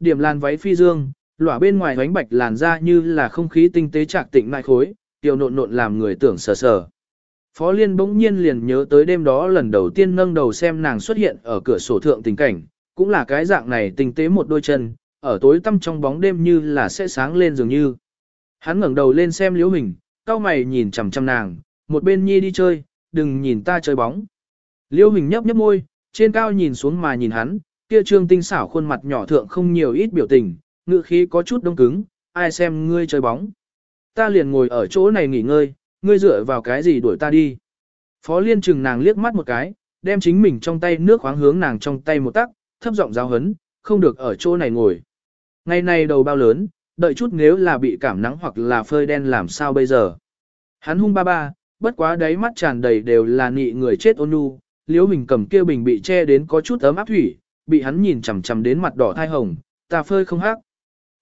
Điểm làn váy phi dương, lỏa bên ngoài ánh bạch làn da như là không khí tinh tế trạc tịnh mại khối, tiểu nộn nộn làm người tưởng sờ sờ. Phó Liên bỗng nhiên liền nhớ tới đêm đó lần đầu tiên nâng đầu xem nàng xuất hiện ở cửa sổ thượng tình cảnh, cũng là cái dạng này tinh tế một đôi chân, ở tối tăm trong bóng đêm như là sẽ sáng lên dường như. Hắn ngẩng đầu lên xem liễu hình, cao mày nhìn chằm chằm nàng, một bên nhi đi chơi, đừng nhìn ta chơi bóng. Liễu hình nhấp nhấp môi, trên cao nhìn xuống mà nhìn hắn, kia trương tinh xảo khuôn mặt nhỏ thượng không nhiều ít biểu tình, ngữ khí có chút đông cứng, ai xem ngươi chơi bóng. Ta liền ngồi ở chỗ này nghỉ ngơi, ngươi dựa vào cái gì đuổi ta đi. Phó liên trừng nàng liếc mắt một cái, đem chính mình trong tay nước khoáng hướng nàng trong tay một tắc, thấp giọng giáo hấn, không được ở chỗ này ngồi. Ngày này đầu bao lớn, đợi chút nếu là bị cảm nắng hoặc là phơi đen làm sao bây giờ. Hắn hung ba ba, bất quá đáy mắt tràn đầy đều là nị người chết ôn nhu, liễu mình cầm kia bình bị che đến có chút ấm áp thủy, bị hắn nhìn chằm chằm đến mặt đỏ thai hồng, ta phơi không hát.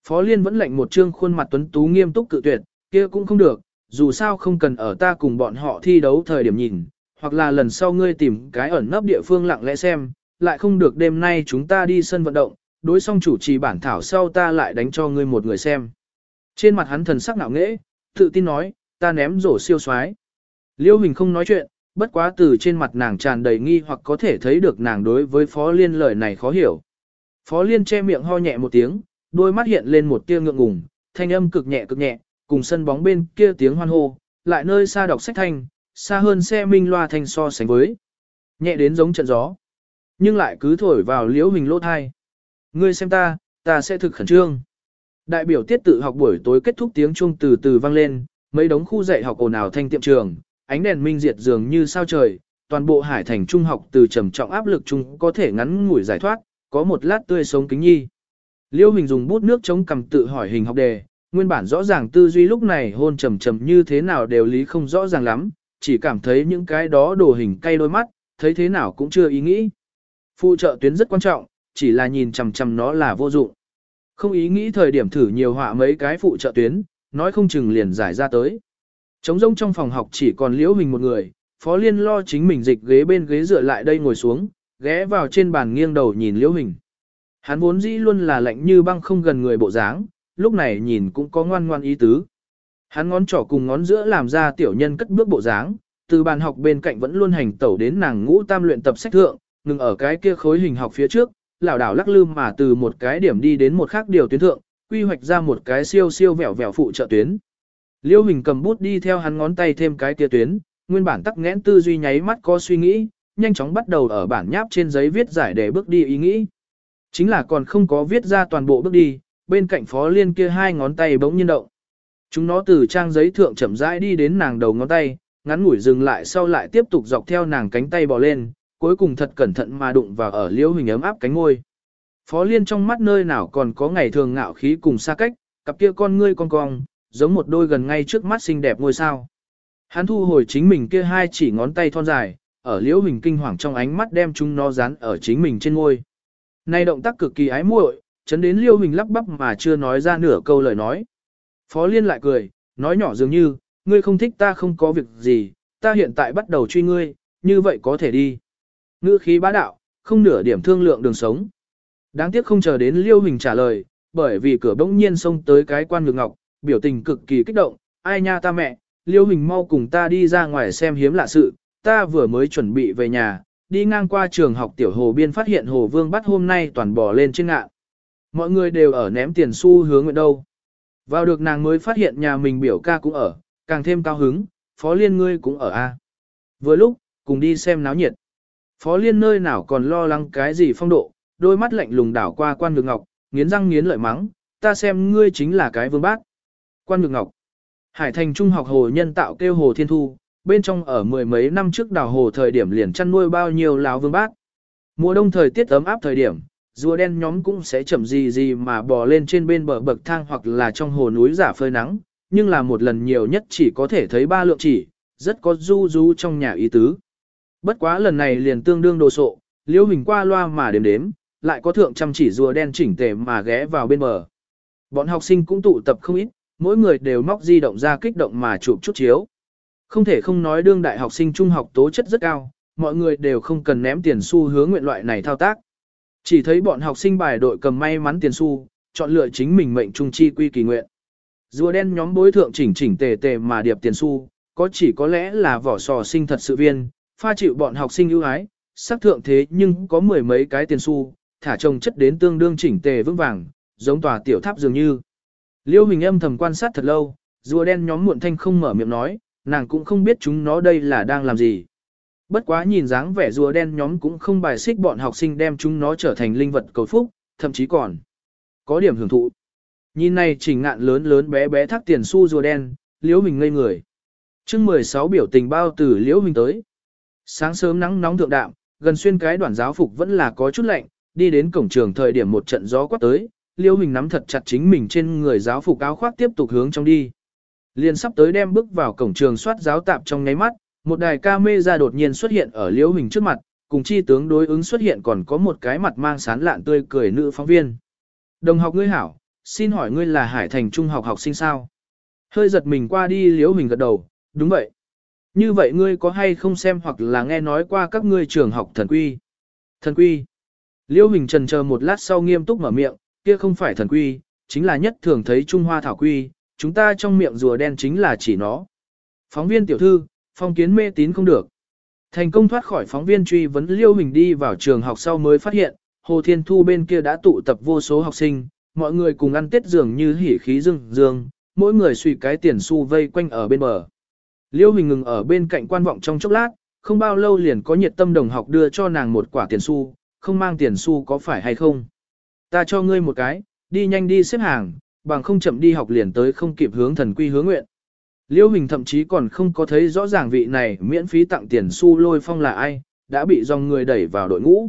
Phó Liên vẫn lệnh một trương khuôn mặt tuấn tú nghiêm túc cự tuyệt, kia cũng không được, dù sao không cần ở ta cùng bọn họ thi đấu thời điểm nhìn, hoặc là lần sau ngươi tìm cái ẩn nấp địa phương lặng lẽ xem, lại không được đêm nay chúng ta đi sân vận động, đối xong chủ trì bản thảo sau ta lại đánh cho ngươi một người xem. Trên mặt hắn thần sắc ngạo nghễ, tự tin nói, ta ném rổ siêu xoái. Liêu Hình không nói chuyện, bất quá từ trên mặt nàng tràn đầy nghi hoặc có thể thấy được nàng đối với Phó Liên lời này khó hiểu. Phó Liên che miệng ho nhẹ một tiếng, đôi mắt hiện lên một tia ngượng ngùng, thanh âm cực nhẹ cực nhẹ, cùng sân bóng bên kia tiếng hoan hô, lại nơi xa đọc sách thanh, xa hơn xe minh loa thanh so sánh với. Nhẹ đến giống trận gió, nhưng lại cứ thổi vào liễu hình lỗ thai. Ngươi xem ta, ta sẽ thực khẩn trương. Đại biểu tiết tự học buổi tối kết thúc tiếng chuông từ từ vang lên, mấy đống khu dạy học ồn ào thanh tiệm trường, ánh đèn minh diệt dường như sao trời, toàn bộ hải thành trung học từ trầm trọng áp lực chung có thể ngắn ngủi giải thoát, có một lát tươi sống kính nhi. Liêu Hình dùng bút nước chống cầm tự hỏi hình học đề, nguyên bản rõ ràng tư duy lúc này hôn trầm trầm như thế nào đều lý không rõ ràng lắm, chỉ cảm thấy những cái đó đồ hình cay đôi mắt, thấy thế nào cũng chưa ý nghĩ. Phụ trợ tuyến rất quan trọng, chỉ là nhìn chằm chằm nó là vô dụng. Không ý nghĩ thời điểm thử nhiều họa mấy cái phụ trợ tuyến, nói không chừng liền giải ra tới. Trống rông trong phòng học chỉ còn liễu hình một người, Phó Liên lo chính mình dịch ghế bên ghế dựa lại đây ngồi xuống, ghé vào trên bàn nghiêng đầu nhìn liễu hình. Hắn vốn dĩ luôn là lạnh như băng không gần người bộ dáng, lúc này nhìn cũng có ngoan ngoan ý tứ. Hắn ngón trỏ cùng ngón giữa làm ra tiểu nhân cất bước bộ dáng, từ bàn học bên cạnh vẫn luôn hành tẩu đến nàng ngũ tam luyện tập sách thượng, ngừng ở cái kia khối hình học phía trước, lảo đảo lắc lư mà từ một cái điểm đi đến một khác điều tuyến thượng, quy hoạch ra một cái siêu siêu vẹo vẹo phụ trợ tuyến. Liêu Hình cầm bút đi theo hắn ngón tay thêm cái tia tuyến, nguyên bản tắc nghẽn tư duy nháy mắt có suy nghĩ, nhanh chóng bắt đầu ở bản nháp trên giấy viết giải để bước đi ý nghĩ. Chính là còn không có viết ra toàn bộ bước đi, bên cạnh phó liên kia hai ngón tay bỗng nhiên động. Chúng nó từ trang giấy thượng chậm rãi đi đến nàng đầu ngón tay, ngắn ngủi dừng lại sau lại tiếp tục dọc theo nàng cánh tay bò lên, cuối cùng thật cẩn thận mà đụng vào ở liễu hình ấm áp cánh ngôi. Phó liên trong mắt nơi nào còn có ngày thường ngạo khí cùng xa cách, cặp kia con ngươi con cong, giống một đôi gần ngay trước mắt xinh đẹp ngôi sao. Hắn thu hồi chính mình kia hai chỉ ngón tay thon dài, ở liễu hình kinh hoàng trong ánh mắt đem chúng nó dán ở chính mình trên ngôi. Này động tác cực kỳ ái muội, chấn đến liêu hình lắp bắp mà chưa nói ra nửa câu lời nói. Phó liên lại cười, nói nhỏ dường như, ngươi không thích ta không có việc gì, ta hiện tại bắt đầu truy ngươi, như vậy có thể đi. Ngữ khí bá đạo, không nửa điểm thương lượng đường sống. Đáng tiếc không chờ đến liêu hình trả lời, bởi vì cửa bỗng nhiên xông tới cái quan ngược ngọc, biểu tình cực kỳ kích động, ai nha ta mẹ, liêu hình mau cùng ta đi ra ngoài xem hiếm lạ sự, ta vừa mới chuẩn bị về nhà, đi ngang qua trường học tiểu hồ biên phát hiện hồ vương bắt hôm nay toàn bò lên trên ngạn. Mọi người đều ở ném tiền xu hướng nguyện đâu. Vào được nàng mới phát hiện nhà mình biểu ca cũng ở, càng thêm cao hứng, phó liên ngươi cũng ở a. Vừa lúc, cùng đi xem náo nhiệt. Phó liên nơi nào còn lo lắng cái gì phong độ, đôi mắt lạnh lùng đảo qua quan ngược ngọc, nghiến răng nghiến lợi mắng, ta xem ngươi chính là cái vương bác. Quan ngược ngọc. Hải thành trung học hồ nhân tạo kêu hồ thiên thu, bên trong ở mười mấy năm trước đào hồ thời điểm liền chăn nuôi bao nhiêu láo vương bác. Mùa đông thời tiết ấm áp thời điểm, rùa đen nhóm cũng sẽ chậm gì gì mà bò lên trên bên bờ bậc thang hoặc là trong hồ núi giả phơi nắng, nhưng là một lần nhiều nhất chỉ có thể thấy ba lượng chỉ, rất có du du trong nhà ý tứ. Bất quá lần này liền tương đương đồ sộ, liễu hình qua loa mà đếm đếm, lại có thượng chăm chỉ rùa đen chỉnh tề mà ghé vào bên bờ. Bọn học sinh cũng tụ tập không ít, mỗi người đều móc di động ra kích động mà chụp chút chiếu. Không thể không nói đương đại học sinh trung học tố chất rất cao, mọi người đều không cần ném tiền xu hướng nguyện loại này thao tác. Chỉ thấy bọn học sinh bài đội cầm may mắn tiền xu, chọn lựa chính mình mệnh trung chi quy kỳ nguyện. Rùa đen nhóm bối thượng chỉnh chỉnh tề tề mà điệp tiền xu, có chỉ có lẽ là vỏ sò sinh thật sự viên, pha chịu bọn học sinh ưu ái, sắc thượng thế nhưng có mười mấy cái tiền xu, thả trồng chất đến tương đương chỉnh tề vững vàng, giống tòa tiểu tháp dường như. Liêu Hình âm thầm quan sát thật lâu, rùa đen nhóm muộn thanh không mở miệng nói, nàng cũng không biết chúng nó đây là đang làm gì. Bất quá nhìn dáng vẻ rùa đen nhóm cũng không bài xích bọn học sinh đem chúng nó trở thành linh vật cầu phúc, thậm chí còn có điểm hưởng thụ. Nhìn này chỉnh ngạn lớn lớn bé bé thác tiền xu rùa đen, liễu hình ngây người. chương 16 biểu tình bao từ liễu hình tới. Sáng sớm nắng nóng thượng đạm, gần xuyên cái đoạn giáo phục vẫn là có chút lạnh, đi đến cổng trường thời điểm một trận gió quát tới, liễu hình nắm thật chặt chính mình trên người giáo phục áo khoác tiếp tục hướng trong đi. Liên sắp tới đem bước vào cổng trường soát giáo tạp trong nháy mắt, một đài ca mê ra đột nhiên xuất hiện ở liễu hình trước mặt, cùng chi tướng đối ứng xuất hiện còn có một cái mặt mang sán lạn tươi cười nữ phóng viên. Đồng học ngươi hảo, xin hỏi ngươi là Hải Thành Trung học học sinh sao? Hơi giật mình qua đi liễu hình gật đầu, đúng vậy. Như vậy ngươi có hay không xem hoặc là nghe nói qua các ngươi trường học thần quy? Thần quy. Liễu hình trần chờ một lát sau nghiêm túc mở miệng, kia không phải thần quy, chính là nhất thường thấy Trung Hoa thảo quy, chúng ta trong miệng rùa đen chính là chỉ nó. Phóng viên tiểu thư, phong kiến mê tín không được. Thành công thoát khỏi phóng viên truy vấn Liêu Hình đi vào trường học sau mới phát hiện, Hồ Thiên Thu bên kia đã tụ tập vô số học sinh, mọi người cùng ăn tết dường như hỉ khí dương dương, mỗi người suy cái tiền xu vây quanh ở bên bờ. Liêu Hình ngừng ở bên cạnh quan vọng trong chốc lát, không bao lâu liền có nhiệt tâm đồng học đưa cho nàng một quả tiền xu, không mang tiền xu có phải hay không. Ta cho ngươi một cái, đi nhanh đi xếp hàng, bằng không chậm đi học liền tới không kịp hướng thần quy hướng nguyện. Liêu Hình thậm chí còn không có thấy rõ ràng vị này miễn phí tặng tiền xu lôi phong là ai, đã bị dòng người đẩy vào đội ngũ.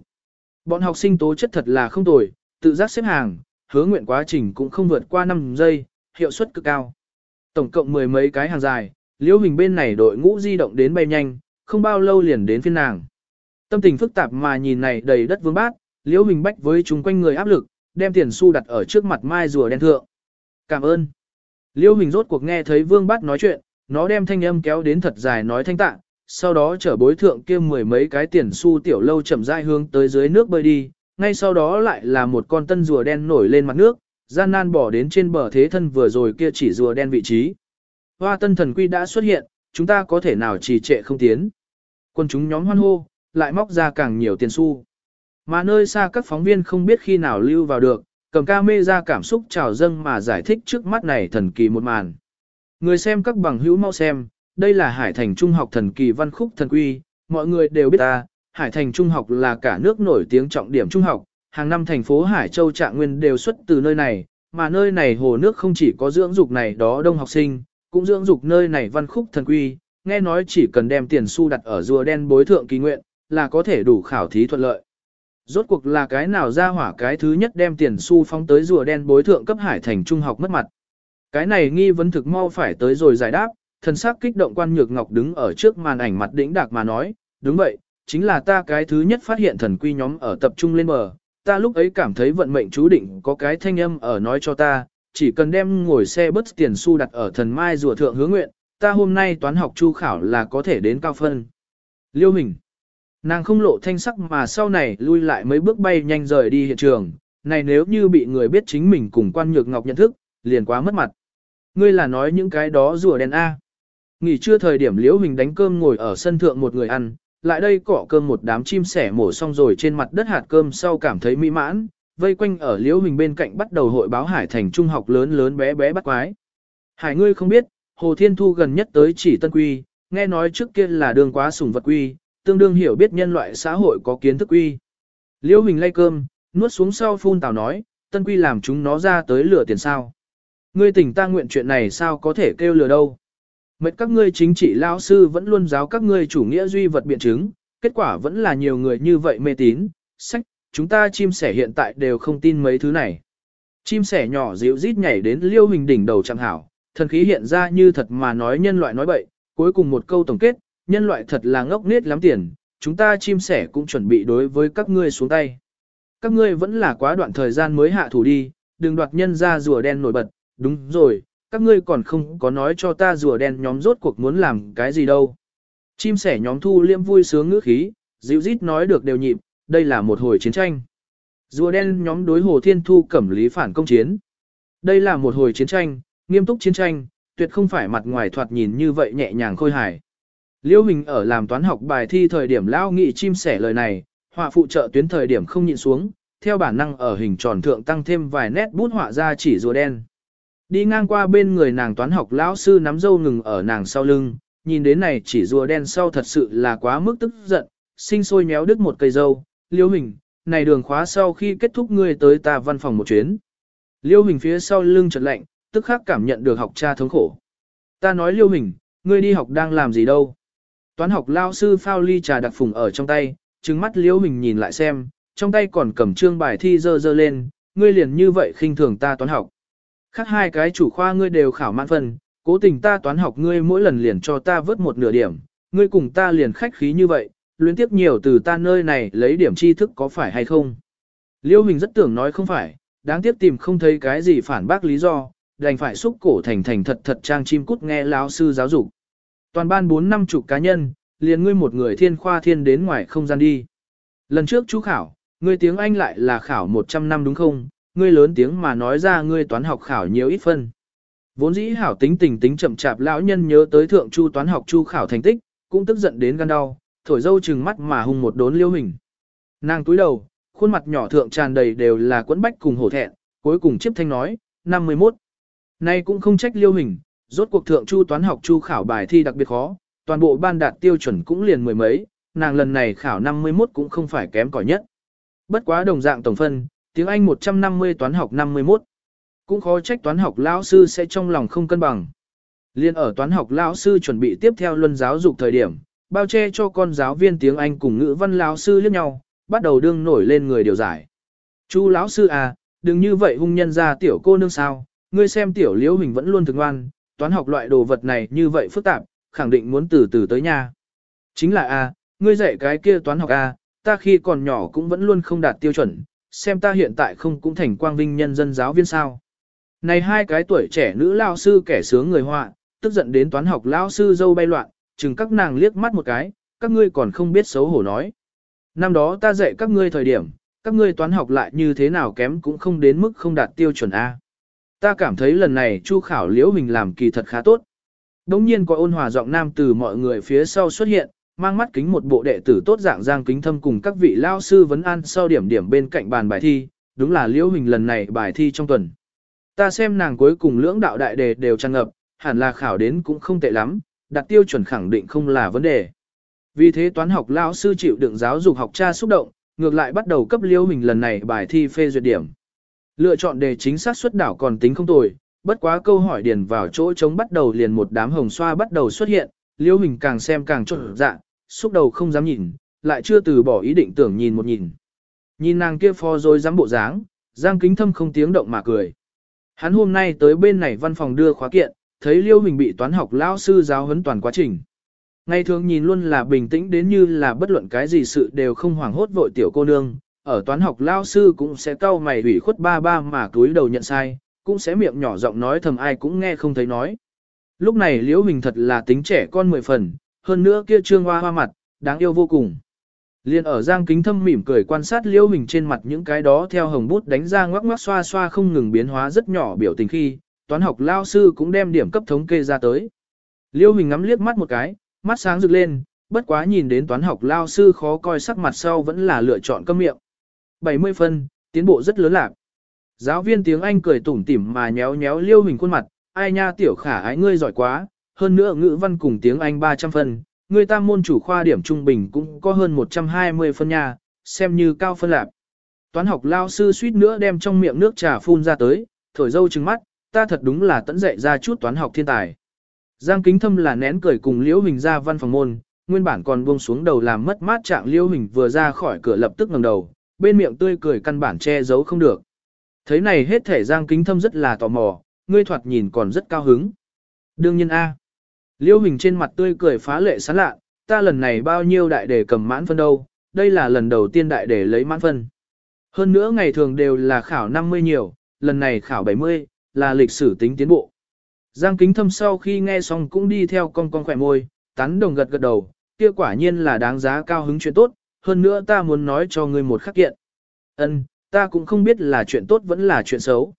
Bọn học sinh tố chất thật là không tồi, tự giác xếp hàng, hứa nguyện quá trình cũng không vượt qua 5 giây, hiệu suất cực cao. Tổng cộng mười mấy cái hàng dài, Liêu Hình bên này đội ngũ di động đến bay nhanh, không bao lâu liền đến phiên nàng. Tâm tình phức tạp mà nhìn này đầy đất vương bát, Liễu Hình bách với chúng quanh người áp lực, đem tiền xu đặt ở trước mặt mai rùa đen thượng. Cảm ơn. Liễu Hình rốt cuộc nghe thấy Vương Bát nói chuyện, nó đem thanh âm kéo đến thật dài nói thanh tạ, sau đó chở bối thượng kia mười mấy cái tiền xu tiểu lâu chậm rãi hướng tới dưới nước bơi đi, ngay sau đó lại là một con tân rùa đen nổi lên mặt nước, gian nan bỏ đến trên bờ thế thân vừa rồi kia chỉ rùa đen vị trí. Hoa tân thần quy đã xuất hiện, chúng ta có thể nào trì trệ không tiến. Quân chúng nhóm hoan hô, lại móc ra càng nhiều tiền xu. Mà nơi xa các phóng viên không biết khi nào lưu vào được, cầm ca mê ra cảm xúc trào dâng mà giải thích trước mắt này thần kỳ một màn. Người xem các bằng hữu mau xem, đây là Hải Thành Trung học thần kỳ văn khúc thần quy, mọi người đều biết ta, Hải Thành Trung học là cả nước nổi tiếng trọng điểm trung học, hàng năm thành phố Hải Châu Trạng Nguyên đều xuất từ nơi này, mà nơi này hồ nước không chỉ có dưỡng dục này đó đông học sinh, cũng dưỡng dục nơi này văn khúc thần quy, nghe nói chỉ cần đem tiền xu đặt ở rùa đen bối thượng kỳ nguyện, là có thể đủ khảo thí thuận lợi. Rốt cuộc là cái nào ra hỏa cái thứ nhất đem tiền xu phóng tới rùa đen bối thượng cấp hải thành trung học mất mặt. Cái này nghi vấn thực mau phải tới rồi giải đáp, thần sắc kích động quan nhược ngọc đứng ở trước màn ảnh mặt đỉnh đạc mà nói, đúng vậy, chính là ta cái thứ nhất phát hiện thần quy nhóm ở tập trung lên bờ, ta lúc ấy cảm thấy vận mệnh chú định có cái thanh âm ở nói cho ta, chỉ cần đem ngồi xe bus tiền xu đặt ở thần mai rùa thượng hướng nguyện, ta hôm nay toán học chu khảo là có thể đến cao phân. Liêu hình Nàng không lộ thanh sắc mà sau này lui lại mấy bước bay nhanh rời đi hiện trường, này nếu như bị người biết chính mình cùng quan nhược ngọc nhận thức, liền quá mất mặt. Ngươi là nói những cái đó rùa đen A. Nghỉ trưa thời điểm liễu hình đánh cơm ngồi ở sân thượng một người ăn, lại đây cỏ cơm một đám chim sẻ mổ xong rồi trên mặt đất hạt cơm sau cảm thấy mỹ mãn, vây quanh ở liễu hình bên cạnh bắt đầu hội báo hải thành trung học lớn lớn bé bé bắt quái. Hải ngươi không biết, Hồ Thiên Thu gần nhất tới chỉ tân quy, nghe nói trước kia là đường quá sủng vật quy, tương đương hiểu biết nhân loại xã hội có kiến thức quy. Liêu Hình lay cơm, nuốt xuống sau phun tào nói, tân quy làm chúng nó ra tới lửa tiền sao. Ngươi tỉnh ta nguyện chuyện này sao có thể kêu lừa đâu. Mệt các ngươi chính trị lao sư vẫn luôn giáo các ngươi chủ nghĩa duy vật biện chứng, kết quả vẫn là nhiều người như vậy mê tín, sách, chúng ta chim sẻ hiện tại đều không tin mấy thứ này. Chim sẻ nhỏ dịu rít nhảy đến liêu hình đỉnh đầu chẳng hảo, thần khí hiện ra như thật mà nói nhân loại nói bậy, cuối cùng một câu tổng kết, nhân loại thật là ngốc nết lắm tiền, chúng ta chim sẻ cũng chuẩn bị đối với các ngươi xuống tay. Các ngươi vẫn là quá đoạn thời gian mới hạ thủ đi, đừng đoạt nhân ra rùa đen nổi bật, đúng rồi, các ngươi còn không có nói cho ta rùa đen nhóm rốt cuộc muốn làm cái gì đâu. Chim sẻ nhóm thu liêm vui sướng ngữ khí, dịu rít nói được đều nhịp, đây là một hồi chiến tranh. Rùa đen nhóm đối Hồ Thiên Thu cẩm lý phản công chiến. Đây là một hồi chiến tranh, nghiêm túc chiến tranh, tuyệt không phải mặt ngoài thoạt nhìn như vậy nhẹ nhàng khôi hài. Liêu Hình ở làm toán học bài thi thời điểm lao nghị chim sẻ lời này, họa phụ trợ tuyến thời điểm không nhịn xuống, theo bản năng ở hình tròn thượng tăng thêm vài nét bút họa ra chỉ rùa đen. Đi ngang qua bên người nàng toán học lão sư nắm dâu ngừng ở nàng sau lưng, nhìn đến này chỉ rùa đen sau thật sự là quá mức tức giận, sinh sôi méo đứt một cây dâu, liêu hình, này đường khóa sau khi kết thúc ngươi tới ta văn phòng một chuyến. Liêu hình phía sau lưng chợt lạnh, tức khắc cảm nhận được học cha thống khổ. Ta nói liêu hình, ngươi đi học đang làm gì đâu. Toán học lao sư phao ly trà đặc phùng ở trong tay, trừng mắt liêu hình nhìn lại xem, trong tay còn cầm trương bài thi dơ dơ lên, ngươi liền như vậy khinh thường ta toán học. Khác hai cái chủ khoa ngươi đều khảo mãn phân, cố tình ta toán học ngươi mỗi lần liền cho ta vớt một nửa điểm, ngươi cùng ta liền khách khí như vậy, luyến tiếp nhiều từ ta nơi này lấy điểm tri thức có phải hay không. Liêu Hình rất tưởng nói không phải, đáng tiếc tìm không thấy cái gì phản bác lý do, đành phải xúc cổ thành thành thật thật trang chim cút nghe lão sư giáo dục. Toàn ban bốn năm chục cá nhân, liền ngươi một người thiên khoa thiên đến ngoài không gian đi. Lần trước chú khảo, ngươi tiếng Anh lại là khảo 100 năm đúng không? Ngươi lớn tiếng mà nói ra ngươi toán học khảo nhiều ít phân. Vốn dĩ hảo tính tình tính chậm chạp lão nhân nhớ tới thượng chu toán học chu khảo thành tích, cũng tức giận đến gan đau, thổi dâu trừng mắt mà hung một đốn liêu hình. Nàng túi đầu, khuôn mặt nhỏ thượng tràn đầy đều là quẫn bách cùng hổ thẹn, cuối cùng chiếp thanh nói, 51. Nay cũng không trách liêu hình, rốt cuộc thượng chu toán học chu khảo bài thi đặc biệt khó, toàn bộ ban đạt tiêu chuẩn cũng liền mười mấy, nàng lần này khảo 51 cũng không phải kém cỏi nhất. Bất quá đồng dạng tổng phân, tiếng Anh 150 toán học 51. Cũng khó trách toán học lão sư sẽ trong lòng không cân bằng. Liên ở toán học lão sư chuẩn bị tiếp theo luân giáo dục thời điểm, bao che cho con giáo viên tiếng Anh cùng ngữ văn lão sư liếc nhau, bắt đầu đương nổi lên người điều giải. Chu lão sư à, đừng như vậy hung nhân ra tiểu cô nương sao, ngươi xem tiểu liễu hình vẫn luôn thường ngoan, toán học loại đồ vật này như vậy phức tạp, khẳng định muốn từ từ tới nhà. Chính là a, à, ngươi dạy cái kia toán học a, à, ta khi còn nhỏ cũng vẫn luôn không đạt tiêu chuẩn, xem ta hiện tại không cũng thành quang vinh nhân dân giáo viên sao. Này hai cái tuổi trẻ nữ lao sư kẻ sướng người họa, tức giận đến toán học lao sư dâu bay loạn, chừng các nàng liếc mắt một cái, các ngươi còn không biết xấu hổ nói. Năm đó ta dạy các ngươi thời điểm, các ngươi toán học lại như thế nào kém cũng không đến mức không đạt tiêu chuẩn A. Ta cảm thấy lần này chu khảo liễu mình làm kỳ thật khá tốt. Đống nhiên có ôn hòa giọng nam từ mọi người phía sau xuất hiện, mang mắt kính một bộ đệ tử tốt dạng giang kính thâm cùng các vị lao sư vấn an sau điểm điểm bên cạnh bàn bài thi, đúng là liễu hình lần này bài thi trong tuần. Ta xem nàng cuối cùng lưỡng đạo đại đề đều tràn ngập, hẳn là khảo đến cũng không tệ lắm, đặt tiêu chuẩn khẳng định không là vấn đề. Vì thế toán học lão sư chịu đựng giáo dục học cha xúc động, ngược lại bắt đầu cấp liễu hình lần này bài thi phê duyệt điểm. Lựa chọn đề chính xác xuất đảo còn tính không tồi, bất quá câu hỏi điền vào chỗ trống bắt đầu liền một đám hồng xoa bắt đầu xuất hiện, liễu hình càng xem càng trộn dạ, xúc đầu không dám nhìn, lại chưa từ bỏ ý định tưởng nhìn một nhìn. Nhìn nàng kia phò rồi dám bộ dáng, Giang Kính Thâm không tiếng động mà cười. Hắn hôm nay tới bên này văn phòng đưa khóa kiện, thấy Liêu Hình bị toán học lao sư giáo huấn toàn quá trình. Ngày thường nhìn luôn là bình tĩnh đến như là bất luận cái gì sự đều không hoảng hốt vội tiểu cô nương, ở toán học lao sư cũng sẽ cau mày ủy khuất ba ba mà túi đầu nhận sai, cũng sẽ miệng nhỏ giọng nói thầm ai cũng nghe không thấy nói. Lúc này Liễu Hình thật là tính trẻ con mười phần, hơn nữa kia trương hoa hoa mặt, đáng yêu vô cùng. Liên ở Giang Kính Thâm mỉm cười quan sát Liễu Hình trên mặt những cái đó theo hồng bút đánh ra ngoắc ngoắc xoa xoa không ngừng biến hóa rất nhỏ biểu tình khi, toán học lao sư cũng đem điểm cấp thống kê ra tới. Liễu Hình ngắm liếc mắt một cái, mắt sáng rực lên, bất quá nhìn đến toán học lao sư khó coi sắc mặt sau vẫn là lựa chọn câm miệng. 70 phân, tiến bộ rất lớn lạc. Giáo viên tiếng Anh cười tủm tỉm mà nhéo nhéo Liêu Hình khuôn mặt, ai nha tiểu khả ái ngươi giỏi quá, hơn nữa ngữ văn cùng tiếng Anh 300 phân, người ta môn chủ khoa điểm trung bình cũng có hơn 120 phân nha, xem như cao phân lạc. Toán học lao sư suýt nữa đem trong miệng nước trà phun ra tới, thổi dâu trừng mắt, ta thật đúng là tận dạy ra chút toán học thiên tài. Giang kính thâm là nén cười cùng liễu hình ra văn phòng môn, nguyên bản còn buông xuống đầu làm mất mát trạng liễu hình vừa ra khỏi cửa lập tức ngẩng đầu, bên miệng tươi cười căn bản che giấu không được. Thấy này hết thể Giang kính thâm rất là tò mò, ngươi thoạt nhìn còn rất cao hứng. Đương nhiên A. Liêu hình trên mặt tươi cười phá lệ sán lạ, ta lần này bao nhiêu đại đề cầm mãn phân đâu, đây là lần đầu tiên đại đề lấy mãn phân. Hơn nữa ngày thường đều là khảo 50 nhiều, lần này khảo 70, là lịch sử tính tiến bộ. Giang kính thâm sau khi nghe xong cũng đi theo con con khỏe môi, tán đồng gật gật đầu, kia quả nhiên là đáng giá cao hứng chuyện tốt, hơn nữa ta muốn nói cho ngươi một khắc kiện. Ân, ta cũng không biết là chuyện tốt vẫn là chuyện xấu.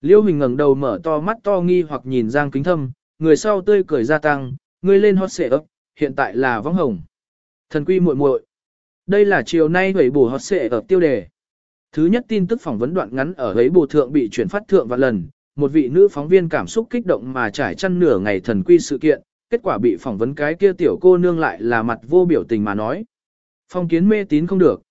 Liêu Hình ngẩng đầu mở to mắt to nghi hoặc nhìn Giang Kính Thâm, người sau tươi cười gia tăng, người lên hot xệ ấp, hiện tại là vắng hồng. Thần quy muội muội. Đây là chiều nay hủy bổ hot xệ ấp tiêu đề. Thứ nhất tin tức phỏng vấn đoạn ngắn ở ấy bổ thượng bị chuyển phát thượng vạn lần, một vị nữ phóng viên cảm xúc kích động mà trải chăn nửa ngày thần quy sự kiện, kết quả bị phỏng vấn cái kia tiểu cô nương lại là mặt vô biểu tình mà nói. Phong kiến mê tín không được.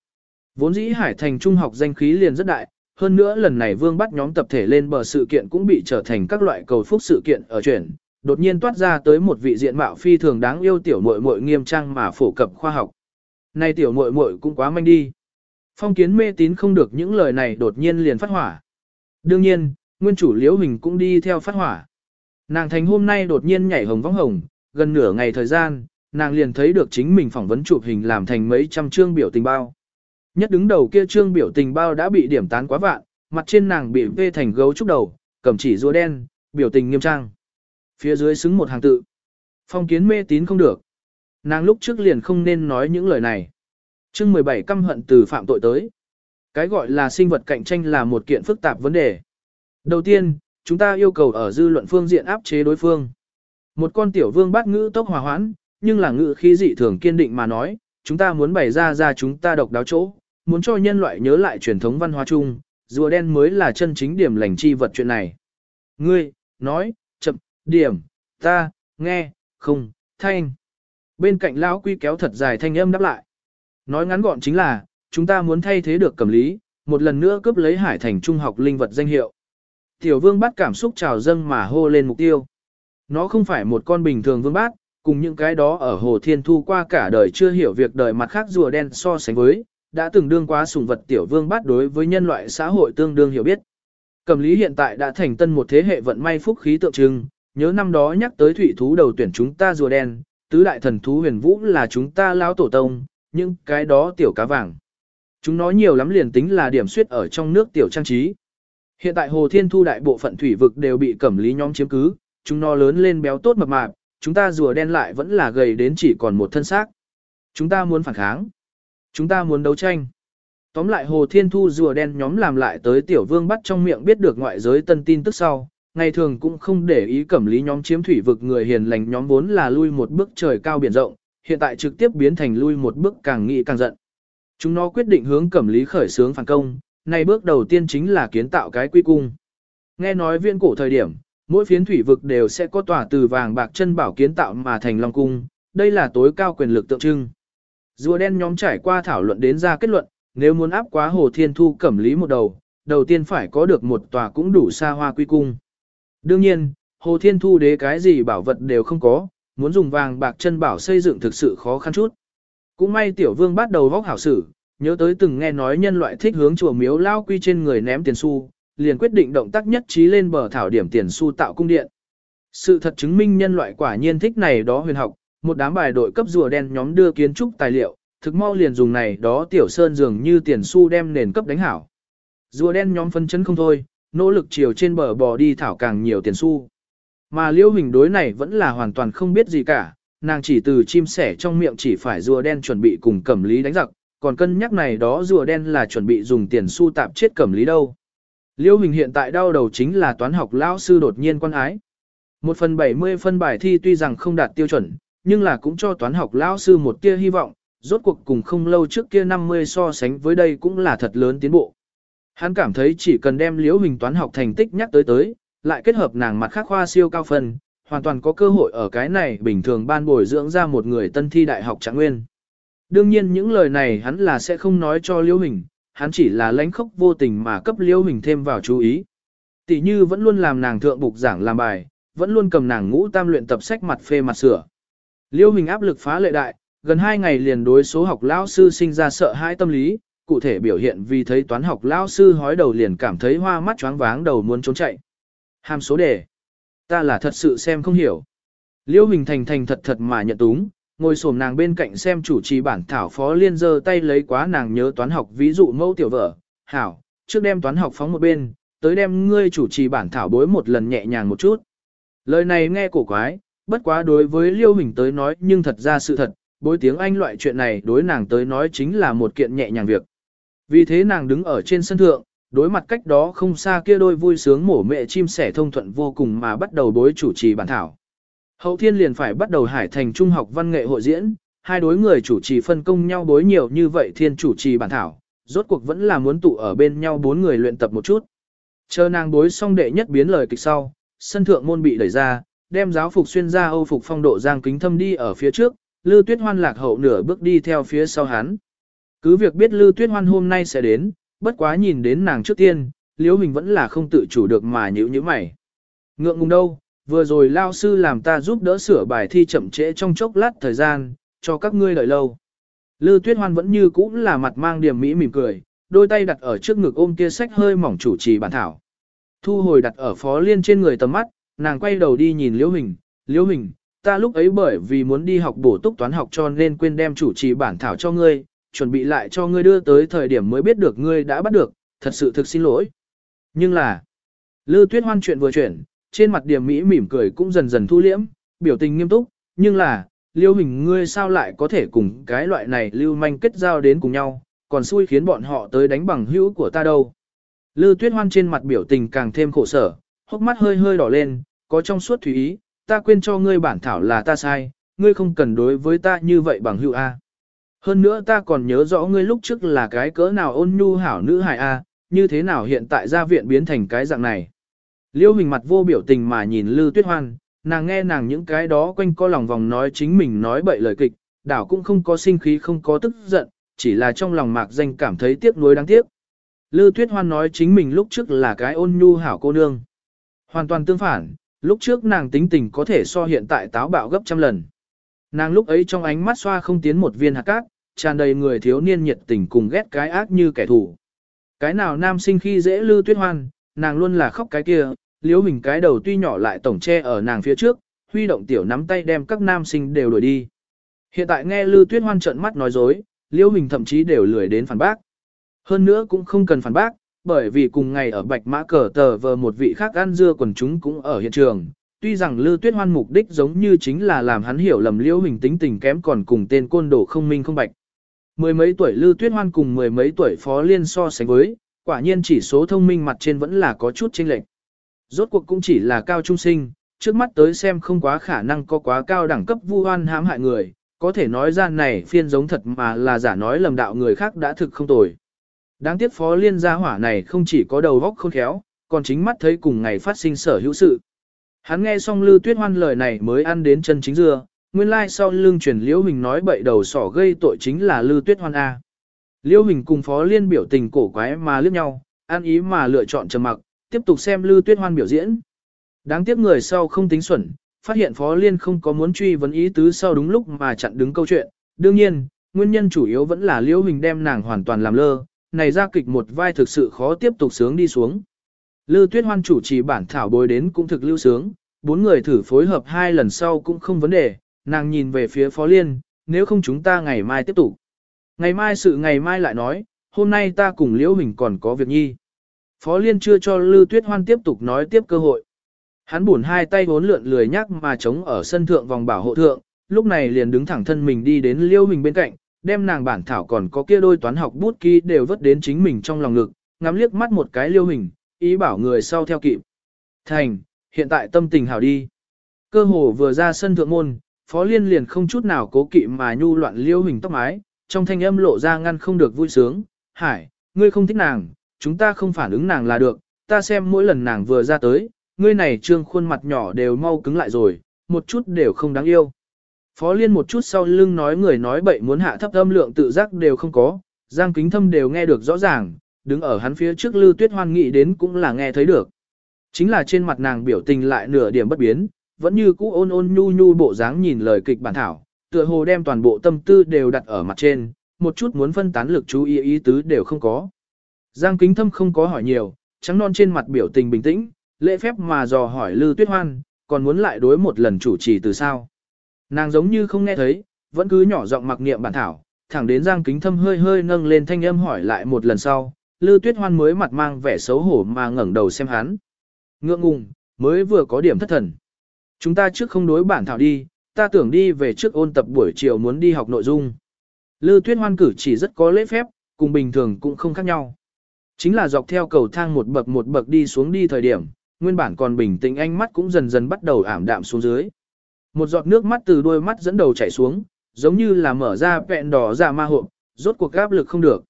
Vốn dĩ Hải Thành Trung học danh khí liền rất đại, hơn nữa lần này Vương bắt nhóm tập thể lên bờ sự kiện cũng bị trở thành các loại cầu phúc sự kiện ở chuyển, đột nhiên toát ra tới một vị diện mạo phi thường đáng yêu tiểu muội muội nghiêm trang mà phổ cập khoa học. Này tiểu muội muội cũng quá manh đi. Phong kiến mê tín không được những lời này đột nhiên liền phát hỏa. Đương nhiên, nguyên chủ liễu hình cũng đi theo phát hỏa. Nàng thành hôm nay đột nhiên nhảy hồng vong hồng, gần nửa ngày thời gian, nàng liền thấy được chính mình phỏng vấn chụp hình làm thành mấy trăm chương biểu tình bao. Nhất đứng đầu kia trương biểu tình bao đã bị điểm tán quá vạn, mặt trên nàng bị vê thành gấu trúc đầu, cầm chỉ rùa đen, biểu tình nghiêm trang. Phía dưới xứng một hàng tự. Phong kiến mê tín không được. Nàng lúc trước liền không nên nói những lời này. chương 17 căm hận từ phạm tội tới. Cái gọi là sinh vật cạnh tranh là một kiện phức tạp vấn đề. Đầu tiên, chúng ta yêu cầu ở dư luận phương diện áp chế đối phương. Một con tiểu vương bát ngữ tốc hòa hoãn, nhưng là ngữ khí dị thường kiên định mà nói, chúng ta muốn bày ra ra chúng ta độc đáo chỗ, muốn cho nhân loại nhớ lại truyền thống văn hóa chung, rùa đen mới là chân chính điểm lành chi vật chuyện này. Ngươi, nói, chậm, điểm, ta, nghe, không, thanh. Bên cạnh lão quy kéo thật dài thanh âm đáp lại. Nói ngắn gọn chính là, chúng ta muốn thay thế được cẩm lý, một lần nữa cướp lấy hải thành trung học linh vật danh hiệu. Tiểu vương bát cảm xúc trào dâng mà hô lên mục tiêu. Nó không phải một con bình thường vương bát, cùng những cái đó ở Hồ Thiên Thu qua cả đời chưa hiểu việc đời mặt khác rùa đen so sánh với, đã từng đương quá sùng vật tiểu vương bát đối với nhân loại xã hội tương đương hiểu biết. Cầm lý hiện tại đã thành tân một thế hệ vận may phúc khí tượng trưng, nhớ năm đó nhắc tới thủy thú đầu tuyển chúng ta rùa đen, tứ đại thần thú huyền vũ là chúng ta lao tổ tông, nhưng cái đó tiểu cá vàng. Chúng nó nhiều lắm liền tính là điểm suyết ở trong nước tiểu trang trí. Hiện tại Hồ Thiên Thu đại bộ phận thủy vực đều bị cẩm lý nhóm chiếm cứ, chúng nó lớn lên béo tốt mập mạp, chúng ta rùa đen lại vẫn là gầy đến chỉ còn một thân xác. Chúng ta muốn phản kháng. Chúng ta muốn đấu tranh. Tóm lại Hồ Thiên Thu rùa đen nhóm làm lại tới tiểu vương bắt trong miệng biết được ngoại giới tân tin tức sau, ngày thường cũng không để ý cẩm lý nhóm chiếm thủy vực người hiền lành nhóm vốn là lui một bước trời cao biển rộng, hiện tại trực tiếp biến thành lui một bước càng nghĩ càng giận. Chúng nó quyết định hướng cẩm lý khởi sướng phản công, này bước đầu tiên chính là kiến tạo cái quy cung. Nghe nói viên cổ thời điểm, mỗi phiến thủy vực đều sẽ có tòa từ vàng bạc chân bảo kiến tạo mà thành long cung, đây là tối cao quyền lực tượng trưng. Rùa đen nhóm trải qua thảo luận đến ra kết luận, nếu muốn áp quá hồ thiên thu cẩm lý một đầu, đầu tiên phải có được một tòa cũng đủ xa hoa quy cung. Đương nhiên, hồ thiên thu đế cái gì bảo vật đều không có, muốn dùng vàng bạc chân bảo xây dựng thực sự khó khăn chút. Cũng may tiểu vương bắt đầu vóc hảo sử, nhớ tới từng nghe nói nhân loại thích hướng chùa miếu lao quy trên người ném tiền xu, liền quyết định động tác nhất trí lên bờ thảo điểm tiền xu tạo cung điện. Sự thật chứng minh nhân loại quả nhiên thích này đó huyền học, một đám bài đội cấp rùa đen nhóm đưa kiến trúc tài liệu, thực mau liền dùng này đó tiểu sơn dường như tiền xu đem nền cấp đánh hảo. Rùa đen nhóm phân chấn không thôi, nỗ lực chiều trên bờ bò đi thảo càng nhiều tiền xu. Mà liễu hình đối này vẫn là hoàn toàn không biết gì cả, nàng chỉ từ chim sẻ trong miệng chỉ phải rùa đen chuẩn bị cùng cẩm lý đánh giặc, còn cân nhắc này đó rùa đen là chuẩn bị dùng tiền xu tạp chết cẩm lý đâu. Liêu hình hiện tại đau đầu chính là toán học lão sư đột nhiên quan ái. Một phần 70 phân bài thi tuy rằng không đạt tiêu chuẩn, nhưng là cũng cho toán học lão sư một tia hy vọng, rốt cuộc cùng không lâu trước kia 50 so sánh với đây cũng là thật lớn tiến bộ. Hắn cảm thấy chỉ cần đem liễu hình toán học thành tích nhắc tới tới, lại kết hợp nàng mặt khác khoa siêu cao phần, hoàn toàn có cơ hội ở cái này bình thường ban bồi dưỡng ra một người tân thi đại học trạng nguyên. Đương nhiên những lời này hắn là sẽ không nói cho liễu hình, hắn chỉ là lãnh khốc vô tình mà cấp liêu hình thêm vào chú ý. Tỷ như vẫn luôn làm nàng thượng bục giảng làm bài, vẫn luôn cầm nàng ngũ tam luyện tập sách mặt phê mặt sửa. Liêu hình áp lực phá lệ đại, gần 2 ngày liền đối số học lão sư sinh ra sợ hãi tâm lý, cụ thể biểu hiện vì thấy toán học lão sư hói đầu liền cảm thấy hoa mắt choáng váng đầu muốn trốn chạy. Hàm số đề. Ta là thật sự xem không hiểu. Liêu hình thành thành thật thật mà nhận túng, ngồi xổm nàng bên cạnh xem chủ trì bản thảo phó liên giơ tay lấy quá nàng nhớ toán học ví dụ mẫu tiểu vợ. Hảo, trước đem toán học phóng một bên, tới đem ngươi chủ trì bản thảo bối một lần nhẹ nhàng một chút. Lời này nghe cổ quái, bất quá đối với Liêu Hình tới nói nhưng thật ra sự thật, bối tiếng Anh loại chuyện này đối nàng tới nói chính là một kiện nhẹ nhàng việc. Vì thế nàng đứng ở trên sân thượng, đối mặt cách đó không xa kia đôi vui sướng mổ mẹ chim sẻ thông thuận vô cùng mà bắt đầu bối chủ trì bản thảo. Hậu thiên liền phải bắt đầu hải thành trung học văn nghệ hội diễn, hai đối người chủ trì phân công nhau bối nhiều như vậy thiên chủ trì bản thảo, rốt cuộc vẫn là muốn tụ ở bên nhau bốn người luyện tập một chút. Chờ nàng bối xong đệ nhất biến lời kịch sau, sân thượng môn bị đẩy ra, đem giáo phục xuyên ra âu phục phong độ giang kính thâm đi ở phía trước, Lư Tuyết Hoan lạc hậu nửa bước đi theo phía sau hắn. Cứ việc biết Lư Tuyết Hoan hôm nay sẽ đến, bất quá nhìn đến nàng trước tiên, Liễu Hình vẫn là không tự chủ được mà nhíu nhíu mày. Ngượng ngùng đâu, vừa rồi lao sư làm ta giúp đỡ sửa bài thi chậm trễ trong chốc lát thời gian, cho các ngươi đợi lâu. Lư Tuyết Hoan vẫn như cũ là mặt mang điểm mỹ mỉm cười, đôi tay đặt ở trước ngực ôm kia sách hơi mỏng chủ trì bản thảo. Thu hồi đặt ở phó liên trên người tầm mắt, nàng quay đầu đi nhìn Liễu Hình, Liễu Hình, ta lúc ấy bởi vì muốn đi học bổ túc toán học cho nên quên đem chủ trì bản thảo cho ngươi, chuẩn bị lại cho ngươi đưa tới thời điểm mới biết được ngươi đã bắt được, thật sự thực xin lỗi. Nhưng là, Lư Tuyết Hoan chuyện vừa chuyển, trên mặt điểm mỹ mỉm cười cũng dần dần thu liễm, biểu tình nghiêm túc, nhưng là, Liêu Hình ngươi sao lại có thể cùng cái loại này lưu manh kết giao đến cùng nhau, còn xui khiến bọn họ tới đánh bằng hữu của ta đâu. Lư Tuyết Hoan trên mặt biểu tình càng thêm khổ sở, hốc mắt hơi hơi đỏ lên, có trong suốt thủy ý, ta quên cho ngươi bản thảo là ta sai, ngươi không cần đối với ta như vậy bằng hữu A. Hơn nữa ta còn nhớ rõ ngươi lúc trước là cái cỡ nào ôn nhu hảo nữ hài A, như thế nào hiện tại ra viện biến thành cái dạng này. Liêu hình mặt vô biểu tình mà nhìn Lư Tuyết Hoan, nàng nghe nàng những cái đó quanh co lòng vòng nói chính mình nói bậy lời kịch, đảo cũng không có sinh khí không có tức giận, chỉ là trong lòng mạc danh cảm thấy tiếc nuối đáng tiếc. Lư Tuyết Hoan nói chính mình lúc trước là cái ôn nhu hảo cô nương. Hoàn toàn tương phản, lúc trước nàng tính tình có thể so hiện tại táo bạo gấp trăm lần. Nàng lúc ấy trong ánh mắt xoa không tiến một viên hạt cát, tràn đầy người thiếu niên nhiệt tình cùng ghét cái ác như kẻ thù. Cái nào nam sinh khi dễ Lư Tuyết Hoan, nàng luôn là khóc cái kia, Liễu mình cái đầu tuy nhỏ lại tổng che ở nàng phía trước, huy động tiểu nắm tay đem các nam sinh đều đuổi đi. Hiện tại nghe Lư Tuyết Hoan trợn mắt nói dối, Liễu mình thậm chí đều lười đến phản bác. Hơn nữa cũng không cần phản bác, bởi vì cùng ngày ở Bạch Mã Cờ Tờ vờ một vị khác ăn dưa quần chúng cũng ở hiện trường. Tuy rằng Lư Tuyết Hoan mục đích giống như chính là làm hắn hiểu lầm Liễu hình tính tình kém còn cùng tên côn đồ không minh không bạch. Mười mấy tuổi Lư Tuyết Hoan cùng mười mấy tuổi Phó Liên so sánh với, quả nhiên chỉ số thông minh mặt trên vẫn là có chút chênh lệch. Rốt cuộc cũng chỉ là cao trung sinh, trước mắt tới xem không quá khả năng có quá cao đẳng cấp vu oan hãm hại người, có thể nói ra này phiên giống thật mà là giả nói lầm đạo người khác đã thực không tồi. Đáng tiếc phó liên gia hỏa này không chỉ có đầu góc khôn khéo, còn chính mắt thấy cùng ngày phát sinh sở hữu sự. Hắn nghe xong Lư Tuyết Hoan lời này mới ăn đến chân chính dưa, nguyên lai like sau lưng truyền Liễu Hình nói bậy đầu sỏ gây tội chính là Lư Tuyết Hoan A. Liễu Hình cùng Phó Liên biểu tình cổ quái mà liếc nhau, an ý mà lựa chọn trầm mặc, tiếp tục xem Lư Tuyết Hoan biểu diễn. Đáng tiếc người sau không tính xuẩn, phát hiện Phó Liên không có muốn truy vấn ý tứ sau đúng lúc mà chặn đứng câu chuyện. Đương nhiên, nguyên nhân chủ yếu vẫn là Liễu Hình đem nàng hoàn toàn làm lơ, này ra kịch một vai thực sự khó tiếp tục sướng đi xuống. Lư Tuyết Hoan chủ trì bản thảo bồi đến cũng thực lưu sướng, bốn người thử phối hợp hai lần sau cũng không vấn đề, nàng nhìn về phía Phó Liên, nếu không chúng ta ngày mai tiếp tục. Ngày mai sự ngày mai lại nói, hôm nay ta cùng Liễu Hình còn có việc nhi. Phó Liên chưa cho Lư Tuyết Hoan tiếp tục nói tiếp cơ hội. Hắn buồn hai tay vốn lượn lười nhắc mà chống ở sân thượng vòng bảo hộ thượng, lúc này liền đứng thẳng thân mình đi đến Liêu Hình bên cạnh, đem nàng bản thảo còn có kia đôi toán học bút ký đều vứt đến chính mình trong lòng ngực, ngắm liếc mắt một cái Liêu Hình, ý bảo người sau theo kịp. Thành, hiện tại tâm tình hảo đi. Cơ hồ vừa ra sân thượng môn, Phó Liên liền không chút nào cố kỵ mà nhu loạn Liêu Hình tóc mái, trong thanh âm lộ ra ngăn không được vui sướng, "Hải, ngươi không thích nàng, chúng ta không phản ứng nàng là được, ta xem mỗi lần nàng vừa ra tới, ngươi này trương khuôn mặt nhỏ đều mau cứng lại rồi, một chút đều không đáng yêu. Phó Liên một chút sau lưng nói người nói bậy muốn hạ thấp âm lượng tự giác đều không có, Giang Kính Thâm đều nghe được rõ ràng, đứng ở hắn phía trước Lư Tuyết Hoan nghĩ đến cũng là nghe thấy được. Chính là trên mặt nàng biểu tình lại nửa điểm bất biến, vẫn như cũ ôn ôn nhu nhu bộ dáng nhìn lời kịch bản thảo, tựa hồ đem toàn bộ tâm tư đều đặt ở mặt trên, một chút muốn phân tán lực chú ý ý tứ đều không có. Giang Kính Thâm không có hỏi nhiều, trắng non trên mặt biểu tình bình tĩnh, lễ phép mà dò hỏi Lư Tuyết Hoan, còn muốn lại đối một lần chủ trì từ sao. Nàng giống như không nghe thấy, vẫn cứ nhỏ giọng mặc niệm bản thảo, thẳng đến Giang Kính Thâm hơi hơi nâng lên thanh âm hỏi lại một lần sau, Lư Tuyết Hoan mới mặt mang vẻ xấu hổ mà ngẩng đầu xem hắn. Ngượng ngùng, mới vừa có điểm thất thần. Chúng ta trước không đối bản thảo đi, ta tưởng đi về trước ôn tập buổi chiều muốn đi học nội dung. Lư Tuyết Hoan cử chỉ rất có lễ phép, cùng bình thường cũng không khác nhau. Chính là dọc theo cầu thang một bậc một bậc đi xuống đi thời điểm, nguyên bản còn bình tĩnh ánh mắt cũng dần dần bắt đầu ảm đạm xuống dưới. Một giọt nước mắt từ đôi mắt dẫn đầu chảy xuống, giống như là mở ra vẹn đỏ ra ma hộp, rốt cuộc áp lực không được.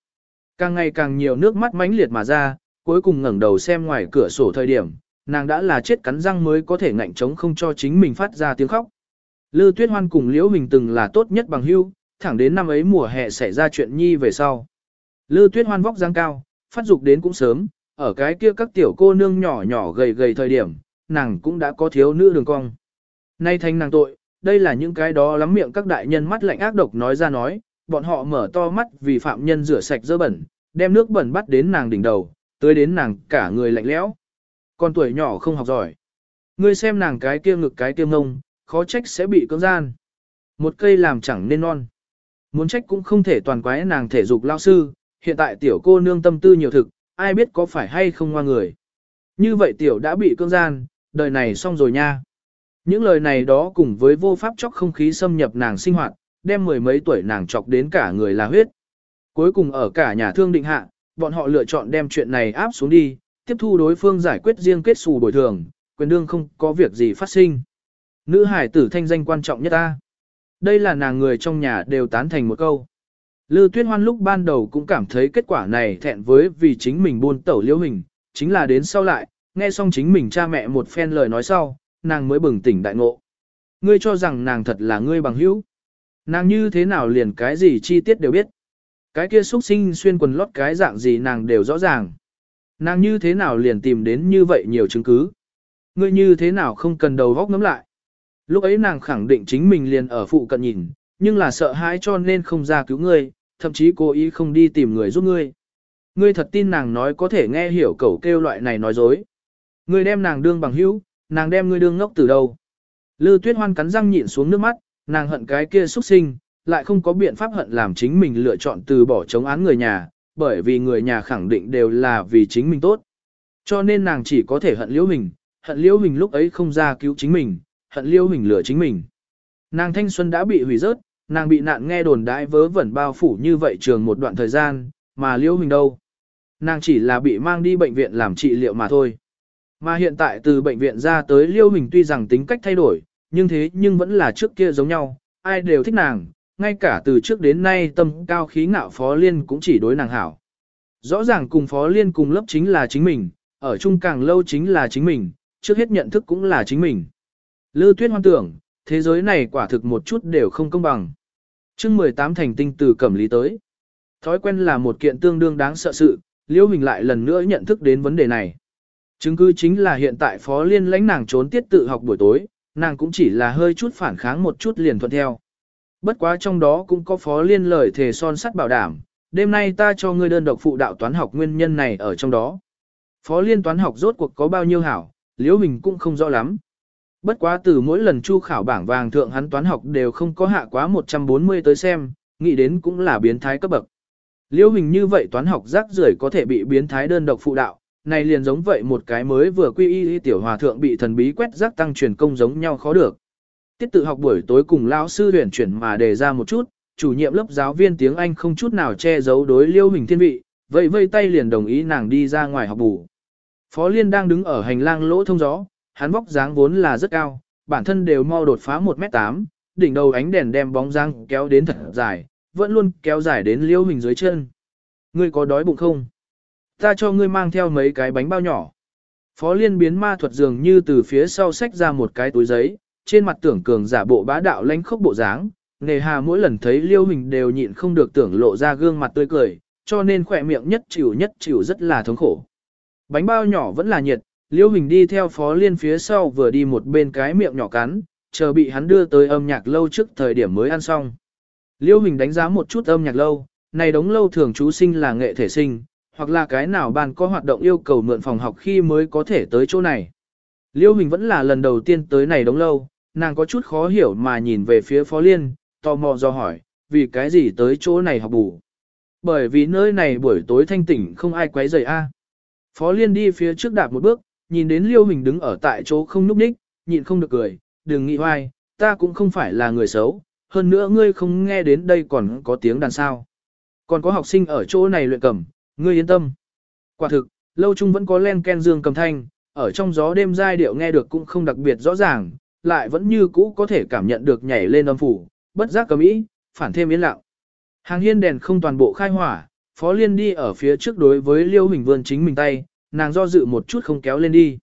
Càng ngày càng nhiều nước mắt mãnh liệt mà ra, cuối cùng ngẩng đầu xem ngoài cửa sổ thời điểm, nàng đã là chết cắn răng mới có thể ngạnh chống không cho chính mình phát ra tiếng khóc. Lư Tuyết Hoan cùng Liễu Hình từng là tốt nhất bằng hữu, thẳng đến năm ấy mùa hè xảy ra chuyện nhi về sau. Lư Tuyết Hoan vóc dáng cao, phát dục đến cũng sớm, ở cái kia các tiểu cô nương nhỏ nhỏ gầy gầy thời điểm, nàng cũng đã có thiếu nữ đường cong. Nay thành nàng tội, đây là những cái đó lắm miệng các đại nhân mắt lạnh ác độc nói ra nói, bọn họ mở to mắt vì phạm nhân rửa sạch dơ bẩn, đem nước bẩn bắt đến nàng đỉnh đầu, tới đến nàng cả người lạnh lẽo. Con tuổi nhỏ không học giỏi. Ngươi xem nàng cái kia ngực cái kia ngông, khó trách sẽ bị cưỡng gian. Một cây làm chẳng nên non. Muốn trách cũng không thể toàn quái nàng thể dục lao sư, hiện tại tiểu cô nương tâm tư nhiều thực, ai biết có phải hay không ngoa người. Như vậy tiểu đã bị cưỡng gian, đời này xong rồi nha. Những lời này đó cùng với vô pháp chóc không khí xâm nhập nàng sinh hoạt, đem mười mấy tuổi nàng chọc đến cả người là huyết. Cuối cùng ở cả nhà thương định hạ, bọn họ lựa chọn đem chuyện này áp xuống đi, tiếp thu đối phương giải quyết riêng kết xù bồi thường, quyền đương không có việc gì phát sinh. Nữ hải tử thanh danh quan trọng nhất ta. Đây là nàng người trong nhà đều tán thành một câu. Lư Tuyết Hoan lúc ban đầu cũng cảm thấy kết quả này thẹn với vì chính mình buôn tẩu liễu hình, chính là đến sau lại, nghe xong chính mình cha mẹ một phen lời nói sau, nàng mới bừng tỉnh đại ngộ. Ngươi cho rằng nàng thật là ngươi bằng hữu. Nàng như thế nào liền cái gì chi tiết đều biết. Cái kia xuất sinh xuyên quần lót cái dạng gì nàng đều rõ ràng. Nàng như thế nào liền tìm đến như vậy nhiều chứng cứ. Ngươi như thế nào không cần đầu góc ngắm lại. Lúc ấy nàng khẳng định chính mình liền ở phụ cận nhìn, nhưng là sợ hãi cho nên không ra cứu ngươi, thậm chí cố ý không đi tìm người giúp ngươi. Ngươi thật tin nàng nói có thể nghe hiểu cẩu kêu loại này nói dối. Ngươi đem nàng đương bằng hữu, nàng đem ngươi đương ngốc từ đầu. Lư tuyết hoan cắn răng nhịn xuống nước mắt, nàng hận cái kia xuất sinh, lại không có biện pháp hận làm chính mình lựa chọn từ bỏ chống án người nhà, bởi vì người nhà khẳng định đều là vì chính mình tốt. Cho nên nàng chỉ có thể hận liễu hình, hận liễu hình lúc ấy không ra cứu chính mình, hận liễu hình lừa chính mình. Nàng thanh xuân đã bị hủy rớt, nàng bị nạn nghe đồn đãi vớ vẩn bao phủ như vậy trường một đoạn thời gian, mà liễu hình đâu. Nàng chỉ là bị mang đi bệnh viện làm trị liệu mà thôi. Mà hiện tại từ bệnh viện ra tới liễu hình tuy rằng tính cách thay đổi, nhưng thế nhưng vẫn là trước kia giống nhau, ai đều thích nàng, ngay cả từ trước đến nay tâm cao khí ngạo Phó Liên cũng chỉ đối nàng hảo. Rõ ràng cùng Phó Liên cùng lớp chính là chính mình, ở chung càng lâu chính là chính mình, trước hết nhận thức cũng là chính mình. Lư Tuyết hoan tưởng, thế giới này quả thực một chút đều không công bằng chương 18 thành tinh từ cẩm lý tới. Thói quen là một kiện tương đương đáng sợ sự, Liễu Hình lại lần nữa nhận thức đến vấn đề này. Chứng cứ chính là hiện tại Phó Liên lãnh nàng trốn tiết tự học buổi tối, nàng cũng chỉ là hơi chút phản kháng một chút liền thuận theo. Bất quá trong đó cũng có phó liên lời thề son sắt bảo đảm, đêm nay ta cho ngươi đơn độc phụ đạo toán học nguyên nhân này ở trong đó. Phó liên toán học rốt cuộc có bao nhiêu hảo, liễu hình cũng không rõ lắm. Bất quá từ mỗi lần chu khảo bảng vàng thượng hắn toán học đều không có hạ quá 140 tới xem, nghĩ đến cũng là biến thái cấp bậc. Liễu hình như vậy toán học rác rưởi có thể bị biến thái đơn độc phụ đạo, này liền giống vậy một cái mới vừa quy y tiểu hòa thượng bị thần bí quét rác tăng truyền công giống nhau khó được. Tiết tự học buổi tối cùng lão sư huyền chuyển mà đề ra một chút, chủ nhiệm lớp giáo viên tiếng Anh không chút nào che giấu đối liêu hình thiên vị, vậy vây tay liền đồng ý nàng đi ra ngoài học bù. Phó Liên đang đứng ở hành lang lỗ thông gió, hắn vóc dáng vốn là rất cao, bản thân đều mau đột phá 1m8, đỉnh đầu ánh đèn đem bóng dáng kéo đến thật dài, vẫn luôn kéo dài đến liêu hình dưới chân. Ngươi có đói bụng không? Ta cho ngươi mang theo mấy cái bánh bao nhỏ. Phó Liên biến ma thuật dường như từ phía sau xách ra một cái túi giấy, trên mặt tưởng cường giả bộ bá đạo lánh khốc bộ dáng, nề hà mỗi lần thấy liêu hình đều nhịn không được tưởng lộ ra gương mặt tươi cười, cho nên khỏe miệng nhất chịu nhất chịu rất là thống khổ. Bánh bao nhỏ vẫn là nhiệt, Liễu hình đi theo phó liên phía sau vừa đi một bên cái miệng nhỏ cắn, chờ bị hắn đưa tới âm nhạc lâu trước thời điểm mới ăn xong. Liễu hình đánh giá một chút âm nhạc lâu, này đống lâu thường chú sinh là nghệ thể sinh, hoặc là cái nào bàn có hoạt động yêu cầu mượn phòng học khi mới có thể tới chỗ này. Liễu hình vẫn là lần đầu tiên tới này đống lâu, nàng có chút khó hiểu mà nhìn về phía Phó Liên, tò mò do hỏi, vì cái gì tới chỗ này học bù. Bởi vì nơi này buổi tối thanh tỉnh không ai quấy rầy a. Phó Liên đi phía trước đạp một bước, nhìn đến Liêu Hình đứng ở tại chỗ không núp đích, nhịn không được cười, đừng nghĩ hoài, ta cũng không phải là người xấu, hơn nữa ngươi không nghe đến đây còn có tiếng đàn sao. Còn có học sinh ở chỗ này luyện cầm, ngươi yên tâm. Quả thực, lâu chung vẫn có len ken dương cầm thanh, ở trong gió đêm giai điệu nghe được cũng không đặc biệt rõ ràng, lại vẫn như cũ có thể cảm nhận được nhảy lên âm phủ, bất giác cầm ý, phản thêm yên lặng. Hàng hiên đèn không toàn bộ khai hỏa, Phó Liên đi ở phía trước đối với Liêu Hình vươn chính mình tay, nàng do dự một chút không kéo lên đi.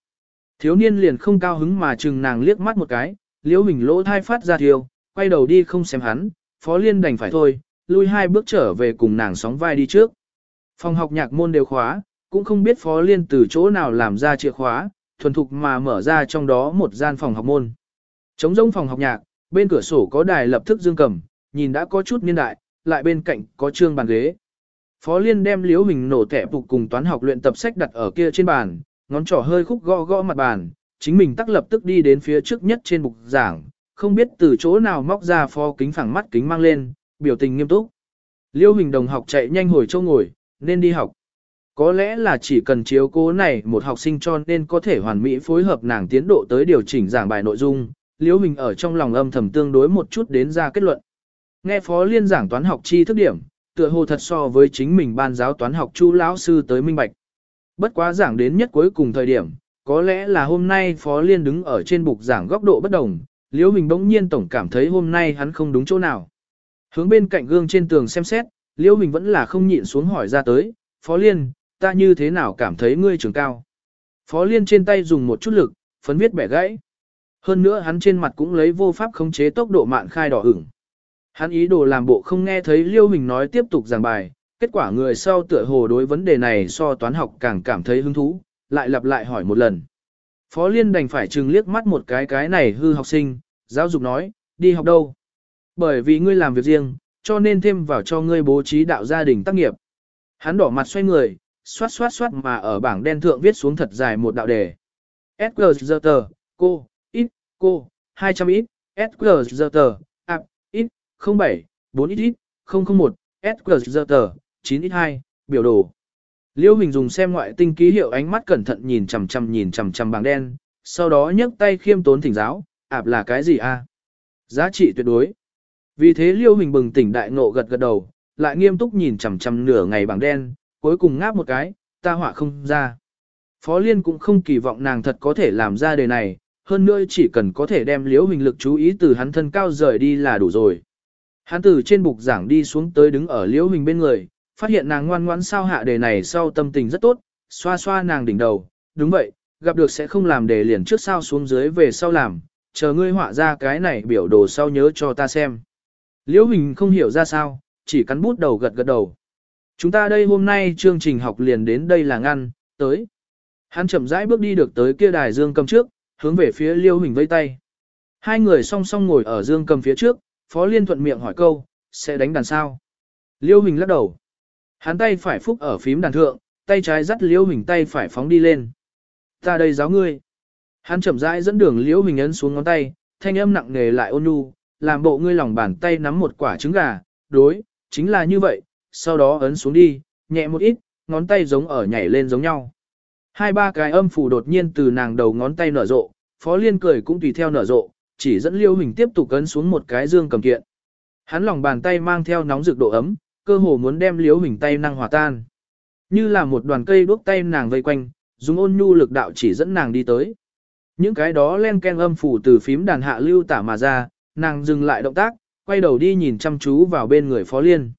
Thiếu niên liền không cao hứng mà chừng nàng liếc mắt một cái, liễu hình lỗ thai phát ra thiêu, quay đầu đi không xem hắn, Phó Liên đành phải thôi, lui hai bước trở về cùng nàng sóng vai đi trước. Phòng học nhạc môn đều khóa, cũng không biết Phó Liên từ chỗ nào làm ra chìa khóa, thuần thục mà mở ra trong đó một gian phòng học môn. Trống rỗng phòng học nhạc, bên cửa sổ có đài lập thức dương cầm, nhìn đã có chút niên đại, lại bên cạnh có trương bàn ghế. Phó Liên đem liếu hình nổ tẻ phục cùng toán học luyện tập sách đặt ở kia trên bàn, ngón trỏ hơi khúc gõ gõ mặt bàn, chính mình tắc lập tức đi đến phía trước nhất trên bục giảng, không biết từ chỗ nào móc ra phó kính phẳng mắt kính mang lên, biểu tình nghiêm túc. Liêu hình đồng học chạy nhanh hồi châu ngồi, nên đi học. Có lẽ là chỉ cần chiếu cố này một học sinh cho nên có thể hoàn mỹ phối hợp nàng tiến độ tới điều chỉnh giảng bài nội dung, Liêu hình ở trong lòng âm thầm tương đối một chút đến ra kết luận. Nghe phó liên giảng toán học chi thức điểm, tựa hồ thật so với chính mình ban giáo toán học chu lão sư tới minh bạch. Bất quá giảng đến nhất cuối cùng thời điểm, có lẽ là hôm nay phó liên đứng ở trên bục giảng góc độ bất đồng, Liễu Hình bỗng nhiên tổng cảm thấy hôm nay hắn không đúng chỗ nào. Hướng bên cạnh gương trên tường xem xét, Liễu Hình vẫn là không nhịn xuống hỏi ra tới, Phó Liên, ta như thế nào cảm thấy ngươi trường cao. Phó Liên trên tay dùng một chút lực, phấn viết bẻ gãy. Hơn nữa hắn trên mặt cũng lấy vô pháp khống chế tốc độ mạn khai đỏ ửng. Hắn ý đồ làm bộ không nghe thấy Liêu Hình nói tiếp tục giảng bài, kết quả người sau tựa hồ đối vấn đề này so toán học càng cảm thấy hứng thú, lại lặp lại hỏi một lần. Phó Liên đành phải chừng liếc mắt một cái cái này hư học sinh, giáo dục nói, đi học đâu? Bởi vì ngươi làm việc riêng, cho nên thêm vào cho ngươi bố trí đạo gia đình tác nghiệp. Hắn đỏ mặt xoay người, xoát xoát xoát mà ở bảng đen thượng viết xuống thật dài một đạo đề. SQZT, cô, ít, cô, 200 ít, SQZT, ạp, 07, 4 ít ít, 001, SQZT, 9 ít 2, biểu đồ. Liêu Hình dùng xem ngoại tinh ký hiệu ánh mắt cẩn thận nhìn chằm chằm nhìn chằm chằm bảng đen, sau đó nhấc tay khiêm tốn thỉnh giáo, ạp là cái gì a? Giá trị tuyệt đối. Vì thế Liêu Hình bừng tỉnh đại ngộ gật gật đầu, lại nghiêm túc nhìn chằm chằm nửa ngày bảng đen, cuối cùng ngáp một cái, ta họa không ra. Phó Liên cũng không kỳ vọng nàng thật có thể làm ra đề này, hơn nữa chỉ cần có thể đem Liêu Hình lực chú ý từ hắn thân cao rời đi là đủ rồi. Hắn từ trên bục giảng đi xuống tới đứng ở liễu Hình bên người, phát hiện nàng ngoan ngoãn sao hạ đề này sau tâm tình rất tốt, xoa xoa nàng đỉnh đầu, đúng vậy, gặp được sẽ không làm đề liền trước sao xuống dưới về sau làm, chờ ngươi họa ra cái này biểu đồ sau nhớ cho ta xem. Liễu Hình không hiểu ra sao, chỉ cắn bút đầu gật gật đầu. Chúng ta đây hôm nay chương trình học liền đến đây là ngăn, tới. Hắn chậm rãi bước đi được tới kia đài dương cầm trước, hướng về phía Liêu Hình vây tay. Hai người song song ngồi ở dương cầm phía trước, Phó Liên thuận miệng hỏi câu, sẽ đánh đàn sao? Liêu Hình lắc đầu. Hắn tay phải phúc ở phím đàn thượng, tay trái dắt Liêu Hình tay phải phóng đi lên. Ta đây giáo ngươi. Hắn chậm rãi dẫn đường Liêu Hình ấn xuống ngón tay, thanh âm nặng nề lại ôn nhu, làm bộ ngươi lòng bàn tay nắm một quả trứng gà, đối, chính là như vậy, sau đó ấn xuống đi, nhẹ một ít, ngón tay giống ở nhảy lên giống nhau. Hai ba cái âm phủ đột nhiên từ nàng đầu ngón tay nở rộ, Phó Liên cười cũng tùy theo nở rộ, chỉ dẫn Liêu Hình tiếp tục ấn xuống một cái dương cầm kiện. Hắn lòng bàn tay mang theo nóng rực độ ấm, cơ hồ muốn đem Liêu Hình tay năng hòa tan. Như là một đoàn cây đuốc tay nàng vây quanh, dùng ôn nhu lực đạo chỉ dẫn nàng đi tới. Những cái đó len ken âm phủ từ phím đàn hạ lưu tả mà ra, nàng dừng lại động tác, quay đầu đi nhìn chăm chú vào bên người Phó Liên.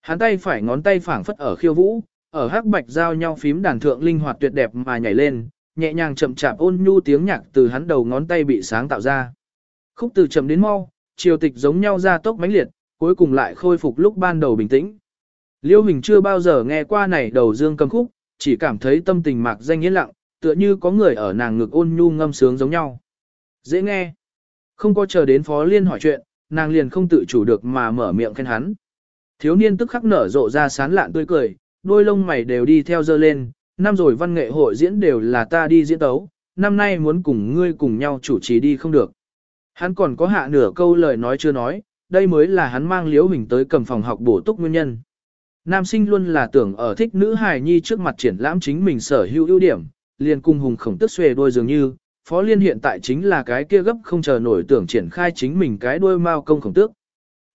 Hắn tay phải ngón tay phảng phất ở khiêu vũ, ở hắc bạch giao nhau phím đàn thượng linh hoạt tuyệt đẹp mà nhảy lên, nhẹ nhàng chậm chạp ôn nhu tiếng nhạc từ hắn đầu ngón tay bị sáng tạo ra. Khúc từ chậm đến mau, chiều tịch giống nhau ra tốc mãnh liệt, cuối cùng lại khôi phục lúc ban đầu bình tĩnh. Liêu Hình chưa bao giờ nghe qua này đầu dương cầm khúc, chỉ cảm thấy tâm tình mạc danh yên lặng, tựa như có người ở nàng ngực ôn nhu ngâm sướng giống nhau. Dễ nghe. Không có chờ đến Phó Liên hỏi chuyện, nàng liền không tự chủ được mà mở miệng khen hắn. Thiếu niên tức khắc nở rộ ra sán lạn tươi cười, đôi lông mày đều đi theo dơ lên, năm rồi văn nghệ hội diễn đều là ta đi diễn tấu, năm nay muốn cùng ngươi cùng nhau chủ trì đi không được. Hắn còn có hạ nửa câu lời nói chưa nói, đây mới là hắn mang liễu hình tới cầm phòng học bổ túc nguyên nhân. Nam sinh luôn là tưởng ở thích nữ hài nhi trước mặt triển lãm chính mình sở hữu ưu điểm, liền cùng hùng khổng tức xuề đôi dường như, Phó Liên hiện tại chính là cái kia gấp không chờ nổi tưởng triển khai chính mình cái đuôi mao công khổng tước.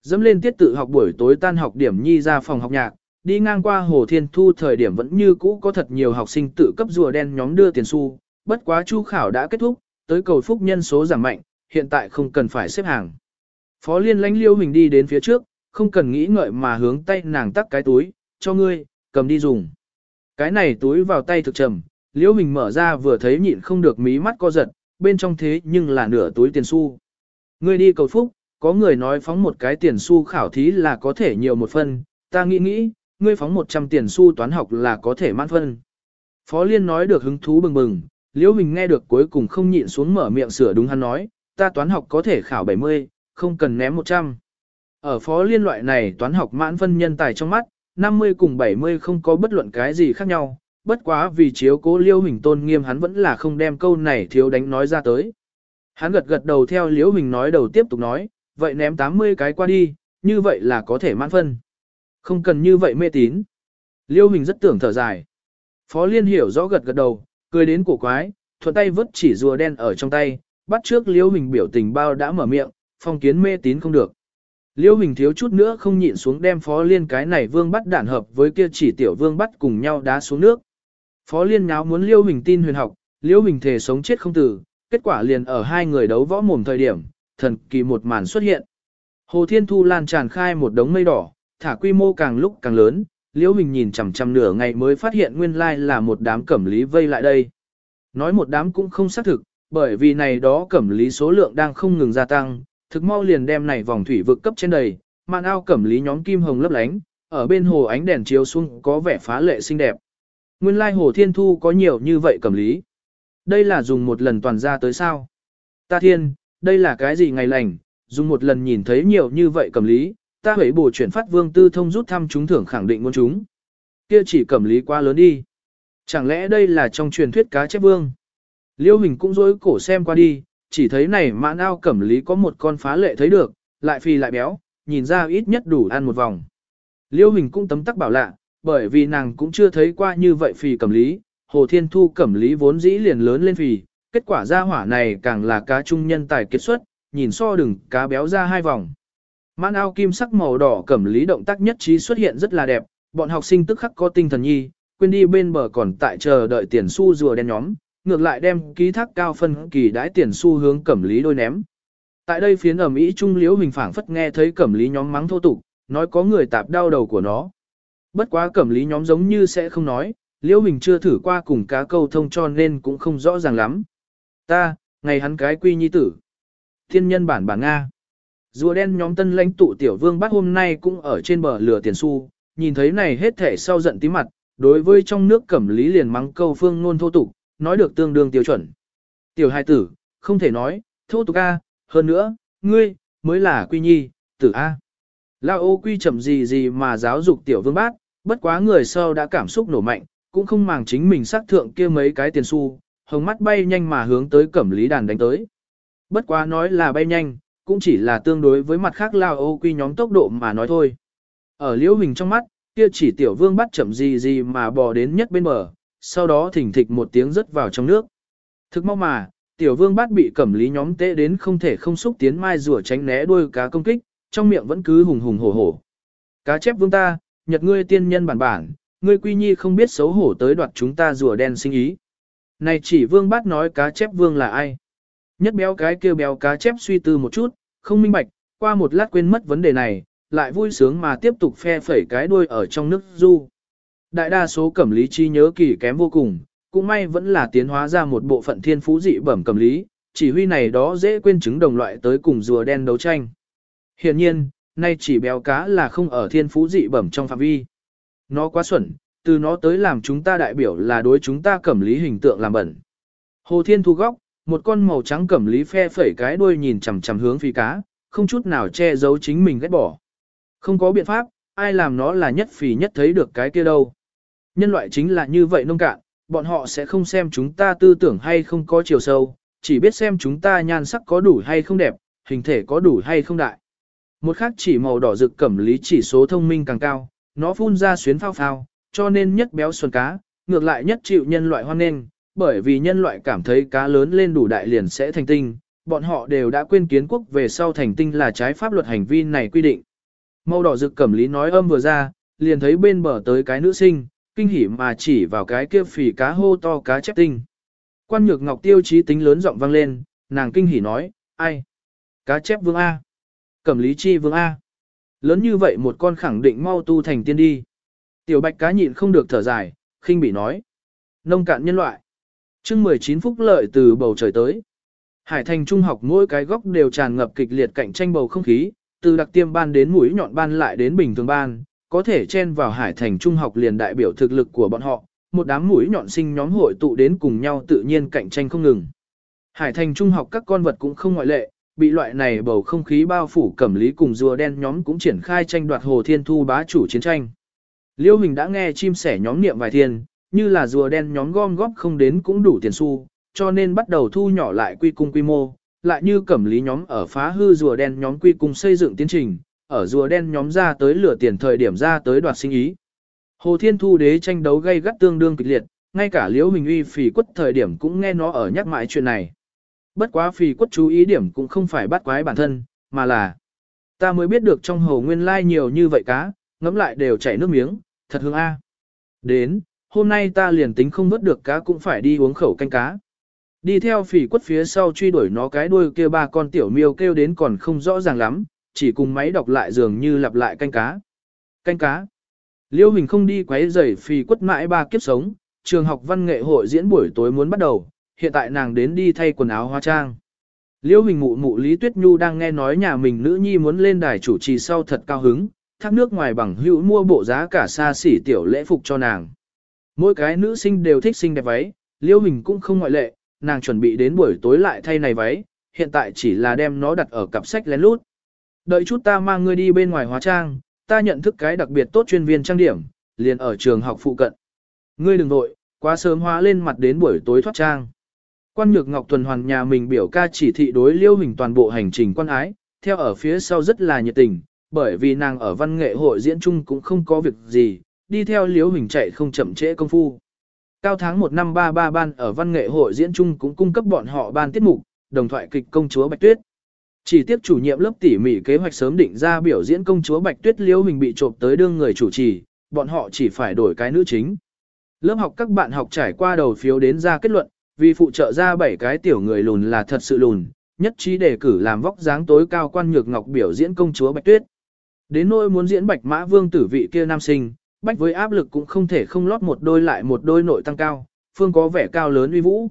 Dẫm lên tiết tự học buổi tối tan học điểm nhi ra phòng học nhạc, đi ngang qua Hồ Thiên Thu thời điểm vẫn như cũ có thật nhiều học sinh tự cấp rùa đen nhóm đưa tiền xu, bất quá chu khảo đã kết thúc, tới cầu phúc nhân số giảm mạnh, hiện tại không cần phải xếp hàng. Phó Liên lánh liêu mình đi đến phía trước, không cần nghĩ ngợi mà hướng tay nàng tắt cái túi, cho ngươi, cầm đi dùng. Cái này túi vào tay thực trầm, liêu mình mở ra vừa thấy nhịn không được mí mắt co giật, bên trong thế nhưng là nửa túi tiền xu. Ngươi đi cầu phúc, có người nói phóng một cái tiền xu khảo thí là có thể nhiều một phân, ta nghĩ nghĩ, ngươi phóng 100 tiền xu toán học là có thể mãn phân. Phó Liên nói được hứng thú bừng bừng, Liễu mình nghe được cuối cùng không nhịn xuống mở miệng sửa đúng hắn nói, ta toán học có thể khảo 70, không cần ném 100. Ở Phó Liên loại này toán học mãn phân nhân tài trong mắt, 50 cùng 70 không có bất luận cái gì khác nhau, bất quá vì chiếu cố liêu hình tôn nghiêm hắn vẫn là không đem câu này thiếu đánh nói ra tới. Hắn gật gật đầu theo liêu hình nói đầu tiếp tục nói, vậy ném 80 cái qua đi, như vậy là có thể mãn phân. Không cần như vậy mê tín. Liêu Hình rất tưởng thở dài. Phó Liên hiểu rõ gật gật đầu, cười đến cổ quái, thuận tay vứt chỉ rùa đen ở trong tay, bắt trước Liêu Hình biểu tình bao đã mở miệng, phong kiến mê tín không được. Liêu Hình thiếu chút nữa không nhịn xuống đem Phó Liên cái này vương bắt đản hợp với kia chỉ tiểu vương bắt cùng nhau đá xuống nước. Phó Liên nháo muốn Liêu Hình tin huyền học, Liêu Hình thề sống chết không tử, kết quả liền ở hai người đấu võ mồm thời điểm, thần kỳ một màn xuất hiện. Hồ Thiên Thu lan tràn khai một đống mây đỏ, thả quy mô càng lúc càng lớn, Liễu Hình nhìn chằm chằm nửa ngày mới phát hiện nguyên lai là một đám cẩm lý vây lại đây. Nói một đám cũng không xác thực, bởi vì này đó cẩm lý số lượng đang không ngừng gia tăng, thực mau liền đem này vòng thủy vực cấp trên đầy, màn ao cẩm lý nhóm kim hồng lấp lánh, ở bên hồ ánh đèn chiếu xuống có vẻ phá lệ xinh đẹp. Nguyên lai hồ thiên thu có nhiều như vậy cẩm lý. Đây là dùng một lần toàn ra tới sao? Ta thiên, đây là cái gì ngày lành, dùng một lần nhìn thấy nhiều như vậy cẩm lý, ta hãy bổ chuyển phát vương tư thông rút thăm chúng thưởng khẳng định muốn chúng. Kia chỉ cẩm lý quá lớn đi. Chẳng lẽ đây là trong truyền thuyết cá chép vương? Liêu Hình cũng dối cổ xem qua đi, chỉ thấy này mãn ao cẩm lý có một con phá lệ thấy được, lại phì lại béo, nhìn ra ít nhất đủ ăn một vòng. Liêu Hình cũng tấm tắc bảo lạ, bởi vì nàng cũng chưa thấy qua như vậy phì cẩm lý, Hồ Thiên Thu cẩm lý vốn dĩ liền lớn lên phì, kết quả ra hỏa này càng là cá trung nhân tài kết xuất, nhìn so đừng cá béo ra hai vòng. Mãn ao kim sắc màu đỏ cẩm lý động tác nhất trí xuất hiện rất là đẹp, bọn học sinh tức khắc có tinh thần nhi, quên đi bên bờ còn tại chờ đợi tiền xu rùa đen nhóm, ngược lại đem ký thác cao phân kỳ đãi tiền xu hướng cẩm lý đôi ném. Tại đây phiến ẩm ý trung liễu hình phảng phất nghe thấy cẩm lý nhóm mắng thô tục, nói có người tạp đau đầu của nó. Bất quá cẩm lý nhóm giống như sẽ không nói, liễu hình chưa thử qua cùng cá câu thông cho nên cũng không rõ ràng lắm. Ta, ngày hắn cái quy nhi tử. Thiên nhân bản bản Nga. Rùa đen nhóm tân lãnh tụ tiểu vương bắt hôm nay cũng ở trên bờ lửa tiền xu, nhìn thấy này hết thể sau giận tí mặt, đối với trong nước cẩm lý liền mắng câu phương ngôn thô tục, nói được tương đương tiêu chuẩn. Tiểu hai tử, không thể nói, thô tục A, hơn nữa, ngươi, mới là quy nhi, tử A. Lao ô quy chậm gì gì mà giáo dục tiểu vương bát, bất quá người sau đã cảm xúc nổ mạnh, cũng không màng chính mình xác thượng kia mấy cái tiền xu, hồng mắt bay nhanh mà hướng tới cẩm lý đàn đánh tới. Bất quá nói là bay nhanh, cũng chỉ là tương đối với mặt khác lao ô quy nhóm tốc độ mà nói thôi. Ở liễu hình trong mắt, kia chỉ tiểu vương bắt chậm gì gì mà bò đến nhất bên bờ, sau đó thỉnh thịch một tiếng rớt vào trong nước. Thực mau mà, tiểu vương bát bị cẩm lý nhóm tệ đến không thể không xúc tiến mai rùa tránh né đuôi cá công kích, trong miệng vẫn cứ hùng hùng hổ hổ. Cá chép vương ta, nhật ngươi tiên nhân bản bản, ngươi quy nhi không biết xấu hổ tới đoạt chúng ta rùa đen sinh ý. Này chỉ vương bát nói cá chép vương là ai? Nhất béo cái kêu béo cá chép suy tư một chút, không minh bạch, qua một lát quên mất vấn đề này, lại vui sướng mà tiếp tục phe phẩy cái đuôi ở trong nước du. Đại đa số cẩm lý chi nhớ kỳ kém vô cùng, cũng may vẫn là tiến hóa ra một bộ phận thiên phú dị bẩm cẩm lý, chỉ huy này đó dễ quên chứng đồng loại tới cùng rùa đen đấu tranh. Hiện nhiên, nay chỉ béo cá là không ở thiên phú dị bẩm trong phạm vi. Nó quá xuẩn, từ nó tới làm chúng ta đại biểu là đối chúng ta cẩm lý hình tượng làm bẩn. Hồ Thiên thu góc, một con màu trắng cẩm lý phe phẩy cái đuôi nhìn chằm chằm hướng phi cá, không chút nào che giấu chính mình ghét bỏ. Không có biện pháp, ai làm nó là nhất phì nhất thấy được cái kia đâu. Nhân loại chính là như vậy nông cạn, bọn họ sẽ không xem chúng ta tư tưởng hay không có chiều sâu, chỉ biết xem chúng ta nhan sắc có đủ hay không đẹp, hình thể có đủ hay không đại. Một khác chỉ màu đỏ rực cẩm lý chỉ số thông minh càng cao, nó phun ra xuyến phao phao, cho nên nhất béo xuân cá, ngược lại nhất chịu nhân loại hoan nghênh, bởi vì nhân loại cảm thấy cá lớn lên đủ đại liền sẽ thành tinh, bọn họ đều đã quên kiến quốc về sau thành tinh là trái pháp luật hành vi này quy định. Màu đỏ rực cẩm lý nói âm vừa ra, liền thấy bên bờ tới cái nữ sinh, kinh hỉ mà chỉ vào cái kia phì cá hô to cá chép tinh. Quan nhược ngọc tiêu chí tính lớn giọng vang lên, nàng kinh hỉ nói, ai? Cá chép vương A. Cẩm lý chi vương A. Lớn như vậy một con khẳng định mau tu thành tiên đi. Tiểu bạch cá nhịn không được thở dài, khinh bị nói. Nông cạn nhân loại. chương 19 phúc lợi từ bầu trời tới. Hải thành trung học mỗi cái góc đều tràn ngập kịch liệt cạnh tranh bầu không khí, từ đặc tiêm ban đến mũi nhọn ban lại đến bình thường ban, có thể chen vào hải thành trung học liền đại biểu thực lực của bọn họ, một đám mũi nhọn sinh nhóm hội tụ đến cùng nhau tự nhiên cạnh tranh không ngừng. Hải thành trung học các con vật cũng không ngoại lệ, bị loại này bầu không khí bao phủ cẩm lý cùng rùa đen nhóm cũng triển khai tranh đoạt hồ thiên thu bá chủ chiến tranh. Liêu Hình đã nghe chim sẻ nhóm niệm vài thiên, như là rùa đen nhóm gom góp không đến cũng đủ tiền xu, cho nên bắt đầu thu nhỏ lại quy cung quy mô, lại như cẩm lý nhóm ở phá hư rùa đen nhóm quy cung xây dựng tiến trình, ở rùa đen nhóm ra tới lửa tiền thời điểm ra tới đoạt sinh ý. Hồ Thiên Thu đế tranh đấu gây gắt tương đương kịch liệt, ngay cả Liễu Minh Uy phỉ quất thời điểm cũng nghe nó ở nhắc mãi chuyện này. Bất quá phỉ quất chú ý điểm cũng không phải bắt quái bản thân, mà là ta mới biết được trong hồ nguyên lai nhiều như vậy cá, ngẫm lại đều chảy nước miếng, thật hương a. Đến, hôm nay ta liền tính không vớt được cá cũng phải đi uống khẩu canh cá. Đi theo phỉ quất phía sau truy đuổi nó cái đuôi kia ba con tiểu miêu kêu đến còn không rõ ràng lắm, chỉ cùng máy đọc lại dường như lặp lại canh cá. Canh cá. Liêu Hình không đi quấy rầy phì quất mãi ba kiếp sống, trường học văn nghệ hội diễn buổi tối muốn bắt đầu, hiện tại nàng đến đi thay quần áo hóa trang. Liêu Hình mụ mụ Lý Tuyết Nhu đang nghe nói nhà mình nữ nhi muốn lên đài chủ trì sau thật cao hứng, thác nước ngoài bằng hữu mua bộ giá cả xa xỉ tiểu lễ phục cho nàng. Mỗi cái nữ sinh đều thích xinh đẹp váy, Liêu Hình cũng không ngoại lệ, nàng chuẩn bị đến buổi tối lại thay này váy, hiện tại chỉ là đem nó đặt ở cặp sách lén lút. Đợi chút ta mang ngươi đi bên ngoài hóa trang, ta nhận thức cái đặc biệt tốt chuyên viên trang điểm, liền ở trường học phụ cận. Ngươi đừng vội, quá sớm hóa lên mặt đến buổi tối thoát trang. Quan nhược Ngọc Tuần Hoàn nhà mình biểu ca chỉ thị đối liêu hình toàn bộ hành trình quan ái, theo ở phía sau rất là nhiệt tình, bởi vì nàng ở văn nghệ hội diễn chung cũng không có việc gì, đi theo liêu hình chạy không chậm trễ công phu. Cao tháng 1 năm 33 ban ở văn nghệ hội diễn chung cũng cung cấp bọn họ ban tiết mục, đồng thoại kịch công chúa Bạch Tuyết. Chỉ tiếp chủ nhiệm lớp tỉ mỉ kế hoạch sớm định ra biểu diễn công chúa Bạch Tuyết liễu hình bị trộm tới đương người chủ trì, bọn họ chỉ phải đổi cái nữ chính. Lớp học các bạn học trải qua đầu phiếu đến ra kết luận, vì phụ trợ ra bảy cái tiểu người lùn là thật sự lùn, nhất trí đề cử làm vóc dáng tối cao quan nhược ngọc biểu diễn công chúa Bạch Tuyết. Đến nỗi muốn diễn Bạch Mã Vương tử vị kia nam sinh, bách với áp lực cũng không thể không lót một đôi lại một đôi nội tăng cao, phương có vẻ cao lớn uy vũ.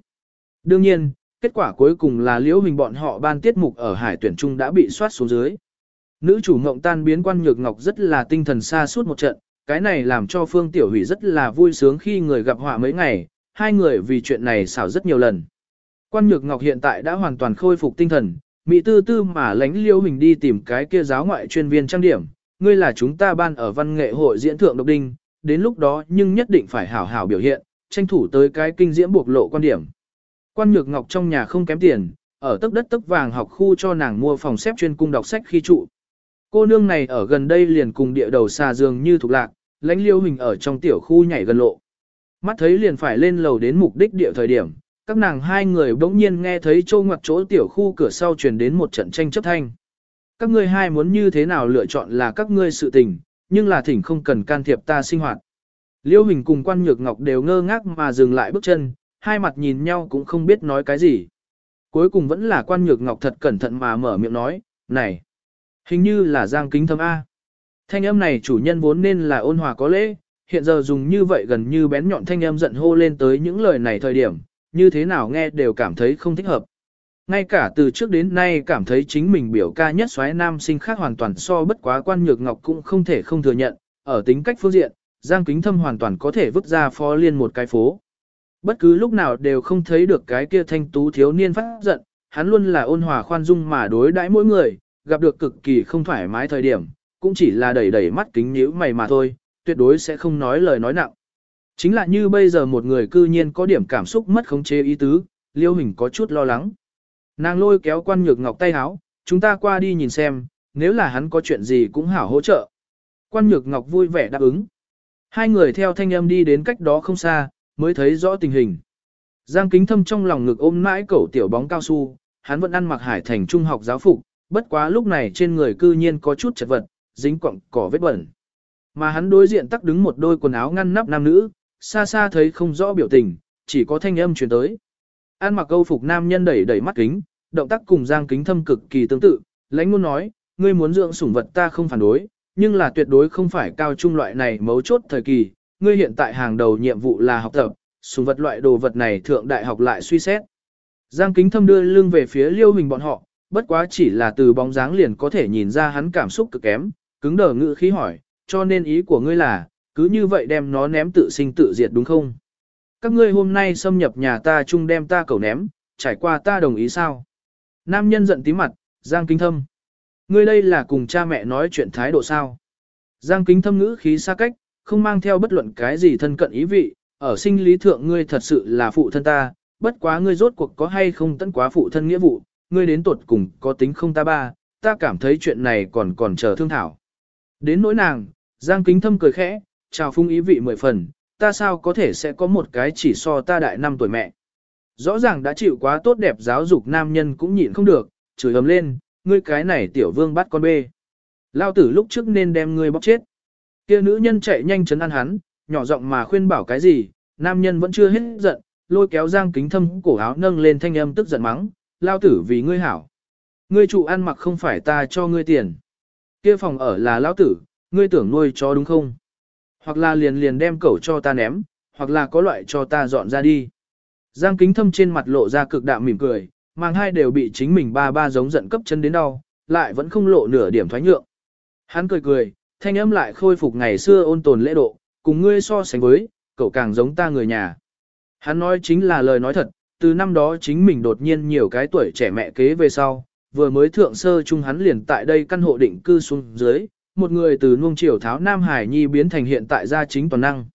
Đương nhiên, kết quả cuối cùng là liễu hình bọn họ ban tiết mục ở hải tuyển trung đã bị soát xuống dưới. Nữ chủ ngộng tan biến quan nhược ngọc rất là tinh thần xa suốt một trận, cái này làm cho Phương Tiểu Hủy rất là vui sướng khi người gặp họa mấy ngày, hai người vì chuyện này xảo rất nhiều lần. Quan nhược ngọc hiện tại đã hoàn toàn khôi phục tinh thần, Mỹ tư tư mà lánh liễu hình đi tìm cái kia giáo ngoại chuyên viên trang điểm, ngươi là chúng ta ban ở văn nghệ hội diễn thượng độc đinh, đến lúc đó nhưng nhất định phải hảo hảo biểu hiện, tranh thủ tới cái kinh diễm bộc lộ quan điểm. Quan Nhược Ngọc trong nhà không kém tiền, ở tấc đất tấc vàng học khu cho nàng mua phòng xếp chuyên cung đọc sách khi trụ. Cô nương này ở gần đây liền cùng địa đầu xà giường như thuộc lạc, lãnh liêu hình ở trong tiểu khu nhảy gần lộ. Mắt thấy liền phải lên lầu đến mục đích địa thời điểm, các nàng hai người bỗng nhiên nghe thấy trâu ngoặt chỗ tiểu khu cửa sau truyền đến một trận tranh chấp thanh các ngươi hai muốn như thế nào lựa chọn là các ngươi sự tình, nhưng là thỉnh không cần can thiệp ta sinh hoạt. Liêu Hình cùng quan nhược ngọc đều ngơ ngác mà dừng lại bước chân, hai mặt nhìn nhau cũng không biết nói cái gì. Cuối cùng vẫn là quan nhược ngọc thật cẩn thận mà mở miệng nói, này, hình như là giang kính thâm A. Thanh âm này chủ nhân vốn nên là ôn hòa có lễ, hiện giờ dùng như vậy gần như bén nhọn thanh âm giận hô lên tới những lời này thời điểm, như thế nào nghe đều cảm thấy không thích hợp. Ngay cả từ trước đến nay cảm thấy chính mình biểu ca nhất xoáy nam sinh khác hoàn toàn so bất quá quan nhược ngọc cũng không thể không thừa nhận, ở tính cách phương diện, Giang Kính Thâm hoàn toàn có thể vứt ra phó liên một cái phố. Bất cứ lúc nào đều không thấy được cái kia thanh tú thiếu niên phát giận, hắn luôn là ôn hòa khoan dung mà đối đãi mỗi người, gặp được cực kỳ không thoải mái thời điểm, cũng chỉ là đẩy đẩy mắt kính nhíu mày mà thôi, tuyệt đối sẽ không nói lời nói nặng. Chính là như bây giờ một người cư nhiên có điểm cảm xúc mất khống chế ý tứ, Liêu Hình có chút lo lắng. Nàng lôi kéo quan nhược ngọc tay háo, chúng ta qua đi nhìn xem, nếu là hắn có chuyện gì cũng hảo hỗ trợ. Quan nhược ngọc vui vẻ đáp ứng. Hai người theo thanh âm đi đến cách đó không xa, mới thấy rõ tình hình. Giang kính thâm trong lòng ngực ôm mãi cẩu tiểu bóng cao su, hắn vẫn ăn mặc hải thành trung học giáo phục, bất quá lúc này trên người cư nhiên có chút chật vật, dính quặng cỏ vết bẩn. Mà hắn đối diện tắc đứng một đôi quần áo ngăn nắp nam nữ, xa xa thấy không rõ biểu tình, chỉ có thanh âm truyền tới. An mặc câu phục nam nhân đẩy đẩy mắt kính, động tác cùng Giang Kính Thâm cực kỳ tương tự, lãnh muốn nói, ngươi muốn dưỡng sủng vật ta không phản đối, nhưng là tuyệt đối không phải cao trung loại này mấu chốt thời kỳ, ngươi hiện tại hàng đầu nhiệm vụ là học tập, sùng vật loại đồ vật này thượng đại học lại suy xét. Giang Kính Thâm đưa lưng về phía Liêu Hình bọn họ, bất quá chỉ là từ bóng dáng liền có thể nhìn ra hắn cảm xúc cực kém, cứng đờ ngữ khí hỏi, cho nên ý của ngươi là, cứ như vậy đem nó ném tự sinh tự diệt đúng không? Các ngươi hôm nay xâm nhập nhà ta chung đem ta cầu ném, trải qua ta đồng ý sao? Nam nhân giận tí mặt, Giang Kính Thâm. Ngươi đây là cùng cha mẹ nói chuyện thái độ sao? Giang Kính Thâm ngữ khí xa cách, không mang theo bất luận cái gì thân cận ý vị, ở sinh lý thượng ngươi thật sự là phụ thân ta, bất quá ngươi rốt cuộc có hay không tận quá phụ thân nghĩa vụ, ngươi đến tuột cùng có tính không ta ba, ta cảm thấy chuyện này còn còn chờ thương thảo. Đến nỗi nàng, Giang Kính Thâm cười khẽ, chào phung ý vị mười phần, ta sao có thể sẽ có một cái chỉ so ta đại năm tuổi mẹ. Rõ ràng đã chịu quá tốt đẹp giáo dục nam nhân cũng nhịn không được, chửi ầm lên, ngươi cái này tiểu vương bắt con bê. Lao tử lúc trước nên đem ngươi bóc chết. Kia nữ nhân chạy nhanh chấn ăn hắn, nhỏ giọng mà khuyên bảo cái gì, nam nhân vẫn chưa hết giận, lôi kéo Giang Kính Thâm cổ áo nâng lên thanh âm tức giận mắng, lao tử vì ngươi hảo. Ngươi chủ ăn mặc không phải ta cho ngươi tiền. Kia phòng ở là lao tử, ngươi tưởng nuôi chó đúng không? Hoặc là liền liền đem cẩu cho ta ném, hoặc là có loại cho ta dọn ra đi. Giang kính thâm trên mặt lộ ra cực đạm mỉm cười, mang hai đều bị chính mình ba ba giống giận cấp chân đến đau, lại vẫn không lộ nửa điểm thoái nhượng. Hắn cười cười, thanh âm lại khôi phục ngày xưa ôn tồn lễ độ, cùng ngươi so sánh với, cậu càng giống ta người nhà. Hắn nói chính là lời nói thật, từ năm đó chính mình đột nhiên nhiều cái tuổi trẻ mẹ kế về sau, vừa mới thượng sơ chung hắn liền tại đây căn hộ định cư xuống dưới, một người từ nuông chiều tháo Nam Hải Nhi biến thành hiện tại gia chính toàn năng.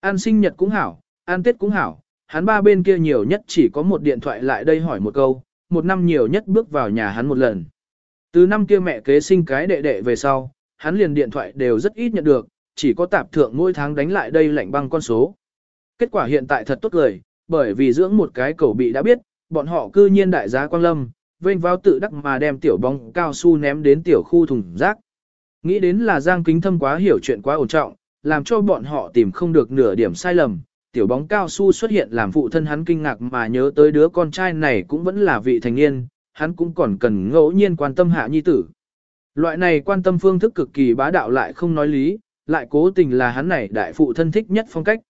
An sinh nhật cũng hảo, an tết cũng hảo, hắn ba bên kia nhiều nhất chỉ có một điện thoại lại đây hỏi một câu, một năm nhiều nhất bước vào nhà hắn một lần. Từ năm kia mẹ kế sinh cái đệ đệ về sau, hắn liền điện thoại đều rất ít nhận được, chỉ có tạp thượng mỗi tháng đánh lại đây lạnh băng con số. Kết quả hiện tại thật tốt lời, bởi vì dưỡng một cái cầu bị đã biết, bọn họ cư nhiên đại giá quang lâm, vênh vào tự đắc mà đem tiểu bóng cao su ném đến tiểu khu thùng rác. Nghĩ đến là Giang Kính Thâm quá hiểu chuyện quá ổn trọng, làm cho bọn họ tìm không được nửa điểm sai lầm. Tiểu bóng cao su xuất hiện làm phụ thân hắn kinh ngạc mà nhớ tới đứa con trai này cũng vẫn là vị thành niên, hắn cũng còn cần ngẫu nhiên quan tâm hạ nhi tử. Loại này quan tâm phương thức cực kỳ bá đạo lại không nói lý, lại cố tình là hắn này đại phụ thân thích nhất phong cách.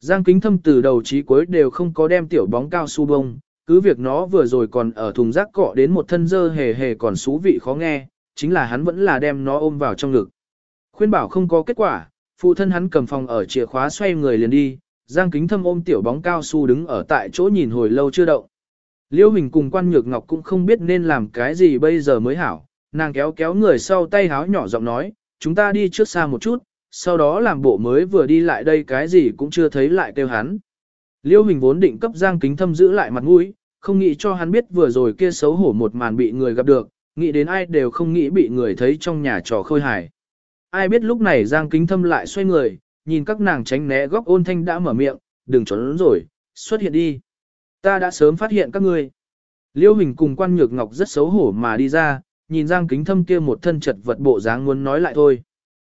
Giang kính thâm từ đầu chí cuối đều không có đem tiểu bóng cao su bông, cứ việc nó vừa rồi còn ở thùng rác cọ đến một thân dơ hề hề còn xú vị khó nghe, chính là hắn vẫn là đem nó ôm vào trong ngực. Khuyên bảo không có kết quả, phụ thân hắn cầm phòng ở chìa khóa xoay người liền đi, Giang Kính Thâm ôm tiểu bóng cao su đứng ở tại chỗ nhìn hồi lâu chưa động. Liêu Hình cùng quan nhược ngọc cũng không biết nên làm cái gì bây giờ mới hảo, nàng kéo kéo người sau tay háo nhỏ giọng nói, chúng ta đi trước xa một chút, sau đó làm bộ mới vừa đi lại đây cái gì cũng chưa thấy lại kêu hắn. Liêu Hình vốn định cấp Giang Kính Thâm giữ lại mặt mũi, không nghĩ cho hắn biết vừa rồi kia xấu hổ một màn bị người gặp được, nghĩ đến ai đều không nghĩ bị người thấy trong nhà trò khôi hài. Ai biết lúc này Giang Kính Thâm lại xoay người, nhìn các nàng tránh né góc ôn thanh đã mở miệng, đừng trốn rồi, xuất hiện đi. Ta đã sớm phát hiện các ngươi. Liêu Hình cùng quan nhược ngọc rất xấu hổ mà đi ra, nhìn Giang Kính Thâm kia một thân chật vật bộ dáng muốn nói lại thôi.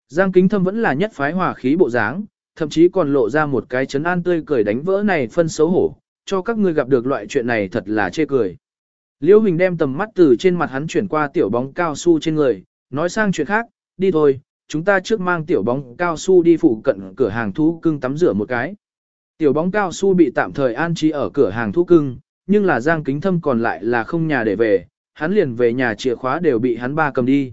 Giang Kính Thâm vẫn là nhất phái hòa khí bộ dáng, thậm chí còn lộ ra một cái chấn an tươi cười đánh vỡ này phân xấu hổ, cho các ngươi gặp được loại chuyện này thật là chê cười. Liễu Hình đem tầm mắt từ trên mặt hắn chuyển qua tiểu bóng cao su trên người, nói sang chuyện khác, đi thôi, chúng ta trước mang tiểu bóng cao su đi phụ cận cửa hàng thú cưng tắm rửa một cái. Tiểu bóng cao su bị tạm thời an trí ở cửa hàng thú cưng, nhưng là Giang Kính Thâm còn lại là không nhà để về, hắn liền về nhà chìa khóa đều bị hắn ba cầm đi.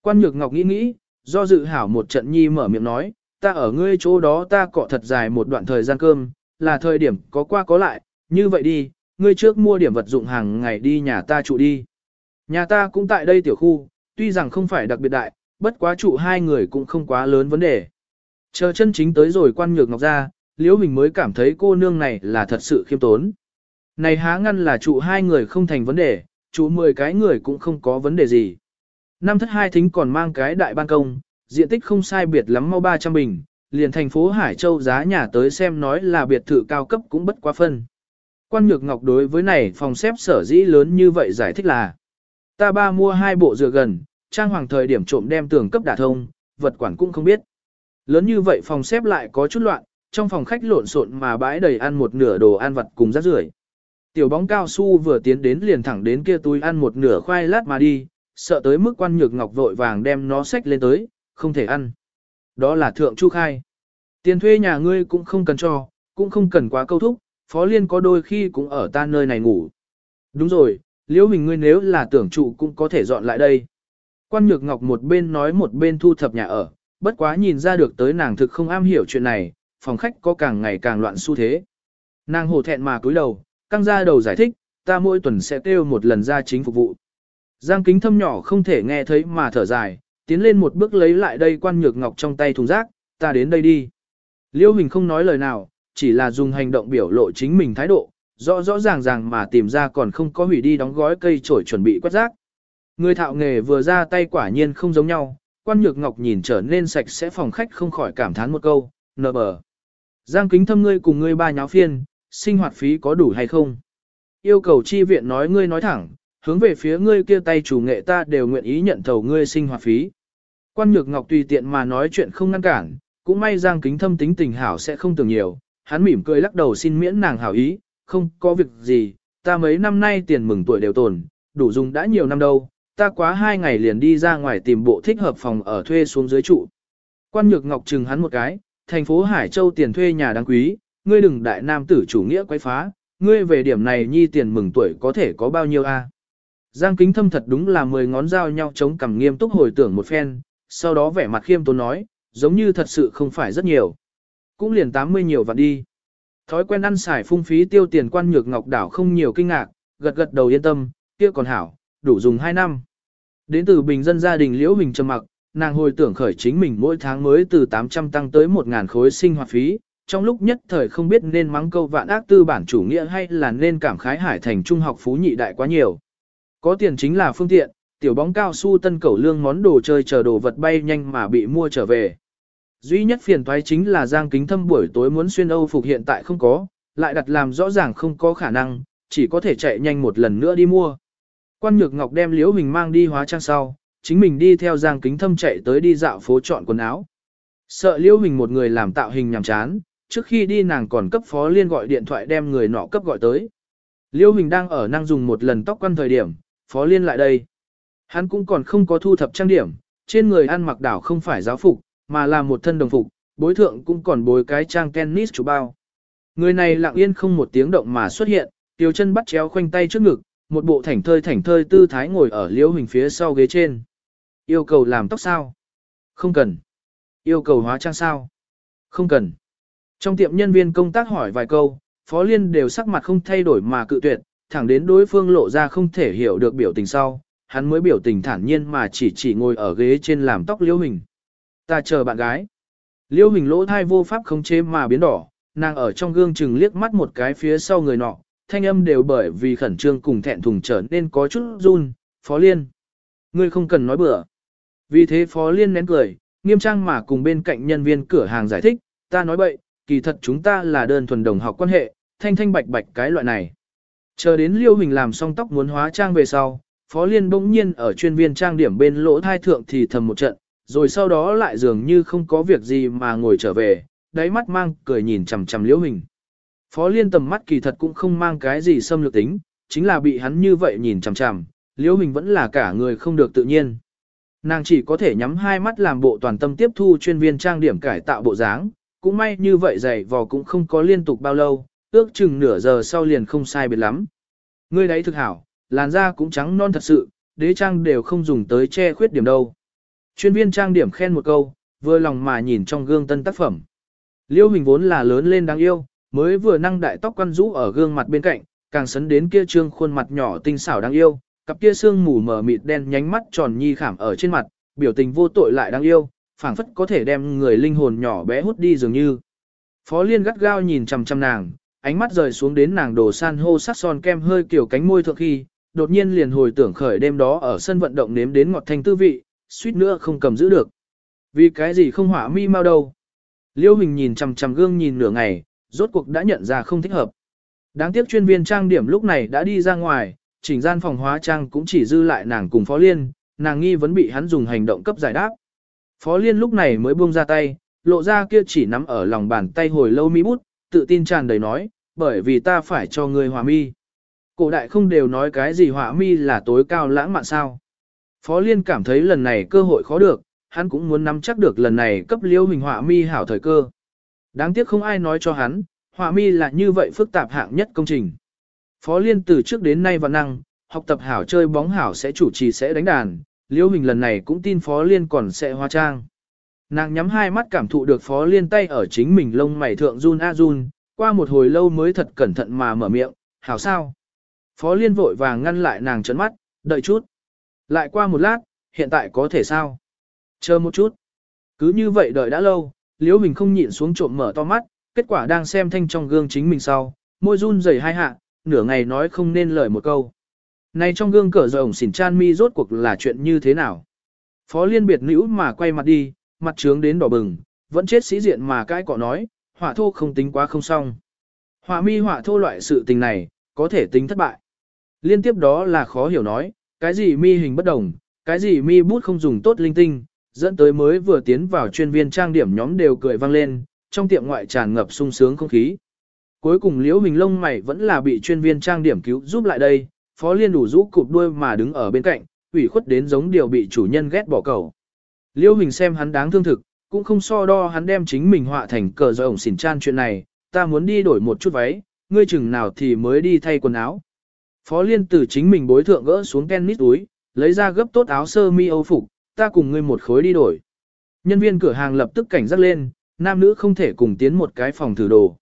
Quan Nhược Ngọc nghĩ nghĩ, do dự hảo một trận nhi mở miệng nói, ta ở ngươi chỗ đó ta cọ thật dài một đoạn thời gian cơm, là thời điểm có qua có lại, như vậy đi, ngươi trước mua điểm vật dụng hàng ngày đi nhà ta trụ đi. Nhà ta cũng tại đây tiểu khu, tuy rằng không phải đặc biệt đại, bất quá trụ hai người cũng không quá lớn vấn đề. Chờ chân chính tới rồi quan nhược ngọc ra, liễu mình mới cảm thấy cô nương này là thật sự khiêm tốn. Này há ngăn là trụ hai người không thành vấn đề, chú 10 cái người cũng không có vấn đề gì. Năm thất hai thính còn mang cái đại ban công, diện tích không sai biệt lắm mau 300 bình, liền thành phố Hải Châu giá nhà tới xem nói là biệt thự cao cấp cũng bất quá phân. Quan Nhược Ngọc đối với này phòng xếp sở dĩ lớn như vậy giải thích là Ta ba mua hai bộ dừa gần, trang hoàng thời điểm trộm đem tường cấp đả thông, vật quản cũng không biết. Lớn như vậy phòng xếp lại có chút loạn, trong phòng khách lộn xộn mà bãi đầy ăn một nửa đồ ăn vật cùng rác rưởi. Tiểu bóng cao su vừa tiến đến liền thẳng đến kia túi ăn một nửa khoai lát mà đi, sợ tới mức quan nhược ngọc vội vàng đem nó xách lên tới, không thể ăn. Đó là thượng chu khai. Tiền thuê nhà ngươi cũng không cần cho, cũng không cần quá câu thúc, phó liên có đôi khi cũng ở ta nơi này ngủ. Đúng rồi, liễu hình ngươi nếu là tưởng trụ cũng có thể dọn lại đây. Quan nhược ngọc một bên nói một bên thu thập nhà ở, bất quá nhìn ra được tới nàng thực không am hiểu chuyện này, phòng khách có càng ngày càng loạn xu thế. Nàng hổ thẹn mà cúi đầu, căng ra đầu giải thích, ta mỗi tuần sẽ kêu một lần ra chính phục vụ. Giang kính thâm nhỏ không thể nghe thấy mà thở dài, tiến lên một bước lấy lại đây quan nhược ngọc trong tay thùng rác, ta đến đây đi. Liêu Hình không nói lời nào, chỉ là dùng hành động biểu lộ chính mình thái độ, rõ rõ ràng ràng mà tìm ra còn không có hủy đi đóng gói cây trổi chuẩn bị quét rác. Người thạo nghề vừa ra tay quả nhiên không giống nhau, quan nhược ngọc nhìn trở nên sạch sẽ phòng khách không khỏi cảm thán một câu, nờ bờ. Giang kính thâm ngươi cùng ngươi ba nháo phiên, sinh hoạt phí có đủ hay không? Yêu cầu chi viện nói ngươi nói thẳng, hướng về phía ngươi kia tay chủ nghệ ta đều nguyện ý nhận thầu ngươi sinh hoạt phí. Quan nhược ngọc tùy tiện mà nói chuyện không ngăn cản, cũng may Giang kính thâm tính tình hảo sẽ không tưởng nhiều, hắn mỉm cười lắc đầu xin miễn nàng hảo ý, không có việc gì, ta mấy năm nay tiền mừng tuổi đều tồn, đủ dùng đã nhiều năm đâu, ta quá hai ngày liền đi ra ngoài tìm bộ thích hợp phòng ở thuê xuống dưới trụ. Quan nhược ngọc chừng hắn một cái, thành phố Hải Châu tiền thuê nhà đáng quý, ngươi đừng đại nam tử chủ nghĩa quấy phá, ngươi về điểm này nhi tiền mừng tuổi có thể có bao nhiêu a? Giang kính thâm thật đúng là mười ngón dao nhau chống cằm nghiêm túc hồi tưởng một phen, sau đó vẻ mặt khiêm tốn nói, giống như thật sự không phải rất nhiều. Cũng liền 80 nhiều vạn đi. Thói quen ăn xài phung phí tiêu tiền quan nhược ngọc đảo không nhiều kinh ngạc, gật gật đầu yên tâm, kia còn hảo, đủ dùng 2 năm. Đến từ bình dân gia đình liễu hình trầm mặc, nàng hồi tưởng khởi chính mình mỗi tháng mới từ 800 tăng tới 1.000 khối sinh hoạt phí, trong lúc nhất thời không biết nên mắng câu vạn ác tư bản chủ nghĩa hay là nên cảm khái hải thành trung học phú nhị đại quá nhiều. Có tiền chính là phương tiện, tiểu bóng cao su tân cẩu lương món đồ chơi chờ đồ vật bay nhanh mà bị mua trở về. Duy nhất phiền toái chính là giang kính thâm buổi tối muốn xuyên Âu phục hiện tại không có, lại đặt làm rõ ràng không có khả năng, chỉ có thể chạy nhanh một lần nữa đi mua. Quan Nhược Ngọc đem Liễu Hình mang đi hóa trang sau, chính mình đi theo Giang Kính Thâm chạy tới đi dạo phố chọn quần áo. Sợ Liễu Hình một người làm tạo hình nhàm chán, trước khi đi nàng còn cấp Phó Liên gọi điện thoại đem người nọ cấp gọi tới. Liêu Hình đang ở năng dùng một lần tóc quăn thời điểm, Phó Liên lại đây. Hắn cũng còn không có thu thập trang điểm, trên người ăn mặc đảo không phải giáo phục, mà là một thân đồng phục, bối thượng cũng còn bối cái trang tennis chủ bao. Người này lặng yên không một tiếng động mà xuất hiện, tiêu chân bắt chéo khoanh tay trước ngực, một bộ thảnh thơi thảnh thơi tư thái ngồi ở liễu hình phía sau ghế trên. Yêu cầu làm tóc sao? Không cần. Yêu cầu hóa trang sao? Không cần. Trong tiệm nhân viên công tác hỏi vài câu, Phó Liên đều sắc mặt không thay đổi mà cự tuyệt, thẳng đến đối phương lộ ra không thể hiểu được biểu tình sau, hắn mới biểu tình thản nhiên mà chỉ chỉ ngồi ở ghế trên làm tóc liễu hình. Ta chờ bạn gái. Liễu hình lỗ thai vô pháp không chế mà biến đỏ, nàng ở trong gương chừng liếc mắt một cái phía sau người nọ, thanh âm đều bởi vì khẩn trương cùng thẹn thùng trở nên có chút run, Phó Liên. Ngươi không cần nói bừa. Vì thế Phó Liên nén cười, nghiêm trang mà cùng bên cạnh nhân viên cửa hàng giải thích, ta nói bậy, kỳ thật chúng ta là đơn thuần đồng học quan hệ, thanh thanh bạch bạch cái loại này. Chờ đến Liêu Hình làm xong tóc muốn hóa trang về sau, Phó Liên bỗng nhiên ở chuyên viên trang điểm bên lỗ thai thượng thì thầm một trận, rồi sau đó lại dường như không có việc gì mà ngồi trở về, đáy mắt mang cười nhìn chằm chằm Liêu Hình. Phó Liên tầm mắt kỳ thật cũng không mang cái gì xâm lược tính, chính là bị hắn như vậy nhìn chằm chằm, Liễu Hình vẫn là cả người không được tự nhiên. Nàng chỉ có thể nhắm hai mắt làm bộ toàn tâm tiếp thu chuyên viên trang điểm cải tạo bộ dáng, cũng may như vậy dày vò cũng không có liên tục bao lâu, ước chừng nửa giờ sau liền không sai biệt lắm. Ngươi đấy thực hảo, làn da cũng trắng non thật sự, đế trang đều không dùng tới che khuyết điểm đâu. Chuyên viên trang điểm khen một câu, vừa lòng mà nhìn trong gương tân tác phẩm. Liêu Hình vốn là lớn lên đáng yêu, mới vừa năng đại tóc quăn rũ ở gương mặt bên cạnh, càng sấn đến kia trương khuôn mặt nhỏ tinh xảo đáng yêu, cặp kia xương mù mờ mịt đen nhánh mắt tròn nhi khảm ở trên mặt, biểu tình vô tội lại đáng yêu, phảng phất có thể đem người linh hồn nhỏ bé hút đi dường như. Phó Liên gắt gao nhìn chằm chằm nàng, ánh mắt rời xuống đến nàng đồ san hô sắc son kem hơi kiểu cánh môi thượng khi, đột nhiên liền hồi tưởng khởi đêm đó ở sân vận động nếm đến ngọt thanh tư vị, suýt nữa không cầm giữ được. Vì cái gì không hỏa mi mau đâu. Liêu Hình nhìn chằm chằm gương nhìn nửa ngày, rốt cuộc đã nhận ra không thích hợp. Đáng tiếc chuyên viên trang điểm lúc này đã đi ra ngoài, chỉnh gian phòng hóa trang cũng chỉ dư lại nàng cùng Phó Liên, nàng nghi vẫn bị hắn dùng hành động cấp giải đáp. Phó Liên lúc này mới buông ra tay, lộ ra kia chỉ nắm ở lòng bàn tay hồi lâu mi bút, tự tin tràn đầy nói, bởi vì ta phải cho ngươi hòa mi. Cổ đại không đều nói cái gì hòa mi là tối cao lãng mạn sao. Phó Liên cảm thấy lần này cơ hội khó được, hắn cũng muốn nắm chắc được lần này cấp liêu hình họa mi hảo thời cơ. Đáng tiếc không ai nói cho hắn, họa mi là như vậy phức tạp hạng nhất công trình. Phó Liên từ trước đến nay và năng, học tập hảo chơi bóng hảo sẽ chủ trì sẽ đánh đàn, Liễu hình lần này cũng tin Phó Liên còn sẽ hóa trang. Nàng nhắm hai mắt cảm thụ được Phó Liên tay ở chính mình lông mày thượng run a run, qua một hồi lâu mới thật cẩn thận mà mở miệng, hảo sao. Phó Liên vội vàng ngăn lại nàng trấn mắt, đợi chút. Lại qua một lát, hiện tại có thể sao? Chờ một chút. Cứ như vậy đợi đã lâu, Liễu Bình không nhịn xuống trộm mở to mắt, kết quả đang xem thanh trong gương chính mình sau, môi run rẩy hai hạ, nửa ngày nói không nên lời một câu. Này trong gương cỡ rồng xỉn chan mi rốt cuộc là chuyện như thế nào? Phó Liên biệt nữ mà quay mặt đi, mặt trướng đến đỏ bừng, vẫn chết sĩ diện mà cái cọ nói, họa thô không tính quá không xong. Họa mi họa thô loại sự tình này, có thể tính thất bại. Liên tiếp đó là khó hiểu nói, cái gì mi hình bất đồng, cái gì mi bút không dùng tốt linh tinh, dẫn tới mới vừa tiến vào chuyên viên trang điểm nhóm đều cười vang lên, trong tiệm ngoại tràn ngập sung sướng không khí. Cuối cùng liễu hình lông mày vẫn là bị chuyên viên trang điểm cứu giúp lại đây, phó liên đủ rũ cụp đuôi mà đứng ở bên cạnh, ủy khuất đến giống điều bị chủ nhân ghét bỏ cầu. Liêu hình xem hắn đáng thương thực, cũng không so đo hắn đem chính mình họa thành cờ do ổng xỉn chan chuyện này, ta muốn đi đổi một chút váy, ngươi chừng nào thì mới đi thay quần áo. Phó Liên từ chính mình bối thượng gỡ xuống tennis túi, lấy ra gấp tốt áo sơ mi âu phục, ta cùng ngươi một khối đi đổi. Nhân viên cửa hàng lập tức cảnh giác lên, nam nữ không thể cùng tiến một cái phòng thử đồ.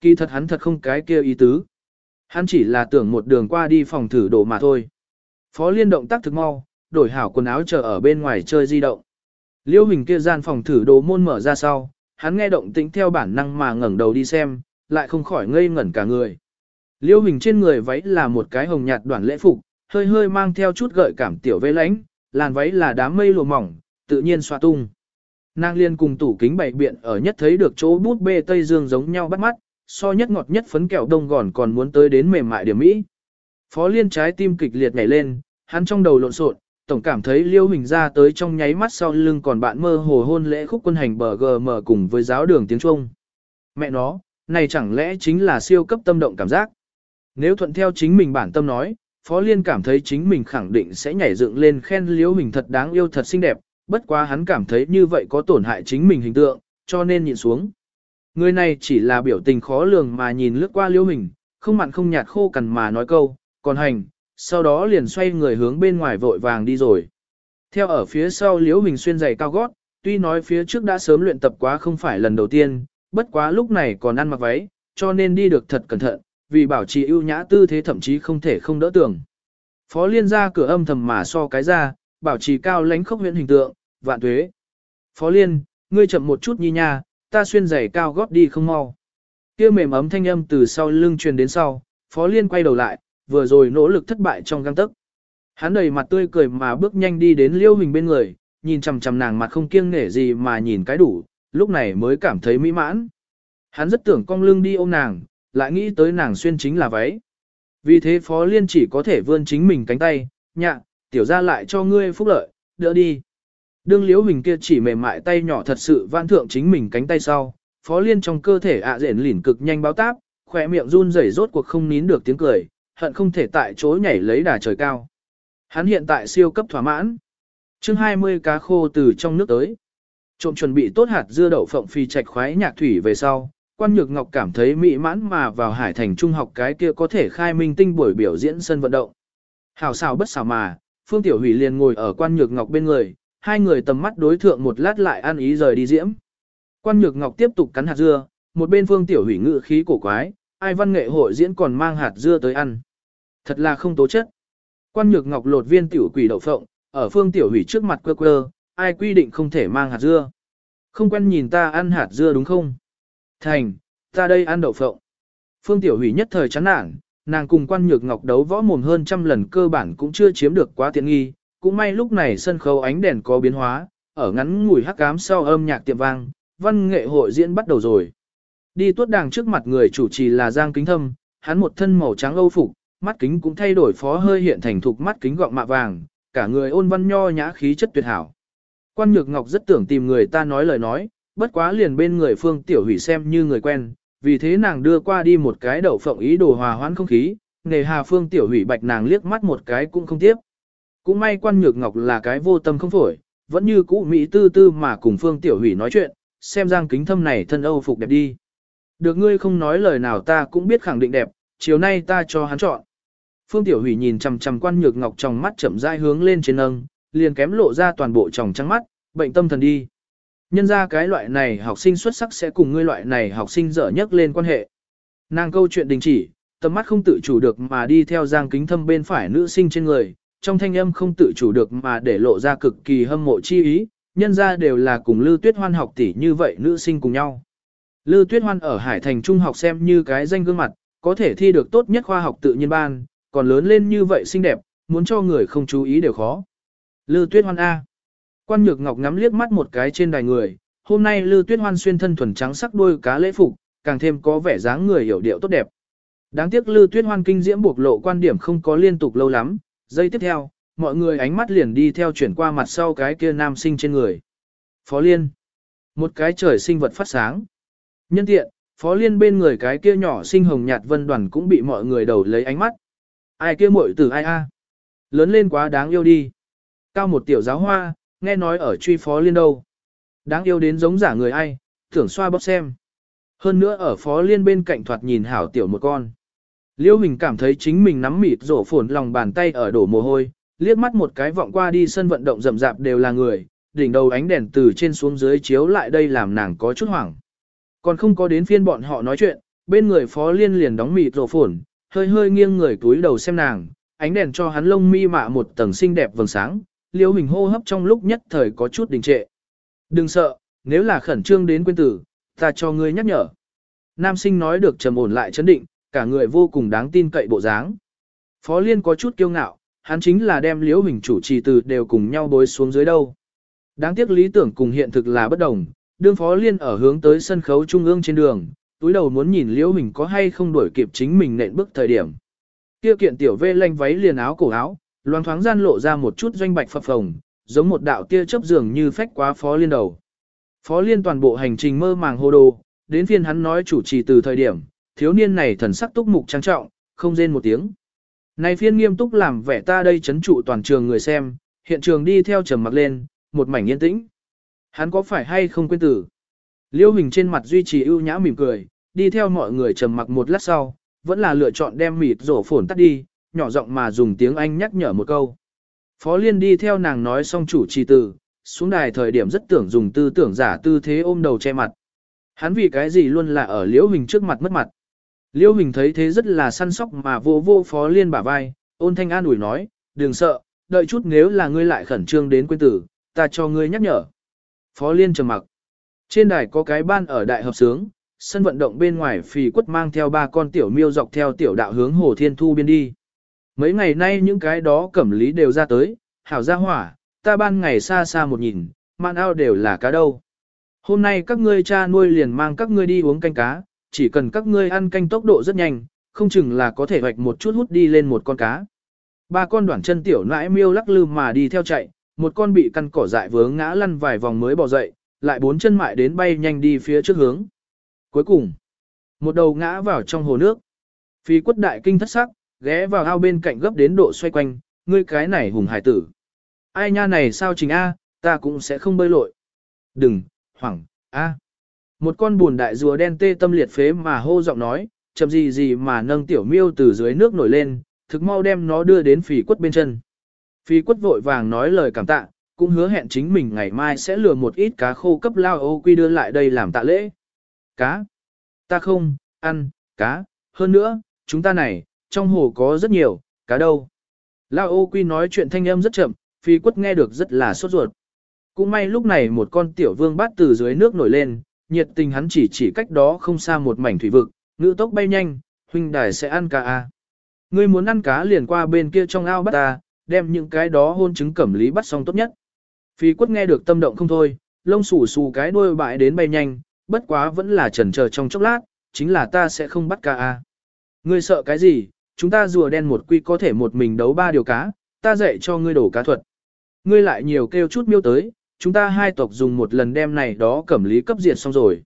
Kỳ thật hắn thật không cái kia ý tứ. Hắn chỉ là tưởng một đường qua đi phòng thử đồ mà thôi. Phó Liên động tác thực mau, đổi hảo quần áo chờ ở bên ngoài chơi di động. Liêu hình kia gian phòng thử đồ môn mở ra sau, hắn nghe động tĩnh theo bản năng mà ngẩng đầu đi xem, lại không khỏi ngây ngẩn cả người. Liêu hình trên người váy là một cái hồng nhạt đoạn lễ phục, hơi hơi mang theo chút gợi cảm tiểu vây lánh, làn váy là đám mây lùa mỏng, tự nhiên xoa tung. Nàng liên cùng tủ kính bảy biện ở nhất thấy được chỗ bút bê Tây Dương giống nhau bắt mắt, so nhất ngọt nhất phấn kẹo đông gòn còn muốn tới đến mềm mại điểm mỹ. Phó liên trái tim kịch liệt nhảy lên, hắn trong đầu lộn xộn, tổng cảm thấy liêu hình ra tới trong nháy mắt sau lưng còn bạn mơ hồ hôn lễ khúc quân hành bờ gm cùng với giáo đường tiếng Trung. Mẹ nó, này chẳng lẽ chính là siêu cấp tâm động cảm giác. Nếu thuận theo chính mình bản tâm nói, Phó Liên cảm thấy chính mình khẳng định sẽ nhảy dựng lên khen liêu mình thật đáng yêu thật xinh đẹp, bất quá hắn cảm thấy như vậy có tổn hại chính mình hình tượng, cho nên nhìn xuống. Người này chỉ là biểu tình khó lường mà nhìn lướt qua liễu mình, không mặn không nhạt khô cằn mà nói câu, còn hành, sau đó liền xoay người hướng bên ngoài vội vàng đi rồi. Theo ở phía sau liễu mình xuyên giày cao gót, tuy nói phía trước đã sớm luyện tập quá không phải lần đầu tiên, bất quá lúc này còn ăn mặc váy, cho nên đi được thật cẩn thận, vì bảo trì ưu nhã tư thế thậm chí không thể không đỡ tưởng. Phó liên ra cửa âm thầm mà so cái ra, bảo trì cao lánh khốc huyện hình tượng, vạn tuế. Phó liên, ngươi chậm một chút nhi nha, ta xuyên giày cao gót đi không mau. Kia mềm ấm thanh âm từ sau lưng truyền đến sau, phó liên quay đầu lại, vừa rồi nỗ lực thất bại trong găng tức. Hắn đầy mặt tươi cười mà bước nhanh đi đến liêu hình bên người, nhìn chằm chằm nàng mặt không kiêng nể gì mà nhìn cái đủ, lúc này mới cảm thấy mỹ mãn. Hắn rất tưởng cong lưng đi ôm nàng, lại nghĩ tới nàng xuyên chính là váy. Vì thế Phó Liên chỉ có thể vươn chính mình cánh tay, nhạ, tiểu ra lại cho ngươi phúc lợi, đỡ đi. Đương liễu hình kia chỉ mềm mại tay nhỏ thật sự vãn thượng chính mình cánh tay sau, Phó Liên trong cơ thể ạ à rển lỉn cực nhanh báo táp, khỏe miệng run rẩy rốt cuộc không nín được tiếng cười, hận không thể tại chỗ nhảy lấy đà trời cao. Hắn hiện tại siêu cấp thỏa mãn. chương 20 cá khô từ trong nước tới. Trộm chuẩn bị tốt hạt dưa đậu phộng phi trạch khoái nhạc thủy về sau, quan nhược ngọc cảm thấy mỹ mãn mà vào hải thành trung học cái kia có thể khai minh tinh buổi biểu diễn sân vận động. Hảo xào bất xào mà, Phương Tiểu Hủy liền ngồi ở quan nhược ngọc bên người, hai người tầm mắt đối thượng một lát lại ăn ý rời đi diễm. Quan nhược ngọc tiếp tục cắn hạt dưa, một bên Phương Tiểu Hủy ngự khí cổ quái, ai văn nghệ hội diễn còn mang hạt dưa tới ăn. Thật là không tố chất. Quan nhược ngọc lột viên tiểu quỷ đậu phộng, ở Phương Tiểu Hủy trước mặt quơ quơ, ai quy định không thể mang hạt dưa. Không quen nhìn ta ăn hạt dưa đúng không? Thành, ta đây ăn đậu phộng. Phương Tiểu Hủy nhất thời chán nản, nàng cùng quan nhược ngọc đấu võ mồm hơn trăm lần cơ bản cũng chưa chiếm được quá tiện nghi, cũng may lúc này sân khấu ánh đèn có biến hóa, ở ngắn ngủi hắc ám sau âm nhạc tiệm vang, văn nghệ hội diễn bắt đầu rồi. Đi tuốt đàng trước mặt người chủ trì là Giang Kính Thâm, hắn một thân màu trắng âu phục, mắt kính cũng thay đổi phó hơi hiện thành thục mắt kính gọng mạ vàng, cả người ôn văn nho nhã khí chất tuyệt hảo. Quan Nhược Ngọc rất tưởng tìm người ta nói lời nói, bất quá liền bên người phương tiểu hủy xem như người quen, vì thế nàng đưa qua đi một cái đậu phộng ý đồ hòa hoãn không khí, nề hà phương tiểu hủy bạch nàng liếc mắt một cái cũng không tiếp. Cũng may quan nhược ngọc là cái vô tâm không phổi, vẫn như cũ Mỹ tư tư mà cùng phương tiểu hủy nói chuyện, xem giang kính thâm này thân âu phục đẹp đi. Được ngươi không nói lời nào ta cũng biết khẳng định đẹp, chiều nay ta cho hắn chọn. Phương Tiểu Hủy nhìn chằm chằm quan nhược ngọc trong mắt chậm rãi hướng lên trên nâng, liền kém lộ ra toàn bộ tròng trắng mắt, bệnh tâm thần đi. Nhân ra cái loại này học sinh xuất sắc sẽ cùng ngươi loại này học sinh dở nhất lên quan hệ. Nàng câu chuyện đình chỉ, tầm mắt không tự chủ được mà đi theo giang kính thâm bên phải nữ sinh trên người, trong thanh âm không tự chủ được mà để lộ ra cực kỳ hâm mộ chi ý, nhân ra đều là cùng Lư Tuyết Hoan học tỷ như vậy nữ sinh cùng nhau. Lư Tuyết Hoan ở Hải Thành Trung học xem như cái danh gương mặt, có thể thi được tốt nhất khoa học tự nhiên ban, còn lớn lên như vậy xinh đẹp, muốn cho người không chú ý đều khó. Lư Tuyết Hoan A. Quan Nhược Ngọc ngắm liếc mắt một cái trên đài người, hôm nay Lư Tuyết Hoan xuyên thân thuần trắng sắc đôi cá lễ phục, càng thêm có vẻ dáng người hiểu điệu tốt đẹp. Đáng tiếc Lư Tuyết Hoan kinh diễm bộc lộ quan điểm không có liên tục lâu lắm, giây tiếp theo, mọi người ánh mắt liền đi theo chuyển qua mặt sau cái kia nam sinh trên người. Phó Liên. Một cái trời sinh vật phát sáng. Nhân tiện, Phó Liên bên người cái kia nhỏ sinh hồng nhạt vân đoàn cũng bị mọi người đầu lấy ánh mắt. Ai kia muội tử ai a? Lớn lên quá đáng yêu đi. Cao một tiểu giáo hoa, nghe nói ở truy Phó Liên đâu. Đáng yêu đến giống giả người ai, thưởng xoa bóp xem. Hơn nữa ở Phó Liên bên cạnh thoạt nhìn hảo tiểu một con. Liêu Hình cảm thấy chính mình nắm mịt rổ phồn lòng bàn tay ở đổ mồ hôi, liếc mắt một cái vọng qua đi sân vận động rậm rạp đều là người, đỉnh đầu ánh đèn từ trên xuống dưới chiếu lại đây làm nàng có chút hoảng. Còn không có đến phiên bọn họ nói chuyện, bên người phó liên liền đóng mịt rổ phồn, hơi hơi nghiêng người túi đầu xem nàng, ánh đèn cho hắn lông mi mạ một tầng xinh đẹp vầng sáng, liêu hình hô hấp trong lúc nhất thời có chút đình trệ. Đừng sợ, nếu là khẩn trương đến quên tử, ta cho ngươi nhắc nhở. Nam sinh nói được trầm ổn lại chấn định, cả người vô cùng đáng tin cậy bộ dáng. Phó Liên có chút kiêu ngạo, hắn chính là đem liễu hình chủ trì từ đều cùng nhau bối xuống dưới đâu. Đáng tiếc lý tưởng cùng hiện thực là bất đồng, đương Phó Liên ở hướng tới sân khấu trung ương trên đường, túi đầu muốn nhìn liễu hình có hay không đuổi kịp chính mình nện bước thời điểm. Kia kiện tiểu vê lanh váy liền áo cổ áo, loan thoáng gian lộ ra một chút doanh bạch phập phồng, giống một đạo tia chớp dường như phách quá Phó Liên đầu. Phó Liên toàn bộ hành trình mơ màng hồ đồ, đến phiên hắn nói chủ trì từ thời điểm, thiếu niên này thần sắc túc mục trang trọng, không rên một tiếng. Này phiên nghiêm túc làm vẻ ta đây chấn trụ toàn trường người xem, hiện trường đi theo trầm mặc lên, một mảnh yên tĩnh. Hắn có phải hay không quên tử? Liêu hình trên mặt duy trì ưu nhã mỉm cười, đi theo mọi người trầm mặc một lát sau, vẫn là lựa chọn đem mịt rổ phồn tắt đi, nhỏ giọng mà dùng tiếng Anh nhắc nhở một câu. Phó Liên đi theo nàng nói xong chủ trì từ, xuống đài thời điểm rất tưởng dùng tư tưởng giả tư thế ôm đầu che mặt. Hắn vì cái gì luôn là ở liễu hình trước mặt mất mặt. Liêu Hình thấy thế rất là săn sóc mà vô vô phó liên bả vai, ôn thanh an ủi nói, đừng sợ, đợi chút nếu là ngươi lại khẩn trương đến quên tử, ta cho ngươi nhắc nhở. Phó liên trầm mặc. Trên đài có cái ban ở đại hợp sướng, sân vận động bên ngoài phì quất mang theo ba con tiểu miêu dọc theo tiểu đạo hướng hồ thiên thu biên đi. Mấy ngày nay những cái đó cẩm lý đều ra tới, hảo ra hỏa, ta ban ngày xa xa một nhìn, man ao đều là cá đâu. Hôm nay các ngươi cha nuôi liền mang các ngươi đi uống canh cá, chỉ cần các ngươi ăn canh tốc độ rất nhanh, không chừng là có thể hoạch một chút hút đi lên một con cá. Ba con đoạn chân tiểu nãi miêu lắc lư mà đi theo chạy, một con bị căn cỏ dại vướng ngã lăn vài vòng mới bò dậy, lại bốn chân mại đến bay nhanh đi phía trước hướng. Cuối cùng, một đầu ngã vào trong hồ nước. Phi quất đại kinh thất sắc, ghé vào ao bên cạnh gấp đến độ xoay quanh, ngươi cái này hùng hải tử. Ai nha này sao trình A, ta cũng sẽ không bơi lội. Đừng, hoảng, A. Một con buồn đại rùa đen tê tâm liệt phế mà hô giọng nói, chậm gì gì mà nâng tiểu miêu từ dưới nước nổi lên, thực mau đem nó đưa đến phì quất bên chân. Phì quất vội vàng nói lời cảm tạ, cũng hứa hẹn chính mình ngày mai sẽ lừa một ít cá khô cấp lao ô quy đưa lại đây làm tạ lễ. Cá? Ta không, ăn, cá, hơn nữa, chúng ta này, trong hồ có rất nhiều, cá đâu. Lao ô quy nói chuyện thanh âm rất chậm, phi quất nghe được rất là sốt ruột. Cũng may lúc này một con tiểu vương bát từ dưới nước nổi lên, nhiệt tình hắn chỉ chỉ cách đó không xa một mảnh thủy vực, ngữ tốc bay nhanh, huynh đài sẽ ăn cá à. Ngươi muốn ăn cá liền qua bên kia trong ao bắt ta, đem những cái đó hôn chứng cẩm lý bắt xong tốt nhất. Phi quất nghe được tâm động không thôi, lông xù xù cái đuôi bại đến bay nhanh, bất quá vẫn là chần chờ trong chốc lát, chính là ta sẽ không bắt cá à. Ngươi sợ cái gì, chúng ta rùa đen một quy có thể một mình đấu ba điều cá, ta dạy cho ngươi đổ cá thuật. Ngươi lại nhiều kêu chút miêu tới, chúng ta hai tộc dùng một lần đem này đó cẩm lý cấp diệt xong rồi.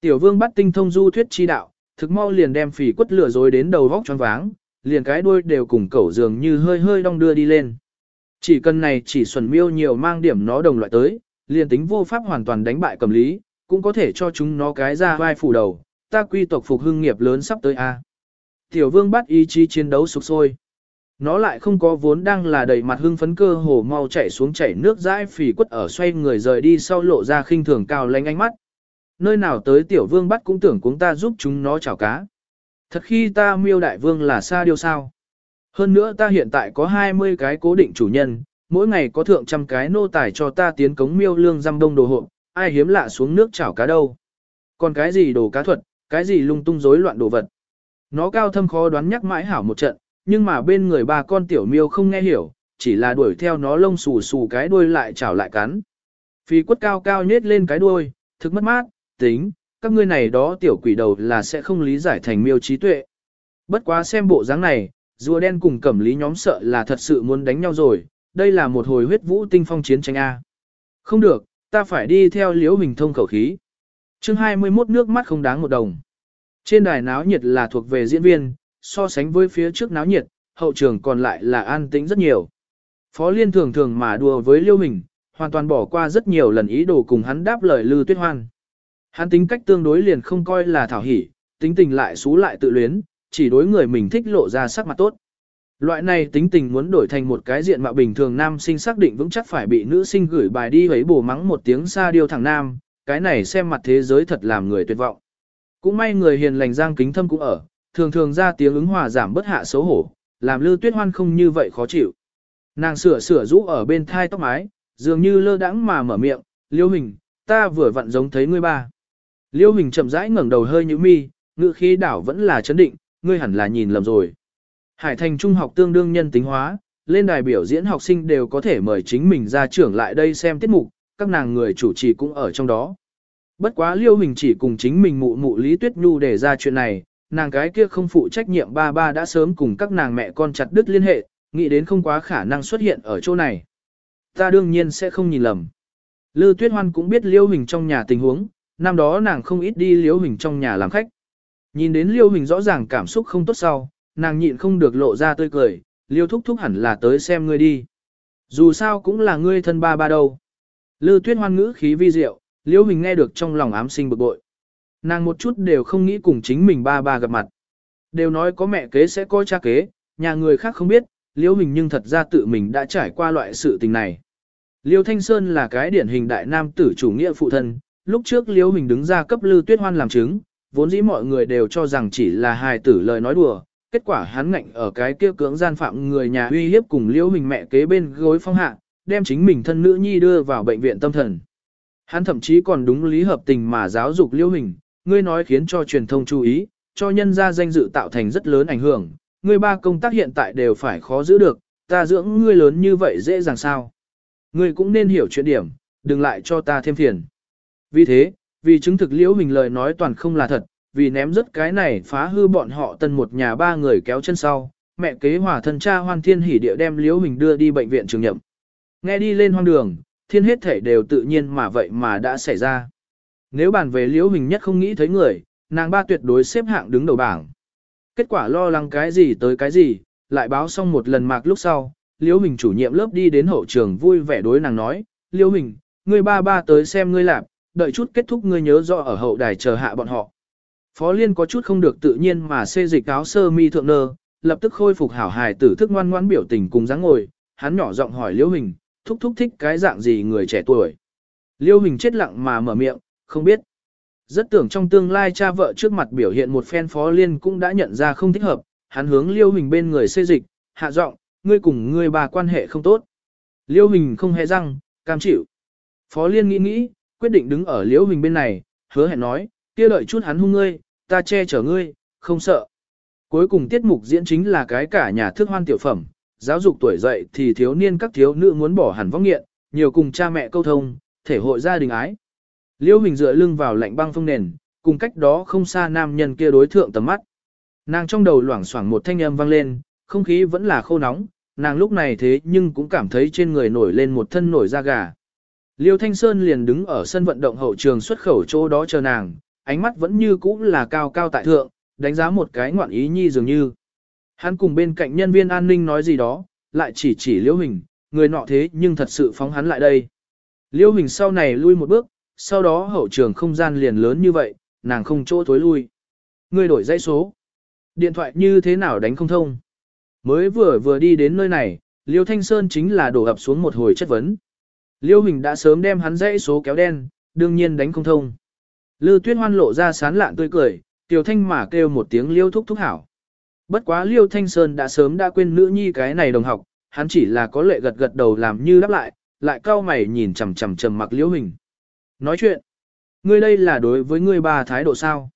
Tiểu vương bắt tinh thông du thuyết chi đạo, thực mau liền đem phỉ quất lửa dối đến đầu vóc choáng váng, liền cái đuôi đều cùng cẩu dường như hơi hơi đong đưa đi lên. Chỉ cần này chỉ xuẩn miêu nhiều mang điểm nó đồng loại tới, liền tính vô pháp hoàn toàn đánh bại cẩm lý, cũng có thể cho chúng nó cái ra vai phủ đầu, ta quy tộc phục hưng nghiệp lớn sắp tới a. Tiểu vương bắt ý chí chiến đấu sục sôi. Nó lại không có vốn đang là đầy mặt hưng phấn cơ hồ mau chạy xuống chảy nước dãi phì quất ở xoay người rời đi sau lộ ra khinh thường cao lanh ánh mắt. Nơi nào tới tiểu vương bắt cũng tưởng cuống ta giúp chúng nó chảo cá. Thật khi ta miêu đại vương là xa điều sao. Hơn nữa ta hiện tại có 20 cái cố định chủ nhân, mỗi ngày có thượng trăm cái nô tài cho ta tiến cống miêu lương răm đông đồ hộ, ai hiếm lạ xuống nước chảo cá đâu. Còn cái gì đồ cá thuật, cái gì lung tung rối loạn đồ vật. Nó cao thâm khó đoán nhắc mãi hảo một trận, nhưng mà bên người ba con tiểu miêu không nghe hiểu, chỉ là đuổi theo nó lông xù xù cái đuôi lại chảo lại cắn. Phi quất cao cao nhết lên cái đuôi, thực mất mát, tính, các ngươi này đó tiểu quỷ đầu là sẽ không lý giải thành miêu trí tuệ. Bất quá xem bộ dáng này, rùa đen cùng cẩm lý nhóm sợ là thật sự muốn đánh nhau rồi, đây là một hồi huyết vũ tinh phong chiến tranh A. Không được, ta phải đi theo liễu hình thông khẩu khí. chương 21 nước mắt không đáng một đồng. Trên đài náo nhiệt là thuộc về diễn viên, so sánh với phía trước náo nhiệt, hậu trường còn lại là an tĩnh rất nhiều. Phó Liên thường thường mà đùa với Liêu Hình, hoàn toàn bỏ qua rất nhiều lần ý đồ cùng hắn đáp lời Lư Tuyết Hoan. Hắn tính cách tương đối liền không coi là thảo hỉ, tính tình lại xú lại tự luyến, chỉ đối người mình thích lộ ra sắc mặt tốt. Loại này tính tình muốn đổi thành một cái diện mạo bình thường nam sinh xác định vững chắc phải bị nữ sinh gửi bài đi ấy bổ mắng một tiếng xa điêu thẳng nam, cái này xem mặt thế giới thật làm người tuyệt vọng. Cũng may người hiền lành giang kính thâm cũng ở, thường thường ra tiếng ứng hòa giảm bất hạ xấu hổ, làm Lư Tuyết Hoan không như vậy khó chịu. Nàng sửa sửa rũ ở bên thai tóc mái, dường như lơ đãng mà mở miệng, Liêu Hình, ta vừa vặn giống thấy ngươi ba. Liêu Hình chậm rãi ngẩng đầu hơi nhíu mi, ngữ khí đảo vẫn là chấn định, ngươi hẳn là nhìn lầm rồi. Hải thành trung học tương đương nhân tính hóa, lên đài biểu diễn học sinh đều có thể mời chính mình ra trưởng lại đây xem tiết mục, các nàng người chủ trì cũng ở trong đó. Bất quá liêu hình chỉ cùng chính mình mụ mụ Lý Tuyết Nhu để ra chuyện này, nàng cái kia không phụ trách nhiệm ba ba đã sớm cùng các nàng mẹ con chặt đứt liên hệ, nghĩ đến không quá khả năng xuất hiện ở chỗ này. Ta đương nhiên sẽ không nhìn lầm. Lư Tuyết Hoan cũng biết liêu hình trong nhà tình huống, năm đó nàng không ít đi liêu hình trong nhà làm khách. Nhìn đến liêu hình rõ ràng cảm xúc không tốt sau, nàng nhịn không được lộ ra tươi cười, liêu thúc thúc hẳn là tới xem ngươi đi. Dù sao cũng là ngươi thân ba ba đâu. Lư tuyết hoan ngữ khí vi diệu, liêu hình nghe được trong lòng ám sinh bực bội. Nàng một chút đều không nghĩ cùng chính mình ba ba gặp mặt. Đều nói có mẹ kế sẽ có cha kế, nhà người khác không biết, liễu hình nhưng thật ra tự mình đã trải qua loại sự tình này. Liêu Thanh Sơn là cái điển hình đại nam tử chủ nghĩa phụ thân, lúc trước liễu Hình đứng ra cấp Lư Tuyết Hoan làm chứng, vốn dĩ mọi người đều cho rằng chỉ là hài tử lời nói đùa, kết quả hắn ngạnh ở cái kia cưỡng gian phạm người nhà uy hiếp cùng liễu hình mẹ kế bên gối phong hạ, đem chính mình thân nữ nhi đưa vào bệnh viện tâm thần. Hắn thậm chí còn đúng lý hợp tình mà giáo dục liễu hình, ngươi nói khiến cho truyền thông chú ý, cho nhân gia danh dự tạo thành rất lớn ảnh hưởng, ngươi ba công tác hiện tại đều phải khó giữ được, ta dưỡng ngươi lớn như vậy dễ dàng sao. Ngươi cũng nên hiểu chuyện điểm, đừng lại cho ta thêm phiền. Vì thế, vì chứng thực liễu hình lời nói toàn không là thật, vì ném rất cái này phá hư bọn họ tân một nhà ba người kéo chân sau, mẹ kế hòa thân cha hoan thiên hỉ địa đem liễu hình đưa đi bệnh viện trường nhậm. Nghe đi lên hoang đường, thiên hết thể đều tự nhiên mà vậy mà đã xảy ra. Nếu bàn về liễu hình nhất không nghĩ thấy người, nàng ba tuyệt đối xếp hạng đứng đầu bảng. Kết quả lo lắng cái gì tới cái gì, lại báo xong một lần mạc lúc sau, liễu hình chủ nhiệm lớp đi đến hậu trường vui vẻ đối nàng nói, liễu hình, ngươi ba ba tới xem ngươi lạp, đợi chút kết thúc ngươi nhớ rõ ở hậu đài chờ hạ bọn họ. Phó Liên có chút không được tự nhiên mà xê dịch áo sơ mi thượng nơ, lập tức khôi phục hảo hài tử thức ngoan ngoãn biểu tình cùng dáng ngồi, hắn nhỏ giọng hỏi Liễu Hình, thúc thúc thích cái dạng gì người trẻ tuổi. Liễu Hình chết lặng mà mở miệng, không biết. Rất tưởng trong tương lai cha vợ trước mặt biểu hiện một phen Phó Liên cũng đã nhận ra không thích hợp, hắn hướng liêu Hình bên người xê dịch, hạ giọng, ngươi cùng ngươi bà quan hệ không tốt. liêu Hình không hề răng, cam chịu. Phó Liên nghĩ nghĩ, quyết định đứng ở liêu Hình bên này, hứa hẹn nói, kia đợi chút hắn hung ngươi, ta che chở ngươi, không sợ. Cuối cùng tiết mục diễn chính là cái cả nhà thức hoan tiểu phẩm, giáo dục tuổi dậy thì thiếu niên các thiếu nữ muốn bỏ hẳn vong nghiện, nhiều cùng cha mẹ câu thông, thể hội gia đình ái. Liêu Hình dựa lưng vào lạnh băng phong nền, cùng cách đó không xa nam nhân kia đối thượng tầm mắt. Nàng trong đầu loảng xoảng một thanh âm vang lên, không khí vẫn là khô nóng, nàng lúc này thế nhưng cũng cảm thấy trên người nổi lên một thân nổi da gà. Liêu Thanh Sơn liền đứng ở sân vận động hậu trường xuất khẩu chỗ đó chờ nàng, ánh mắt vẫn như cũ là cao cao tại thượng, đánh giá một cái ngoạn ý nhi dường như. Hắn cùng bên cạnh nhân viên an ninh nói gì đó, lại chỉ chỉ Liêu Hình, người nọ thế nhưng thật sự phóng hắn lại đây. Liêu Hình sau này lui một bước, sau đó hậu trường không gian liền lớn như vậy, nàng không chỗ thối lui. Người đổi dãy số. Điện thoại như thế nào đánh không thông. Mới vừa vừa đi đến nơi này, Liêu Thanh Sơn chính là đổ ập xuống một hồi chất vấn. Liêu Hình đã sớm đem hắn dãy số kéo đen, đương nhiên đánh không thông. Lư Tuyết Hoan lộ ra sán lạn tươi cười, Tiểu Thanh mà kêu một tiếng Liêu thúc thúc hảo. Bất quá Liêu Thanh Sơn đã sớm đã quên nữ nhi cái này đồng học, hắn chỉ là có lệ gật gật đầu làm như đáp lại, lại cao mày nhìn chằm chằm trầm mặc Liêu Hình. Nói chuyện, ngươi đây là đối với ngươi bà thái độ sao?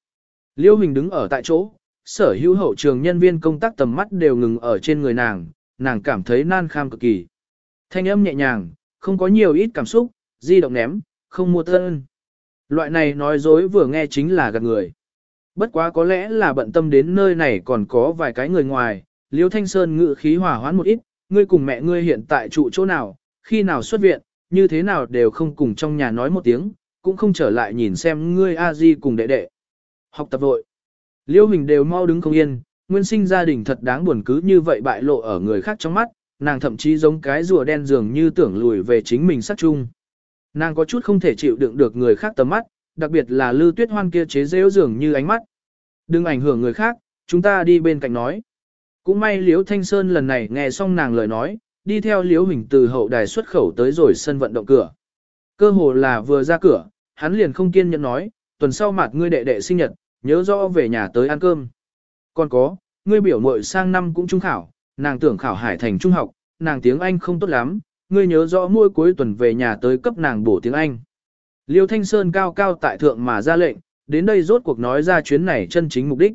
Liêu Hình đứng ở tại chỗ, sở hữu hậu trường nhân viên công tác tầm mắt đều ngừng ở trên người nàng, nàng cảm thấy nan kham cực kỳ. Thanh âm nhẹ nhàng, không có nhiều ít cảm xúc, di động ném, không mua thân. Loại này nói dối vừa nghe chính là gạt người. Bất quá có lẽ là bận tâm đến nơi này còn có vài cái người ngoài, Liêu Thanh Sơn ngự khí hòa hoãn một ít, ngươi cùng mẹ ngươi hiện tại trụ chỗ nào, khi nào xuất viện, như thế nào đều không cùng trong nhà nói một tiếng, cũng không trở lại nhìn xem ngươi a di cùng đệ đệ. Học tập vội. Liêu Hình đều mau đứng không yên, nguyên sinh gia đình thật đáng buồn cứ như vậy bại lộ ở người khác trong mắt, nàng thậm chí giống cái rùa đen dường như tưởng lùi về chính mình sắc chung. Nàng có chút không thể chịu đựng được người khác tầm mắt, đặc biệt là lư tuyết hoan kia chế rêu dường như ánh mắt. Đừng ảnh hưởng người khác, chúng ta đi bên cạnh nói. Cũng may Liễu Thanh Sơn lần này nghe xong nàng lời nói, đi theo Liễu Hình từ hậu đài xuất khẩu tới rồi sân vận động cửa. Cơ hồ là vừa ra cửa, hắn liền không kiên nhẫn nói, tuần sau mặt ngươi đệ đệ sinh nhật, nhớ rõ về nhà tới ăn cơm. Còn có, ngươi biểu muội sang năm cũng trung khảo, nàng tưởng khảo hải thành trung học, nàng tiếng Anh không tốt lắm, ngươi nhớ rõ mỗi cuối tuần về nhà tới cấp nàng bổ tiếng Anh. Liêu Thanh Sơn cao cao tại thượng mà ra lệnh, đến đây rốt cuộc nói ra chuyến này chân chính mục đích.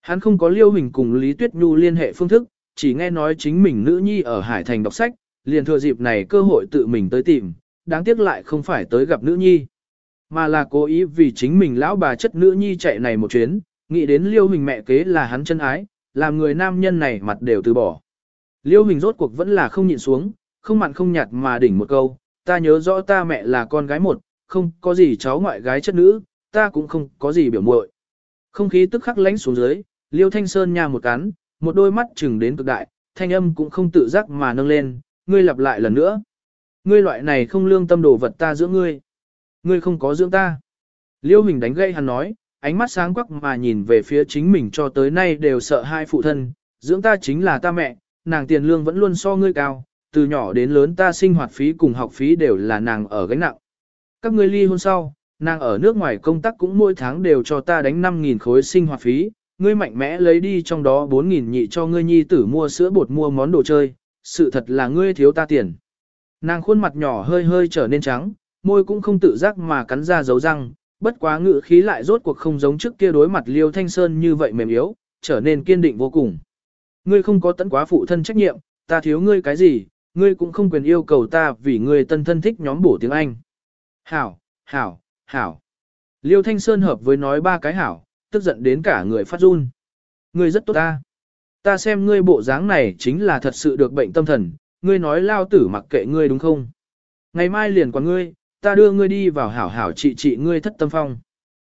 Hắn không có Liêu Hình cùng Lý Tuyết Nhu liên hệ phương thức, chỉ nghe nói chính mình nữ nhi ở Hải Thành đọc sách, liền thừa dịp này cơ hội tự mình tới tìm, đáng tiếc lại không phải tới gặp nữ nhi, mà là cố ý vì chính mình lão bà chất nữ nhi chạy này một chuyến, nghĩ đến Liêu Hình mẹ kế là hắn chân ái, làm người nam nhân này mặt đều từ bỏ. Liêu Hình rốt cuộc vẫn là không nhịn xuống, không mặn không nhạt mà đỉnh một câu, ta nhớ rõ ta mẹ là con gái một, không có gì cháu ngoại gái chất nữ, ta cũng không có gì biểu muội. Không khí tức khắc lánh xuống dưới, Liêu Thanh Sơn nha một cắn, một đôi mắt chừng đến cực đại, thanh âm cũng không tự giác mà nâng lên, ngươi lặp lại lần nữa. Ngươi loại này không lương tâm đồ vật ta giữa ngươi. Ngươi không có dưỡng ta. Liêu Hình đánh gây hắn nói, ánh mắt sáng quắc mà nhìn về phía chính mình cho tới nay đều sợ hai phụ thân, dưỡng ta chính là ta mẹ, nàng tiền lương vẫn luôn so ngươi cao, từ nhỏ đến lớn ta sinh hoạt phí cùng học phí đều là nàng ở gánh nặng. Các ngươi ly hôn sau, nàng ở nước ngoài công tác cũng mỗi tháng đều cho ta đánh 5.000 khối sinh hoạt phí, ngươi mạnh mẽ lấy đi trong đó 4.000 nhị cho ngươi nhi tử mua sữa bột mua món đồ chơi, sự thật là ngươi thiếu ta tiền. Nàng khuôn mặt nhỏ hơi hơi trở nên trắng, môi cũng không tự giác mà cắn ra dấu răng, bất quá ngự khí lại rốt cuộc không giống trước kia đối mặt Liêu Thanh Sơn như vậy mềm yếu, trở nên kiên định vô cùng. Ngươi không có tận quá phụ thân trách nhiệm, ta thiếu ngươi cái gì, ngươi cũng không quyền yêu cầu ta vì ngươi tân thân thích nhóm bổ tiếng Anh. Hảo, hảo, hảo. Liêu Thanh Sơn hợp với nói ba cái hảo, tức giận đến cả người phát run. Ngươi rất tốt ta. Ta xem ngươi bộ dáng này chính là thật sự được bệnh tâm thần, ngươi nói lao tử mặc kệ ngươi đúng không? Ngày mai liền qua ngươi, ta đưa ngươi đi vào hảo hảo trị trị ngươi thất tâm phong.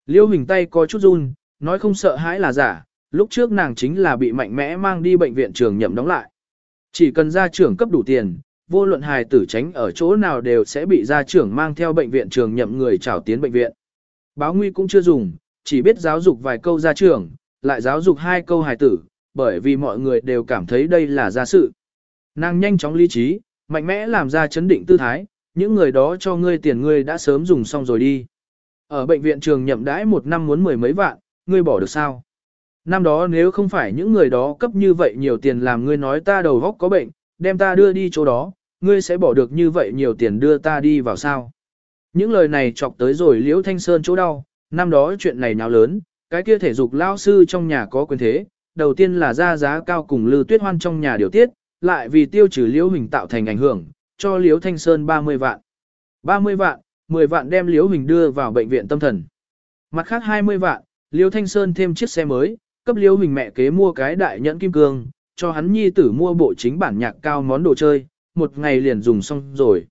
Liêu hình tay có chút run, nói không sợ hãi là giả, lúc trước nàng chính là bị mạnh mẽ mang đi bệnh viện trường nhậm đóng lại. Chỉ cần gia trưởng cấp đủ tiền, vô luận hài tử tránh ở chỗ nào đều sẽ bị gia trưởng mang theo bệnh viện trường nhậm người trảo tiến bệnh viện. Báo nguy cũng chưa dùng, chỉ biết giáo dục vài câu gia trưởng, lại giáo dục hai câu hài tử, bởi vì mọi người đều cảm thấy đây là gia sự. Nàng nhanh chóng lý trí, mạnh mẽ làm ra chấn định tư thái, những người đó cho ngươi tiền ngươi đã sớm dùng xong rồi đi. Ở bệnh viện trường nhậm đãi một năm muốn mười mấy vạn, ngươi bỏ được sao? Năm đó nếu không phải những người đó cấp như vậy nhiều tiền làm ngươi nói ta đầu góc có bệnh, đem ta đưa đi chỗ đó, ngươi sẽ bỏ được như vậy nhiều tiền đưa ta đi vào sao? Những lời này chọc tới rồi Liễu Thanh Sơn chỗ đau, năm đó chuyện này nào lớn, cái kia thể dục lao sư trong nhà có quyền thế, đầu tiên là ra giá cao cùng Lư Tuyết Hoan trong nhà điều tiết, lại vì tiêu trừ Liễu Hình tạo thành ảnh hưởng, cho Liễu Thanh Sơn 30 vạn. 30 vạn, 10 vạn đem Liễu Hình đưa vào bệnh viện tâm thần. Mặt khác 20 vạn, Liễu Thanh Sơn thêm chiếc xe mới, cấp Liễu Hình mẹ kế mua cái đại nhẫn kim cương, cho hắn nhi tử mua bộ chính bản nhạc cao món đồ chơi, một ngày liền dùng xong rồi.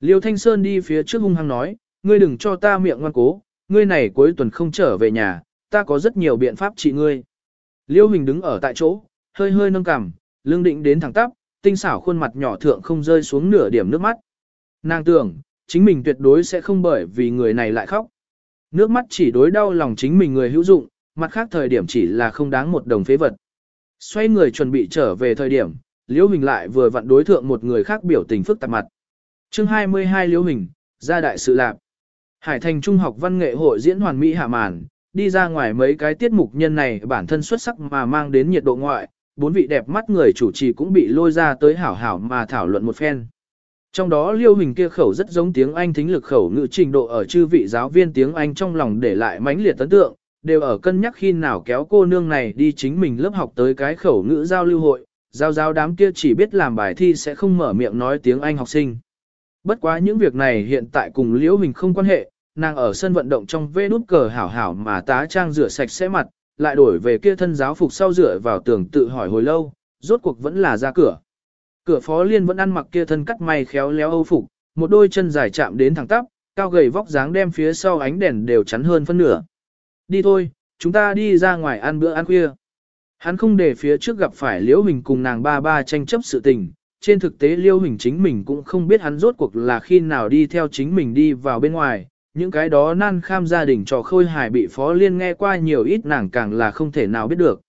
Liêu Thanh Sơn đi phía trước hung hăng nói, ngươi đừng cho ta miệng ngoan cố, ngươi này cuối tuần không trở về nhà, ta có rất nhiều biện pháp trị ngươi. Liêu Hình đứng ở tại chỗ, hơi hơi nâng cằm, lưng định đến thẳng tắp, tinh xảo khuôn mặt nhỏ thượng không rơi xuống nửa điểm nước mắt. Nàng tưởng, chính mình tuyệt đối sẽ không bởi vì người này lại khóc. Nước mắt chỉ đối đau lòng chính mình người hữu dụng, mặt khác thời điểm chỉ là không đáng một đồng phế vật. Xoay người chuẩn bị trở về thời điểm, Liễu Hình lại vừa vặn đối thượng một người khác biểu tình phức tạp mặt. Chương 22 Liễu Hình, ra đại sự lạc. Hải Thành Trung học văn nghệ hội diễn hoàn mỹ hạ màn, đi ra ngoài mấy cái tiết mục nhân này bản thân xuất sắc mà mang đến nhiệt độ ngoại, bốn vị đẹp mắt người chủ trì cũng bị lôi ra tới hảo hảo mà thảo luận một phen. Trong đó liêu hình kia khẩu rất giống tiếng Anh thính lực khẩu ngữ trình độ ở chư vị giáo viên tiếng Anh trong lòng để lại mãnh liệt ấn tượng, đều ở cân nhắc khi nào kéo cô nương này đi chính mình lớp học tới cái khẩu ngữ giao lưu hội, giao giao đám kia chỉ biết làm bài thi sẽ không mở miệng nói tiếng Anh học sinh. Bất quá những việc này hiện tại cùng liễu hình không quan hệ, nàng ở sân vận động trong vê nút cờ hảo hảo mà tá trang rửa sạch sẽ mặt, lại đổi về kia thân giáo phục sau rửa vào tường tự hỏi hồi lâu, rốt cuộc vẫn là ra cửa. Cửa phó liên vẫn ăn mặc kia thân cắt may khéo léo âu phục, một đôi chân dài chạm đến thẳng tắp, cao gầy vóc dáng đem phía sau ánh đèn đều chắn hơn phân nửa. Đi thôi, chúng ta đi ra ngoài ăn bữa ăn khuya. Hắn không để phía trước gặp phải Liễu Hình cùng nàng ba ba tranh chấp sự tình, trên thực tế Liễu Hình chính mình cũng không biết hắn rốt cuộc là khi nào đi theo chính mình đi vào bên ngoài, những cái đó nan kham gia đình trò khôi hài bị Phó Liên nghe qua nhiều ít nàng càng là không thể nào biết được.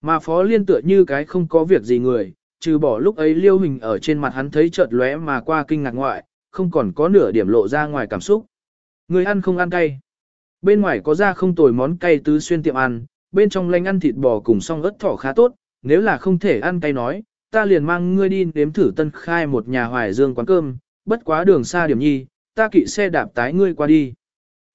Mà Phó Liên tựa như cái không có việc gì người, trừ bỏ lúc ấy Liêu Hình ở trên mặt hắn thấy chợt lóe mà qua kinh ngạc ngoại, không còn có nửa điểm lộ ra ngoài cảm xúc. Người ăn không ăn cay. Bên ngoài có ra không tồi món cay tứ xuyên tiệm ăn, bên trong lanh ăn thịt bò cùng song ớt thỏ khá tốt, nếu là không thể ăn cay nói, ta liền mang ngươi đi nếm thử tân khai một nhà hoài dương quán cơm, bất quá đường xa điểm nhi, ta kỵ xe đạp tái ngươi qua đi.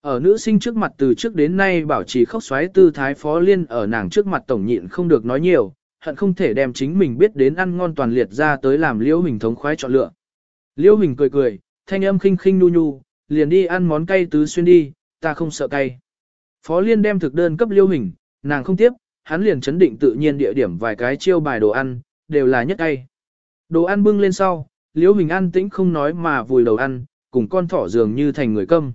Ở nữ sinh trước mặt từ trước đến nay bảo trì khóc xoáy tư thái phó liên ở nàng trước mặt tổng nhịn không được nói nhiều, hận không thể đem chính mình biết đến ăn ngon toàn liệt ra tới làm liễu hình thống khoái chọn lựa. Liễu hình cười cười, thanh âm khinh khinh nu nhu, liền đi ăn món cay tứ xuyên đi, ta không sợ cay. Phó liên đem thực đơn cấp liễu hình, nàng không tiếp, hắn liền chấn định tự nhiên địa điểm vài cái chiêu bài đồ ăn, đều là nhất cay. Đồ ăn bưng lên sau, liễu hình ăn tĩnh không nói mà vùi đầu ăn, cùng con thỏ dường như thành người câm.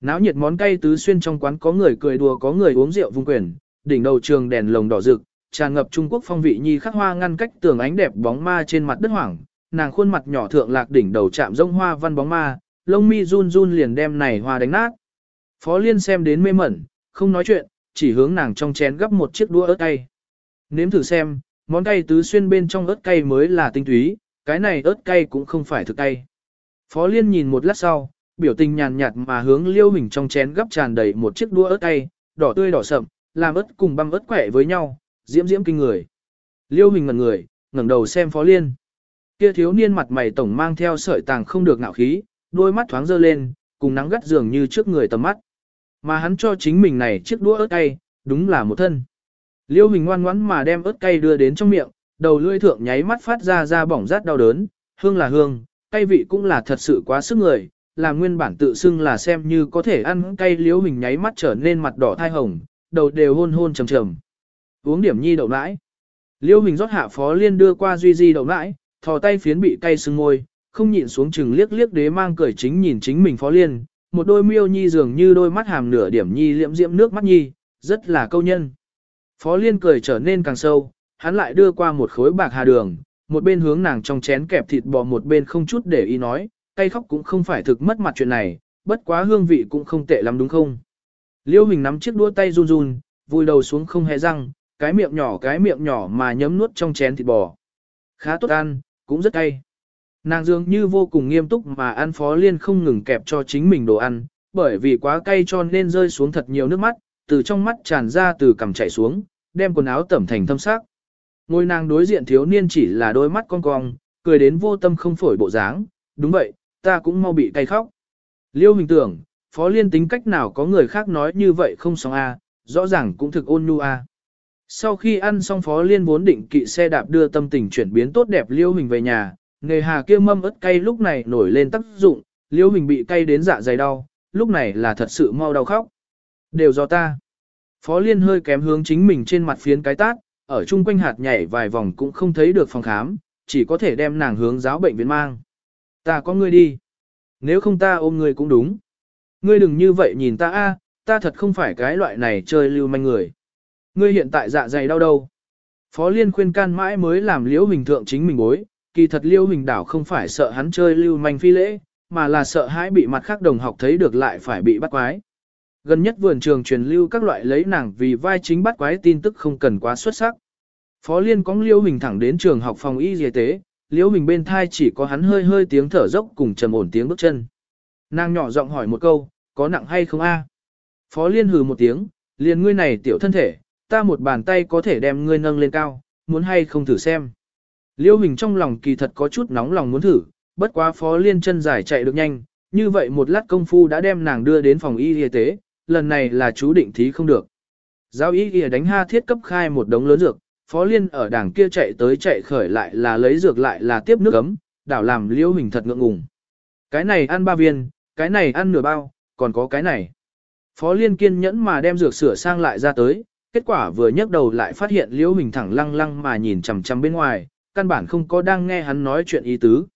Náo nhiệt món cay tứ xuyên trong quán có người cười đùa có người uống rượu vung quyền, đỉnh đầu trường đèn lồng đỏ rực, tràn ngập Trung Quốc phong vị nhi khắc hoa ngăn cách tường ánh đẹp bóng ma trên mặt đất hoảng, nàng khuôn mặt nhỏ thượng lạc đỉnh đầu chạm rông hoa văn bóng ma, lông mi run run liền đem này hoa đánh nát. Phó Liên xem đến mê mẩn, không nói chuyện, chỉ hướng nàng trong chén gấp một chiếc đũa ớt cay. Nếm thử xem, món cay tứ xuyên bên trong ớt cay mới là tinh túy, cái này ớt cay cũng không phải thực cay. Phó Liên nhìn một lát sau, biểu tình nhàn nhạt mà hướng Liêu Hình trong chén gấp tràn đầy một chiếc đũa ớt cay, đỏ tươi đỏ sậm, làm ớt cùng băm ớt quẻ với nhau, diễm diễm kinh người. Liêu Hình ngẩn người, ngẩng đầu xem Phó Liên. Kia thiếu niên mặt mày tổng mang theo sợi tàng không được ngạo khí, đôi mắt thoáng dơ lên, cùng nắng gắt dường như trước người tầm mắt. Mà hắn cho chính mình này chiếc đũa ớt cay, đúng là một thân. Liêu Hình ngoan ngoãn mà đem ớt cay đưa đến trong miệng, đầu lưỡi thượng nháy mắt phát ra ra bỏng rát đau đớn, hương là hương, cay vị cũng là thật sự quá sức người, làm nguyên bản tự xưng là xem như có thể ăn cay liếu hình nháy mắt trở nên mặt đỏ thai hồng, đầu đều hôn hôn trầm trầm. Uống điểm nhi đậu nãi. Liêu hình rót hạ phó liên đưa qua duy di đậu nãi, thò tay phiến bị cay sưng môi, không nhịn xuống chừng liếc liếc đế mang cười chính nhìn chính mình phó liên, một đôi miêu nhi dường như đôi mắt hàm nửa điểm nhi liễm diễm nước mắt nhi, rất là câu nhân. Phó liên cười trở nên càng sâu, hắn lại đưa qua một khối bạc hà đường, một bên hướng nàng trong chén kẹp thịt bò một bên không chút để ý nói, cay khóc cũng không phải thực mất mặt chuyện này, bất quá hương vị cũng không tệ lắm đúng không? Liêu Hình nắm chiếc đũa tay run run, vùi đầu xuống không hề răng, cái miệng nhỏ cái miệng nhỏ mà nhấm nuốt trong chén thịt bò. Khá tốt ăn, cũng rất cay. Nàng dường như vô cùng nghiêm túc mà ăn phó liên không ngừng kẹp cho chính mình đồ ăn, bởi vì quá cay cho nên rơi xuống thật nhiều nước mắt, từ trong mắt tràn ra từ cằm chảy xuống, đem quần áo tẩm thành thâm sắc. Ngôi nàng đối diện thiếu niên chỉ là đôi mắt con cong, cười đến vô tâm không phổi bộ dáng, đúng vậy, ta cũng mau bị cay khóc. Liêu hình tưởng, phó liên tính cách nào có người khác nói như vậy không xong a, rõ ràng cũng thực ôn nhu a. Sau khi ăn xong phó liên vốn định kỵ xe đạp đưa tâm tình chuyển biến tốt đẹp liêu hình về nhà, nghề hà kia mâm ớt cay lúc này nổi lên tác dụng, liêu hình bị cay đến dạ dày đau, lúc này là thật sự mau đau khóc. Đều do ta. Phó liên hơi kém hướng chính mình trên mặt phiến cái tát, ở chung quanh hạt nhảy vài vòng cũng không thấy được phòng khám, chỉ có thể đem nàng hướng giáo bệnh viện mang. Ta có ngươi đi. Nếu không ta ôm ngươi cũng đúng. Ngươi đừng như vậy nhìn ta a, ta thật không phải cái loại này chơi lưu manh người. Ngươi hiện tại dạ dày đau đâu. Phó Liên khuyên can mãi mới làm Liễu hình thượng chính mình bối, kỳ thật Liễu hình đảo không phải sợ hắn chơi lưu manh phi lễ, mà là sợ hãi bị mặt khác đồng học thấy được lại phải bị bắt quái. Gần nhất vườn trường truyền lưu các loại lấy nàng vì vai chính bắt quái tin tức không cần quá xuất sắc. Phó Liên cóng Liễu Hình thẳng đến trường học phòng y y tế, Liễu Hình bên thai chỉ có hắn hơi hơi tiếng thở dốc cùng trầm ổn tiếng bước chân. Nàng nhỏ giọng hỏi một câu, có nặng hay không a? Phó Liên hừ một tiếng, liền ngươi này tiểu thân thể, ta một bàn tay có thể đem ngươi nâng lên cao, muốn hay không thử xem. Liêu Hình trong lòng kỳ thật có chút nóng lòng muốn thử, bất quá Phó Liên chân dài chạy được nhanh, như vậy một lát công phu đã đem nàng đưa đến phòng y y tế, lần này là chú định thí không được. Giáo ý y đánh ha thiết cấp khai một đống lớn dược, Phó Liên ở đảng kia chạy tới chạy khởi lại là lấy dược lại là tiếp nước ấm, đảo làm liễu Hình thật ngượng ngùng. Cái này ăn ba viên, cái này ăn nửa bao, còn có cái này. Phó Liên kiên nhẫn mà đem dược sửa sang lại ra tới, kết quả vừa nhấc đầu lại phát hiện Liễu Hình thẳng lăng lăng mà nhìn chằm chằm bên ngoài, căn bản không có đang nghe hắn nói chuyện ý tứ.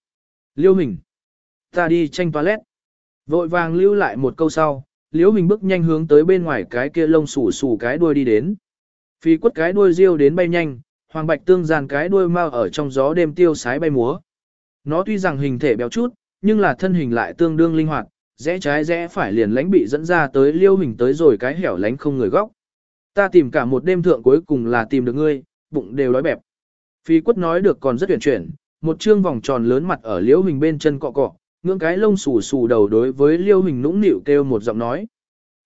Liễu Hình, ta đi tranh toilet. Vội vàng lưu lại một câu sau, Liễu Hình bước nhanh hướng tới bên ngoài cái kia lông xù xù cái đuôi đi đến. Phi quất cái đuôi riêu đến bay nhanh, hoàng bạch tương giàn cái đuôi mau ở trong gió đêm tiêu sái bay múa. Nó tuy rằng hình thể béo chút, nhưng là thân hình lại tương đương linh hoạt, rẽ trái rẽ phải liền lánh bị dẫn ra tới liêu hình tới rồi cái hẻo lánh không người góc. Ta tìm cả một đêm thượng cuối cùng là tìm được ngươi, bụng đều đói bẹp. Phi quất nói được còn rất tuyển chuyển, một chương vòng tròn lớn mặt ở Liễu hình bên chân cọ cọ, ngưỡng cái lông xù xù đầu đối với liêu hình nũng nịu kêu một giọng nói.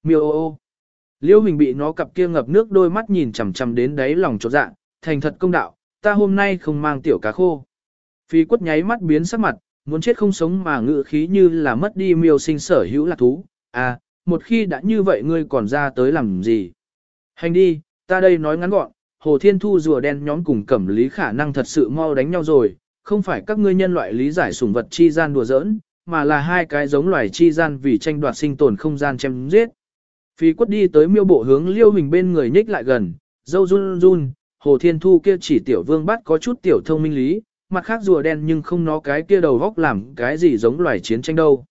Miêu ô ô. Liêu hình bị nó cặp kia ngập nước đôi mắt nhìn chằm chằm đến đáy lòng chột dạ, thành thật công đạo, ta hôm nay không mang tiểu cá khô. Phi quất nháy mắt biến sắc mặt, muốn chết không sống mà ngự khí như là mất đi miêu sinh sở hữu lạc thú. À, một khi đã như vậy ngươi còn ra tới làm gì? Hành đi, ta đây nói ngắn gọn, Hồ Thiên Thu rùa đen nhóm cùng cẩm lý khả năng thật sự mau đánh nhau rồi, không phải các ngươi nhân loại lý giải sủng vật chi gian đùa giỡn, mà là hai cái giống loài chi gian vì tranh đoạt sinh tồn không gian chém giết. Phi quất đi tới miêu bộ hướng liêu hình bên người nhích lại gần, dâu run run, Hồ Thiên Thu kia chỉ tiểu vương bắt có chút tiểu thông minh lý, mặt khác rùa đen nhưng không nó cái kia đầu góc làm cái gì giống loài chiến tranh đâu.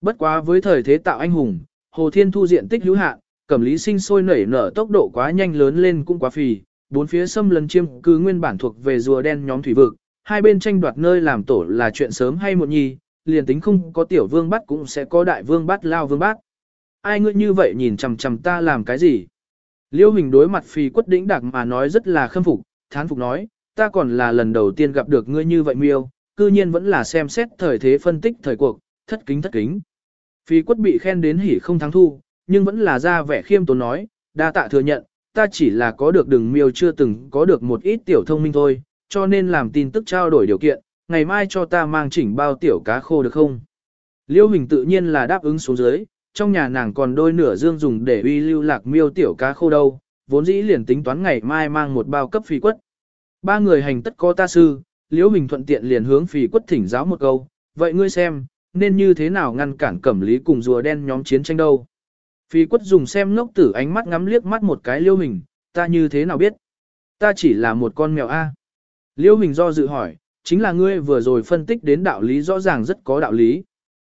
Bất quá với thời thế tạo anh hùng, Hồ Thiên Thu diện tích hữu hạn, cẩm lý sinh sôi nảy nở tốc độ quá nhanh lớn lên cũng quá phì, bốn phía xâm lấn chiêm cứ nguyên bản thuộc về rùa đen nhóm thủy vực, hai bên tranh đoạt nơi làm tổ là chuyện sớm hay muộn nhi, liền tính không có tiểu vương bắt cũng sẽ có đại vương bắt lao vương bắt. Ai ngươi như vậy nhìn chằm chằm ta làm cái gì? Liêu hình đối mặt phì quất đĩnh đặc mà nói rất là khâm phục, thán phục nói, ta còn là lần đầu tiên gặp được ngươi như vậy miêu, cư nhiên vẫn là xem xét thời thế phân tích thời cuộc, thất kính thất kính. Phi quất bị khen đến hỉ không thắng thu, nhưng vẫn là ra vẻ khiêm tốn nói, đa tạ thừa nhận, ta chỉ là có được đường miêu chưa từng có được một ít tiểu thông minh thôi, cho nên làm tin tức trao đổi điều kiện, ngày mai cho ta mang chỉnh bao tiểu cá khô được không? Liêu Hình tự nhiên là đáp ứng xuống dưới, trong nhà nàng còn đôi nửa dương dùng để uy lưu lạc miêu tiểu cá khô đâu, vốn dĩ liền tính toán ngày mai mang một bao cấp phi quất. Ba người hành tất có ta sư, Liễu Bình thuận tiện liền hướng phì quất thỉnh giáo một câu, vậy ngươi xem, nên như thế nào ngăn cản cẩm lý cùng rùa đen nhóm chiến tranh đâu. Phì quất dùng xem ngốc tử ánh mắt ngắm liếc mắt một cái Liễu Bình, ta như thế nào biết? Ta chỉ là một con mèo A. Liễu Hình do dự hỏi, chính là ngươi vừa rồi phân tích đến đạo lý rõ ràng rất có đạo lý.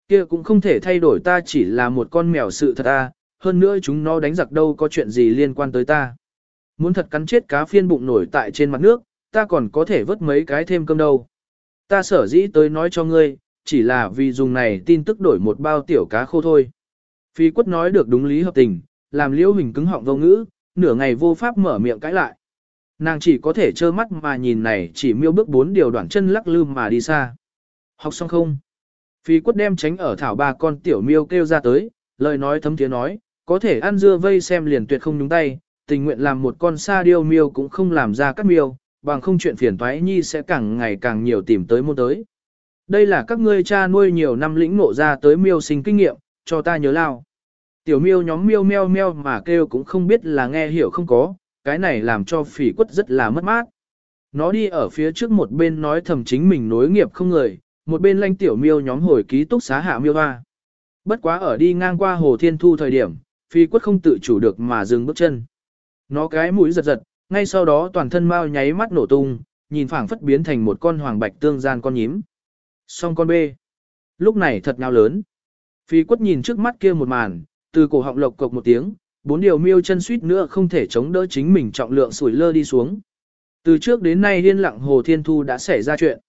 kia cũng không thể thay đổi ta chỉ là một con mèo sự thật A, hơn nữa chúng nó đánh giặc đâu có chuyện gì liên quan tới ta. Muốn thật cắn chết cá phiên bụng nổi tại trên mặt nước, ta còn có thể vớt mấy cái thêm cơm đâu. Ta sở dĩ tới nói cho ngươi, chỉ là vì dùng này tin tức đổi một bao tiểu cá khô thôi. Phi quất nói được đúng lý hợp tình, làm liễu hình cứng họng vô ngữ, nửa ngày vô pháp mở miệng cãi lại. Nàng chỉ có thể trơ mắt mà nhìn này chỉ miêu bước bốn điều đoạn chân lắc lư mà đi xa. Học xong không? Phi quất đem tránh ở thảo ba con tiểu miêu kêu ra tới, lời nói thấm tiếng nói, có thể ăn dưa vây xem liền tuyệt không nhúng tay, tình nguyện làm một con sa điêu miêu cũng không làm ra các miêu, bằng không chuyện phiền toái nhi sẽ càng ngày càng nhiều tìm tới môn tới. Đây là các ngươi cha nuôi nhiều năm lĩnh nộ ra tới miêu sinh kinh nghiệm, cho ta nhớ lao. Tiểu miêu nhóm miêu meo meo mà kêu cũng không biết là nghe hiểu không có, cái này làm cho phỉ quất rất là mất mát. Nó đi ở phía trước một bên nói thầm chính mình nối nghiệp không người, một bên lanh tiểu miêu nhóm hồi ký túc xá hạ miêu hoa. Bất quá ở đi ngang qua hồ thiên thu thời điểm, phi quất không tự chủ được mà dừng bước chân. Nó cái mũi giật giật, ngay sau đó toàn thân mau nháy mắt nổ tung, nhìn phảng phất biến thành một con hoàng bạch tương gian con nhím. Xong con bê. Lúc này thật ngao lớn. Phi quất nhìn trước mắt kia một màn, từ cổ họng lộc cộc một tiếng, bốn điều miêu chân suýt nữa không thể chống đỡ chính mình trọng lượng sủi lơ đi xuống. Từ trước đến nay yên lặng Hồ Thiên Thu đã xảy ra chuyện.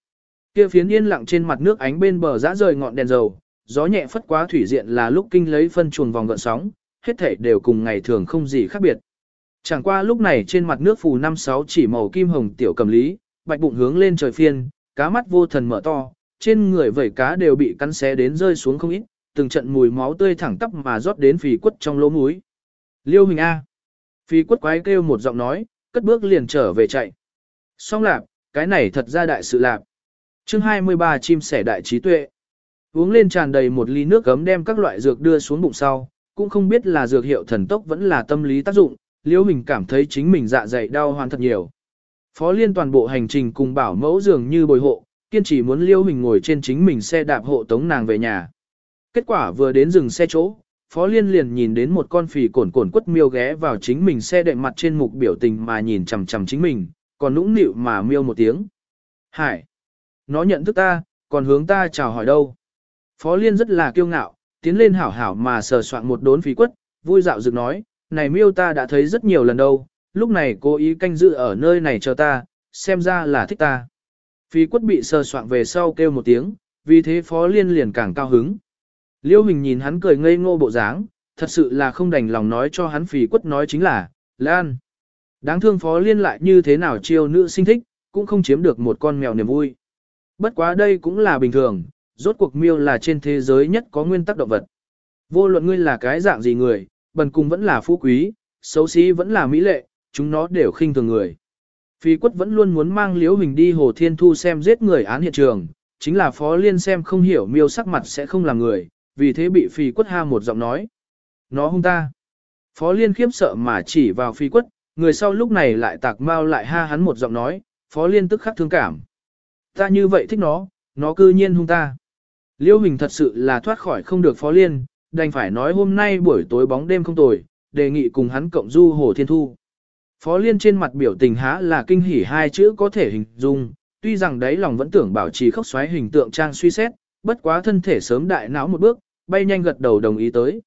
Kia phiến yên lặng trên mặt nước ánh bên bờ dã rời ngọn đèn dầu, gió nhẹ phất quá thủy diện là lúc kinh lấy phân chuồng vòng gợn sóng, hết thảy đều cùng ngày thường không gì khác biệt. Chẳng qua lúc này trên mặt nước phù năm sáu chỉ màu kim hồng tiểu cầm lý, bạch bụng hướng lên trời phiên, cá mắt vô thần mở to, trên người vẩy cá đều bị cắn xé đến rơi xuống không ít, từng trận mùi máu tươi thẳng tắp mà rót đến phì quất trong lỗ mũi. Liêu hình A. Phi quất quái kêu một giọng nói, cất bước liền trở về chạy. Xong lạp, cái này thật ra đại sự lạp. chương 23 chim sẻ đại trí tuệ. Uống lên tràn đầy một ly nước gấm đem các loại dược đưa xuống bụng sau, cũng không biết là dược hiệu thần tốc vẫn là tâm lý tác dụng, liêu hình cảm thấy chính mình dạ dày đau hoàn thật nhiều. Phó liên toàn bộ hành trình cùng bảo mẫu dường như bồi hộ, kiên trì muốn liêu hình ngồi trên chính mình xe đạp hộ tống nàng về nhà. Kết quả vừa đến dừng xe chỗ, Phó Liên liền nhìn đến một con phì cồn cồn quất miêu ghé vào chính mình xe đệm mặt trên mục biểu tình mà nhìn chằm chằm chính mình, còn nũng nịu mà miêu một tiếng. Hải! Nó nhận thức ta, còn hướng ta chào hỏi đâu. Phó Liên rất là kiêu ngạo, tiến lên hảo hảo mà sờ soạn một đốn phí quất, vui dạo dựng nói, này miêu ta đã thấy rất nhiều lần đâu, lúc này cố ý canh giữ ở nơi này chờ ta, xem ra là thích ta. Phí quất bị sờ soạn về sau kêu một tiếng, vì thế Phó Liên liền càng cao hứng. Liêu Hình nhìn hắn cười ngây ngô bộ dáng, thật sự là không đành lòng nói cho hắn phì quất nói chính là, Lan. Đáng thương Phó Liên lại như thế nào chiêu nữ sinh thích, cũng không chiếm được một con mèo niềm vui. Bất quá đây cũng là bình thường, rốt cuộc miêu là trên thế giới nhất có nguyên tắc động vật. Vô luận ngươi là cái dạng gì người, bần cùng vẫn là phú quý, xấu xí vẫn là mỹ lệ, chúng nó đều khinh thường người. Phi quất vẫn luôn muốn mang liễu hình đi Hồ Thiên Thu xem giết người án hiện trường, chính là Phó Liên xem không hiểu miêu sắc mặt sẽ không làm người, vì thế bị phi quất ha một giọng nói. Nó hung ta. Phó Liên khiếp sợ mà chỉ vào phi quất, người sau lúc này lại tạc mau lại ha hắn một giọng nói, Phó Liên tức khắc thương cảm. Ta như vậy thích nó, nó cư nhiên hung ta. Liêu Hình thật sự là thoát khỏi không được Phó Liên, đành phải nói hôm nay buổi tối bóng đêm không tồi, đề nghị cùng hắn cộng du Hồ Thiên Thu. Phó Liên trên mặt biểu tình há là kinh hỉ hai chữ có thể hình dung, tuy rằng đấy lòng vẫn tưởng bảo trì khóc xoáy hình tượng trang suy xét, bất quá thân thể sớm đại não một bước, bay nhanh gật đầu đồng ý tới.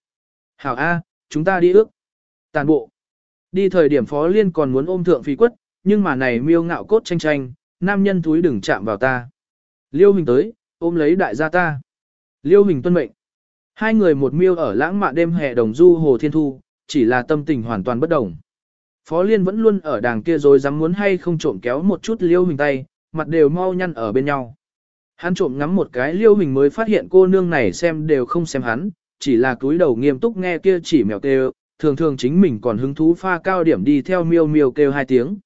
Hảo A, chúng ta đi ước. Tàn bộ. Đi thời điểm Phó Liên còn muốn ôm thượng phi quất, nhưng mà này miêu ngạo cốt tranh tranh, nam nhân túi đừng chạm vào ta. Liêu Hình tới, ôm lấy đại gia ta. Liêu Hình tuân mệnh. Hai người một miêu ở lãng mạn đêm hè đồng du Hồ Thiên Thu, chỉ là tâm tình hoàn toàn bất đồng. Phó Liên vẫn luôn ở đàng kia rồi dám muốn hay không trộm kéo một chút Liêu Hình tay, mặt đều mau nhăn ở bên nhau. Hắn trộm ngắm một cái Liêu Hình mới phát hiện cô nương này xem đều không xem hắn, chỉ là túi đầu nghiêm túc nghe kia chỉ mèo kêu, thường thường chính mình còn hứng thú pha cao điểm đi theo miêu miêu kêu hai tiếng.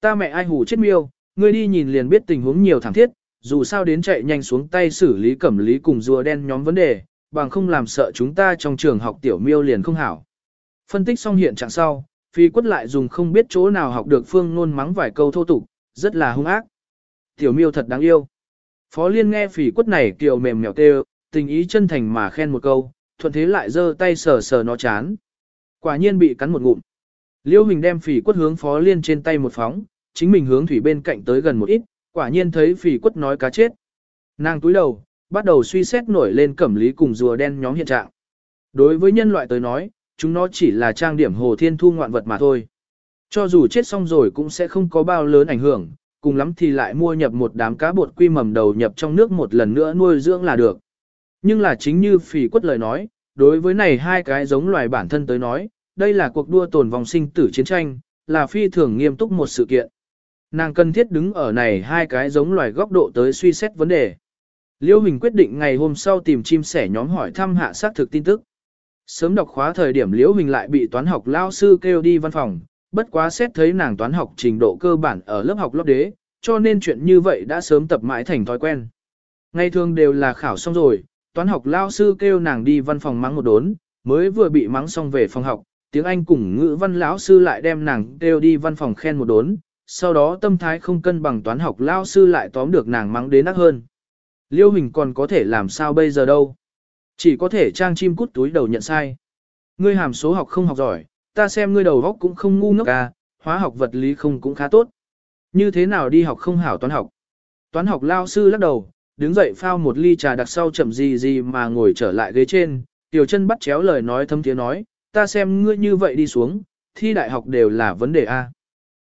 Ta mẹ ai hù chết miêu, ngươi đi nhìn liền biết tình huống nhiều thảm thiết, dù sao đến chạy nhanh xuống tay xử lý cẩm lý cùng rùa đen nhóm vấn đề, bằng không làm sợ chúng ta trong trường học tiểu miêu liền không hảo. Phân tích xong hiện trạng sau, phi quất lại dùng không biết chỗ nào học được phương nôn mắng vài câu thô tục, rất là hung ác. Tiểu miêu thật đáng yêu. Phó liên nghe phỉ quất này kiều mềm mèo tê, tình ý chân thành mà khen một câu, thuận thế lại giơ tay sờ sờ nó chán. Quả nhiên bị cắn một ngụm. Liêu Hình đem phỉ quất hướng phó liên trên tay một phóng, chính mình hướng thủy bên cạnh tới gần một ít, quả nhiên thấy phỉ quất nói cá chết. Nàng túi đầu, bắt đầu suy xét nổi lên cẩm lý cùng rùa đen nhóm hiện trạng. Đối với nhân loại tới nói, chúng nó chỉ là trang điểm hồ thiên thu ngoạn vật mà thôi. Cho dù chết xong rồi cũng sẽ không có bao lớn ảnh hưởng, cùng lắm thì lại mua nhập một đám cá bột quy mầm đầu nhập trong nước một lần nữa nuôi dưỡng là được. Nhưng là chính như phỉ quất lời nói, đối với này hai cái giống loài bản thân tới nói, đây là cuộc đua tồn vòng sinh tử chiến tranh, là phi thường nghiêm túc một sự kiện. Nàng cần thiết đứng ở này hai cái giống loài góc độ tới suy xét vấn đề. Liêu Hình quyết định ngày hôm sau tìm chim sẻ nhóm hỏi thăm hạ xác thực tin tức. Sớm đọc khóa thời điểm Liễu Hình lại bị toán học lao sư kêu đi văn phòng, bất quá xét thấy nàng toán học trình độ cơ bản ở lớp học lớp đế, cho nên chuyện như vậy đã sớm tập mãi thành thói quen. Ngày thường đều là khảo xong rồi, toán học lao sư kêu nàng đi văn phòng mắng một đốn, mới vừa bị mắng xong về phòng học, tiếng Anh cùng ngữ văn lão sư lại đem nàng kêu đi văn phòng khen một đốn, sau đó tâm thái không cân bằng toán học lao sư lại tóm được nàng mắng đến nắc hơn. Liêu hình còn có thể làm sao bây giờ đâu. Chỉ có thể trang chim cút túi đầu nhận sai. Ngươi hàm số học không học giỏi, ta xem ngươi đầu góc cũng không ngu ngốc à, hóa học vật lý không cũng khá tốt. Như thế nào đi học không hảo toán học. Toán học lao sư lắc đầu, đứng dậy phao một ly trà đặc sau chậm gì gì mà ngồi trở lại ghế trên, tiểu chân bắt chéo lời nói thâm tiếng nói, ta xem ngươi như vậy đi xuống, thi đại học đều là vấn đề A.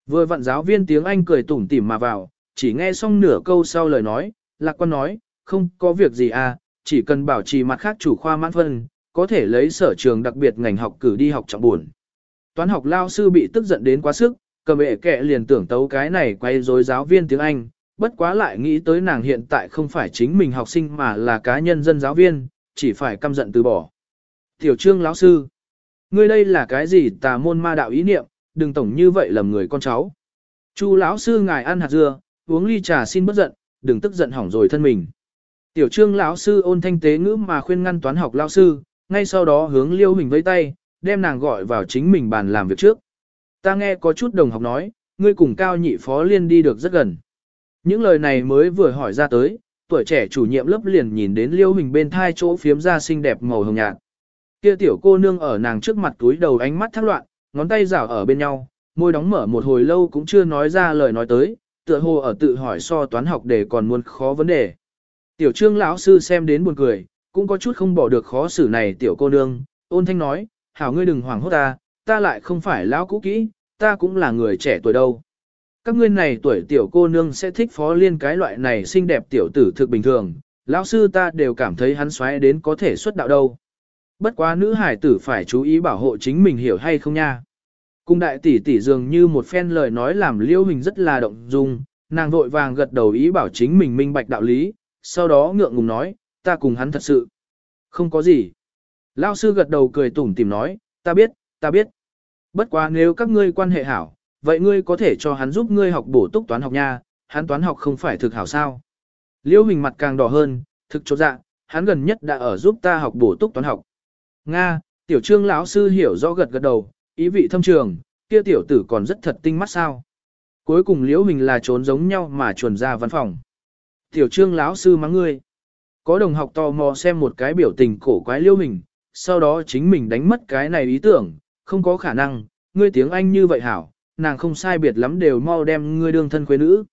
Vừa vặn giáo viên tiếng Anh cười tủm tỉm mà vào, chỉ nghe xong nửa câu sau lời nói, lạc quan nói, không có việc gì A, chỉ cần bảo trì mặt khác chủ khoa mãn phân, có thể lấy sở trường đặc biệt ngành học cử đi học trọng buồn. Toán học lao sư bị tức giận đến quá sức, cầm bệ kệ liền tưởng tấu cái này quay dối giáo viên tiếng Anh, bất quá lại nghĩ tới nàng hiện tại không phải chính mình học sinh mà là cá nhân dân giáo viên, chỉ phải căm giận từ bỏ. Tiểu trương lão sư, ngươi đây là cái gì tà môn ma đạo ý niệm, đừng tổng như vậy lầm người con cháu. Chu lão sư ngài ăn hạt dưa, uống ly trà xin bất giận, đừng tức giận hỏng rồi thân mình. Tiểu trương lão sư ôn thanh tế ngữ mà khuyên ngăn toán học lão sư, ngay sau đó hướng liêu hình vẫy tay, đem nàng gọi vào chính mình bàn làm việc trước. Ta nghe có chút đồng học nói, ngươi cùng cao nhị phó liên đi được rất gần. Những lời này mới vừa hỏi ra tới, tuổi trẻ chủ nhiệm lớp liền nhìn đến liêu hình bên thai chỗ phiếm ra xinh đẹp màu hồng nhạt. Kia tiểu cô nương ở nàng trước mặt túi đầu ánh mắt thắc loạn, ngón tay rảo ở bên nhau, môi đóng mở một hồi lâu cũng chưa nói ra lời nói tới, tựa hồ ở tự hỏi so toán học để còn muốn khó vấn đề. Tiểu trương lão sư xem đến buồn cười, cũng có chút không bỏ được khó xử này tiểu cô nương, ôn thanh nói, hảo ngươi đừng hoảng hốt ta, ta lại không phải lão cũ kỹ, ta cũng là người trẻ tuổi đâu. Các ngươi này tuổi tiểu cô nương sẽ thích phó liên cái loại này xinh đẹp tiểu tử thực bình thường, lão sư ta đều cảm thấy hắn xoáy đến có thể xuất đạo đâu. Bất quá nữ hải tử phải chú ý bảo hộ chính mình hiểu hay không nha. Cung đại tỷ tỷ dường như một phen lời nói làm liêu hình rất là động dung, nàng vội vàng gật đầu ý bảo chính mình minh bạch đạo lý, sau đó ngượng ngùng nói, ta cùng hắn thật sự. Không có gì. Lao sư gật đầu cười tủm tìm nói, ta biết, ta biết. Bất quá nếu các ngươi quan hệ hảo, vậy ngươi có thể cho hắn giúp ngươi học bổ túc toán học nha, hắn toán học không phải thực hảo sao. Liêu hình mặt càng đỏ hơn, thực chốt dạ, hắn gần nhất đã ở giúp ta học bổ túc toán học. Nga, tiểu trương lão sư hiểu rõ gật gật đầu, ý vị thâm trường, kia tiểu tử còn rất thật tinh mắt sao. Cuối cùng liễu hình là trốn giống nhau mà chuồn ra văn phòng. Tiểu trương lão sư mắng ngươi. Có đồng học tò mò xem một cái biểu tình cổ quái liễu hình, sau đó chính mình đánh mất cái này ý tưởng, không có khả năng, ngươi tiếng Anh như vậy hảo, nàng không sai biệt lắm đều mau đem ngươi đương thân khuê nữ.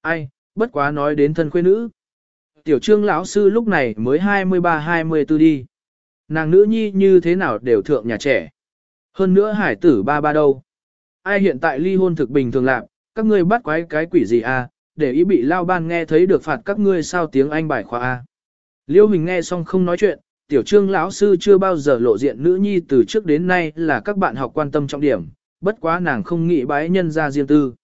Ai, bất quá nói đến thân khuê nữ. Tiểu trương lão sư lúc này mới 23-24 đi. Nàng nữ nhi như thế nào đều thượng nhà trẻ. Hơn nữa hải tử ba ba đâu. Ai hiện tại ly hôn thực bình thường lạc, các ngươi bắt quái cái quỷ gì à, để ý bị lao ban nghe thấy được phạt các ngươi sao tiếng Anh bài khoa a. À. Liêu Hình nghe xong không nói chuyện, tiểu trương lão sư chưa bao giờ lộ diện nữ nhi từ trước đến nay là các bạn học quan tâm trọng điểm, bất quá nàng không nghĩ bái nhân ra riêng tư.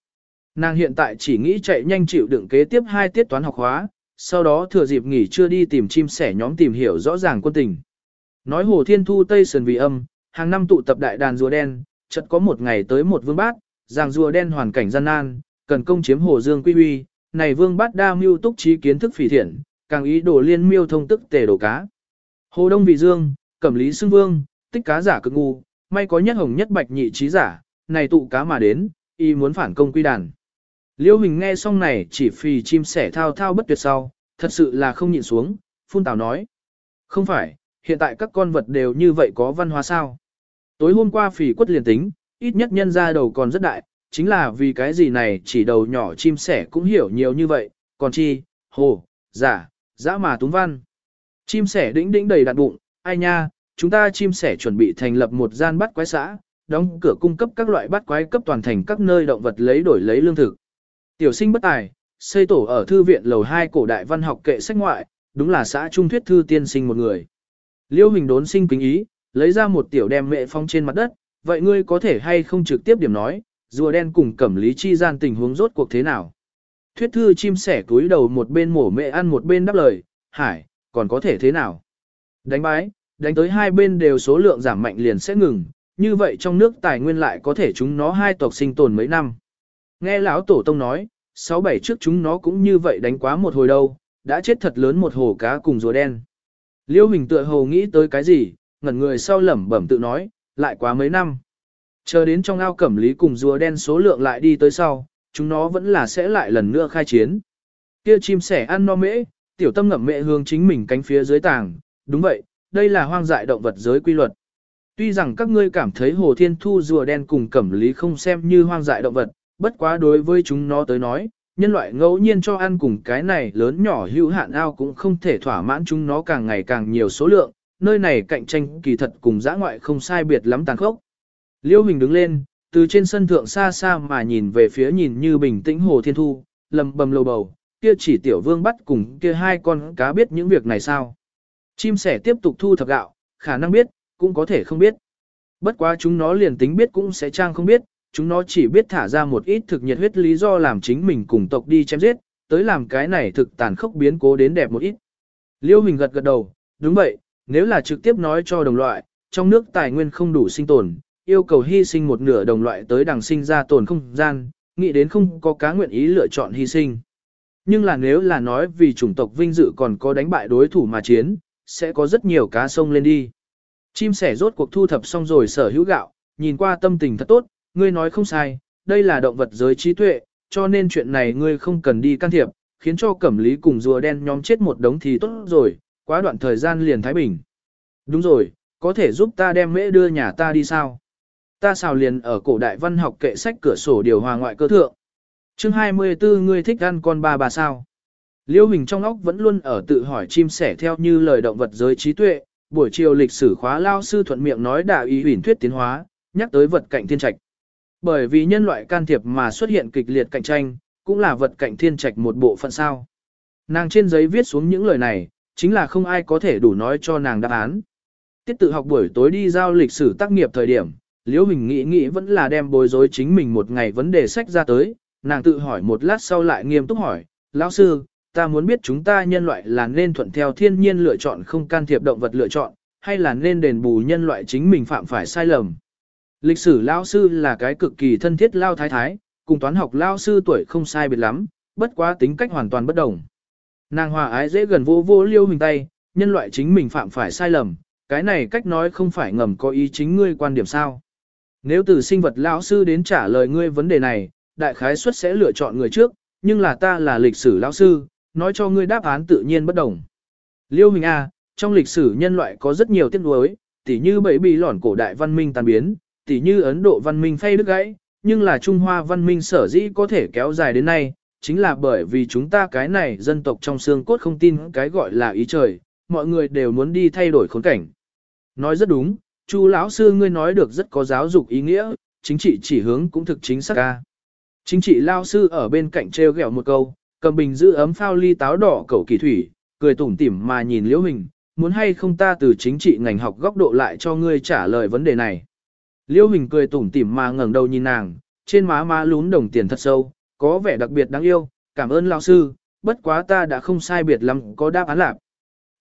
Nàng hiện tại chỉ nghĩ chạy nhanh chịu đựng kế tiếp hai tiết toán học hóa, sau đó thừa dịp nghỉ chưa đi tìm chim sẻ nhóm tìm hiểu rõ ràng quân tình. Nói Hồ Thiên Thu Tây Sơn vì âm, hàng năm tụ tập đại đàn rùa đen, chợt có một ngày tới một vương bát, rằng rùa đen hoàn cảnh gian nan, cần công chiếm Hồ Dương Quy Huy, này vương bát đa mưu túc trí kiến thức phỉ thiện, càng ý đồ liên miêu thông tức tề đồ cá. Hồ Đông Vị Dương, Cẩm Lý Xưng Vương, tích cá giả cực ngu, may có nhất hồng nhất bạch nhị trí giả, này tụ cá mà đến, y muốn phản công quy đàn. Liêu Hình nghe xong này chỉ phì chim sẻ thao thao bất tuyệt sau, thật sự là không nhịn xuống, phun tào nói. Không phải, hiện tại các con vật đều như vậy có văn hóa sao? Tối hôm qua phì quất liền tính, ít nhất nhân ra đầu còn rất đại, chính là vì cái gì này chỉ đầu nhỏ chim sẻ cũng hiểu nhiều như vậy, còn chi, hồ, giả, dã mà túng văn. Chim sẻ đĩnh đĩnh đầy đặn bụng, ai nha, chúng ta chim sẻ chuẩn bị thành lập một gian bắt quái xã, đóng cửa cung cấp các loại bắt quái cấp toàn thành các nơi động vật lấy đổi lấy lương thực. Tiểu sinh bất tài, xây tổ ở thư viện lầu 2 cổ đại văn học kệ sách ngoại, đúng là xã trung thuyết thư tiên sinh một người. Liêu hình đốn sinh kính ý, lấy ra một tiểu đem mẹ phong trên mặt đất, vậy ngươi có thể hay không trực tiếp điểm nói, rùa đen cùng cẩm lý chi gian tình huống rốt cuộc thế nào. Thuyết thư chim sẻ túi đầu một bên mổ mẹ ăn một bên đáp lời, hải, còn có thể thế nào? Đánh bái, đánh tới hai bên đều số lượng giảm mạnh liền sẽ ngừng, như vậy trong nước tài nguyên lại có thể chúng nó hai tộc sinh tồn mấy năm. Nghe lão tổ tông nói, sáu bảy trước chúng nó cũng như vậy đánh quá một hồi đâu, đã chết thật lớn một hồ cá cùng rùa đen. Liêu hình tựa hồ nghĩ tới cái gì, ngẩn người sau lẩm bẩm tự nói, lại quá mấy năm. Chờ đến trong ao cẩm lý cùng rùa đen số lượng lại đi tới sau, chúng nó vẫn là sẽ lại lần nữa khai chiến. Kia chim sẻ ăn no mễ, tiểu tâm ngậm mẹ hướng chính mình cánh phía dưới tàng, đúng vậy, đây là hoang dại động vật giới quy luật. Tuy rằng các ngươi cảm thấy hồ thiên thu rùa đen cùng cẩm lý không xem như hoang dại động vật, bất quá đối với chúng nó tới nói, nhân loại ngẫu nhiên cho ăn cùng cái này lớn nhỏ hữu hạn ao cũng không thể thỏa mãn chúng nó càng ngày càng nhiều số lượng, nơi này cạnh tranh kỳ thật cùng giã ngoại không sai biệt lắm tàn khốc. Liêu Hình đứng lên, từ trên sân thượng xa xa mà nhìn về phía nhìn như bình tĩnh hồ thiên thu, lầm bầm lầu bầu, kia chỉ tiểu vương bắt cùng kia hai con cá biết những việc này sao. Chim sẻ tiếp tục thu thập gạo, khả năng biết, cũng có thể không biết. Bất quá chúng nó liền tính biết cũng sẽ trang không biết, chúng nó chỉ biết thả ra một ít thực nhiệt huyết lý do làm chính mình cùng tộc đi chém giết, tới làm cái này thực tàn khốc biến cố đến đẹp một ít. Liêu Hình gật gật đầu, đúng vậy, nếu là trực tiếp nói cho đồng loại, trong nước tài nguyên không đủ sinh tồn, yêu cầu hy sinh một nửa đồng loại tới đằng sinh ra tồn không gian, nghĩ đến không có cá nguyện ý lựa chọn hy sinh. Nhưng là nếu là nói vì chủng tộc vinh dự còn có đánh bại đối thủ mà chiến, sẽ có rất nhiều cá sông lên đi. Chim sẻ rốt cuộc thu thập xong rồi sở hữu gạo, nhìn qua tâm tình thật tốt, ngươi nói không sai, đây là động vật giới trí tuệ, cho nên chuyện này ngươi không cần đi can thiệp, khiến cho cẩm lý cùng rùa đen nhóm chết một đống thì tốt rồi, quá đoạn thời gian liền Thái Bình. Đúng rồi, có thể giúp ta đem mễ đưa nhà ta đi sao? Ta xào liền ở cổ đại văn học kệ sách cửa sổ điều hòa ngoại cơ thượng chương 24 ngươi thích ăn con ba bà sao? Liêu Hình trong óc vẫn luôn ở tự hỏi chim sẻ theo như lời động vật giới trí tuệ, buổi chiều lịch sử khóa lao sư thuận miệng nói đạo ý huyền thuyết tiến hóa, nhắc tới vật cạnh thiên trạch. Bởi vì nhân loại can thiệp mà xuất hiện kịch liệt cạnh tranh, cũng là vật cạnh thiên trạch một bộ phận sao. Nàng trên giấy viết xuống những lời này, chính là không ai có thể đủ nói cho nàng đáp án. Tiết tự học buổi tối đi giao lịch sử tác nghiệp thời điểm, Liễu Hình nghĩ nghĩ vẫn là đem bối rối chính mình một ngày vấn đề sách ra tới, nàng tự hỏi một lát sau lại nghiêm túc hỏi, lão sư, ta muốn biết chúng ta nhân loại là nên thuận theo thiên nhiên lựa chọn không can thiệp động vật lựa chọn, hay là nên đền bù nhân loại chính mình phạm phải sai lầm. Lịch sử lão sư là cái cực kỳ thân thiết lao thái thái, cùng toán học lao sư tuổi không sai biệt lắm, bất quá tính cách hoàn toàn bất đồng. Nàng hòa ái dễ gần vô vô liêu hình tay, nhân loại chính mình phạm phải sai lầm, cái này cách nói không phải ngầm có ý chính ngươi quan điểm sao. Nếu từ sinh vật lão sư đến trả lời ngươi vấn đề này, đại khái suất sẽ lựa chọn người trước, nhưng là ta là lịch sử lão sư, nói cho ngươi đáp án tự nhiên bất đồng. Liêu hình A, trong lịch sử nhân loại có rất nhiều tiết nuối, tỉ như bẫy bị lỏn cổ đại văn minh tan biến, tỉ như Ấn Độ văn minh phay đứt gãy, nhưng là Trung Hoa văn minh sở dĩ có thể kéo dài đến nay, chính là bởi vì chúng ta cái này dân tộc trong xương cốt không tin cái gọi là ý trời, mọi người đều muốn đi thay đổi khốn cảnh. Nói rất đúng, Chu lão sư ngươi nói được rất có giáo dục ý nghĩa, chính trị chỉ hướng cũng thực chính xác ca. Chính trị lao sư ở bên cạnh treo gẹo một câu, cầm bình giữ ấm phao ly táo đỏ cầu kỳ thủy, cười tủm tỉm mà nhìn liễu hình, muốn hay không ta từ chính trị ngành học góc độ lại cho ngươi trả lời vấn đề này. Liễu hình cười tủm tỉm mà ngẩng đầu nhìn nàng, trên má má lún đồng tiền thật sâu, có vẻ đặc biệt đáng yêu, cảm ơn lao sư, bất quá ta đã không sai biệt lắm có đáp án lạc.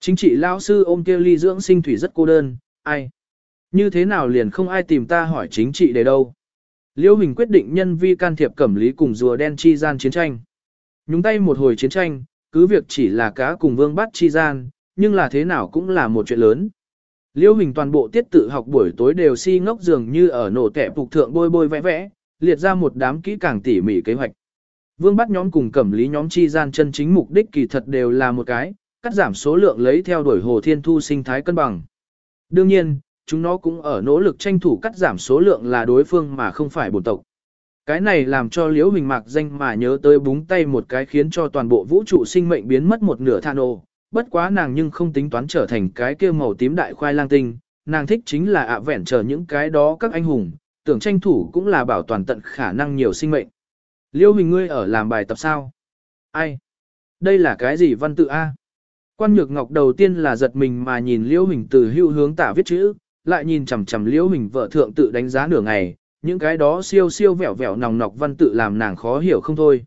Chính trị lao sư ôm kia ly dưỡng sinh thủy rất cô đơn, ai? Như thế nào liền không ai tìm ta hỏi chính trị để đâu? Liễu Hình quyết định nhân vi can thiệp cẩm lý cùng rùa đen chi gian chiến tranh. Nhúng tay một hồi chiến tranh, cứ việc chỉ là cá cùng vương bắt chi gian, nhưng là thế nào cũng là một chuyện lớn. Liêu Hình toàn bộ tiết tự học buổi tối đều si ngốc dường như ở nổ tẻ phục thượng bôi bôi vẽ vẽ, liệt ra một đám kỹ càng tỉ mỉ kế hoạch. Vương bắt nhóm cùng cẩm lý nhóm chi gian chân chính mục đích kỳ thật đều là một cái, cắt giảm số lượng lấy theo đuổi hồ thiên thu sinh thái cân bằng. Đương nhiên, chúng nó cũng ở nỗ lực tranh thủ cắt giảm số lượng là đối phương mà không phải bổn tộc. Cái này làm cho Liễu Huỳnh Mạc danh mà nhớ tới búng tay một cái khiến cho toàn bộ vũ trụ sinh mệnh biến mất một nửa than ô, bất quá nàng nhưng không tính toán trở thành cái kia màu tím đại khoai lang tinh, nàng thích chính là ạ vẹn chờ những cái đó các anh hùng, tưởng tranh thủ cũng là bảo toàn tận khả năng nhiều sinh mệnh. Liễu Huỳnh ngươi ở làm bài tập sao? Ai? Đây là cái gì văn tự A? Quan Nhược Ngọc đầu tiên là giật mình mà nhìn Liễu Huỳnh từ hưu hướng tả viết chữ, lại nhìn chằm chằm Liễu hình vợ thượng tự đánh giá nửa ngày, những cái đó siêu siêu vẹo vẹo nòng nọc văn tự làm nàng khó hiểu không thôi.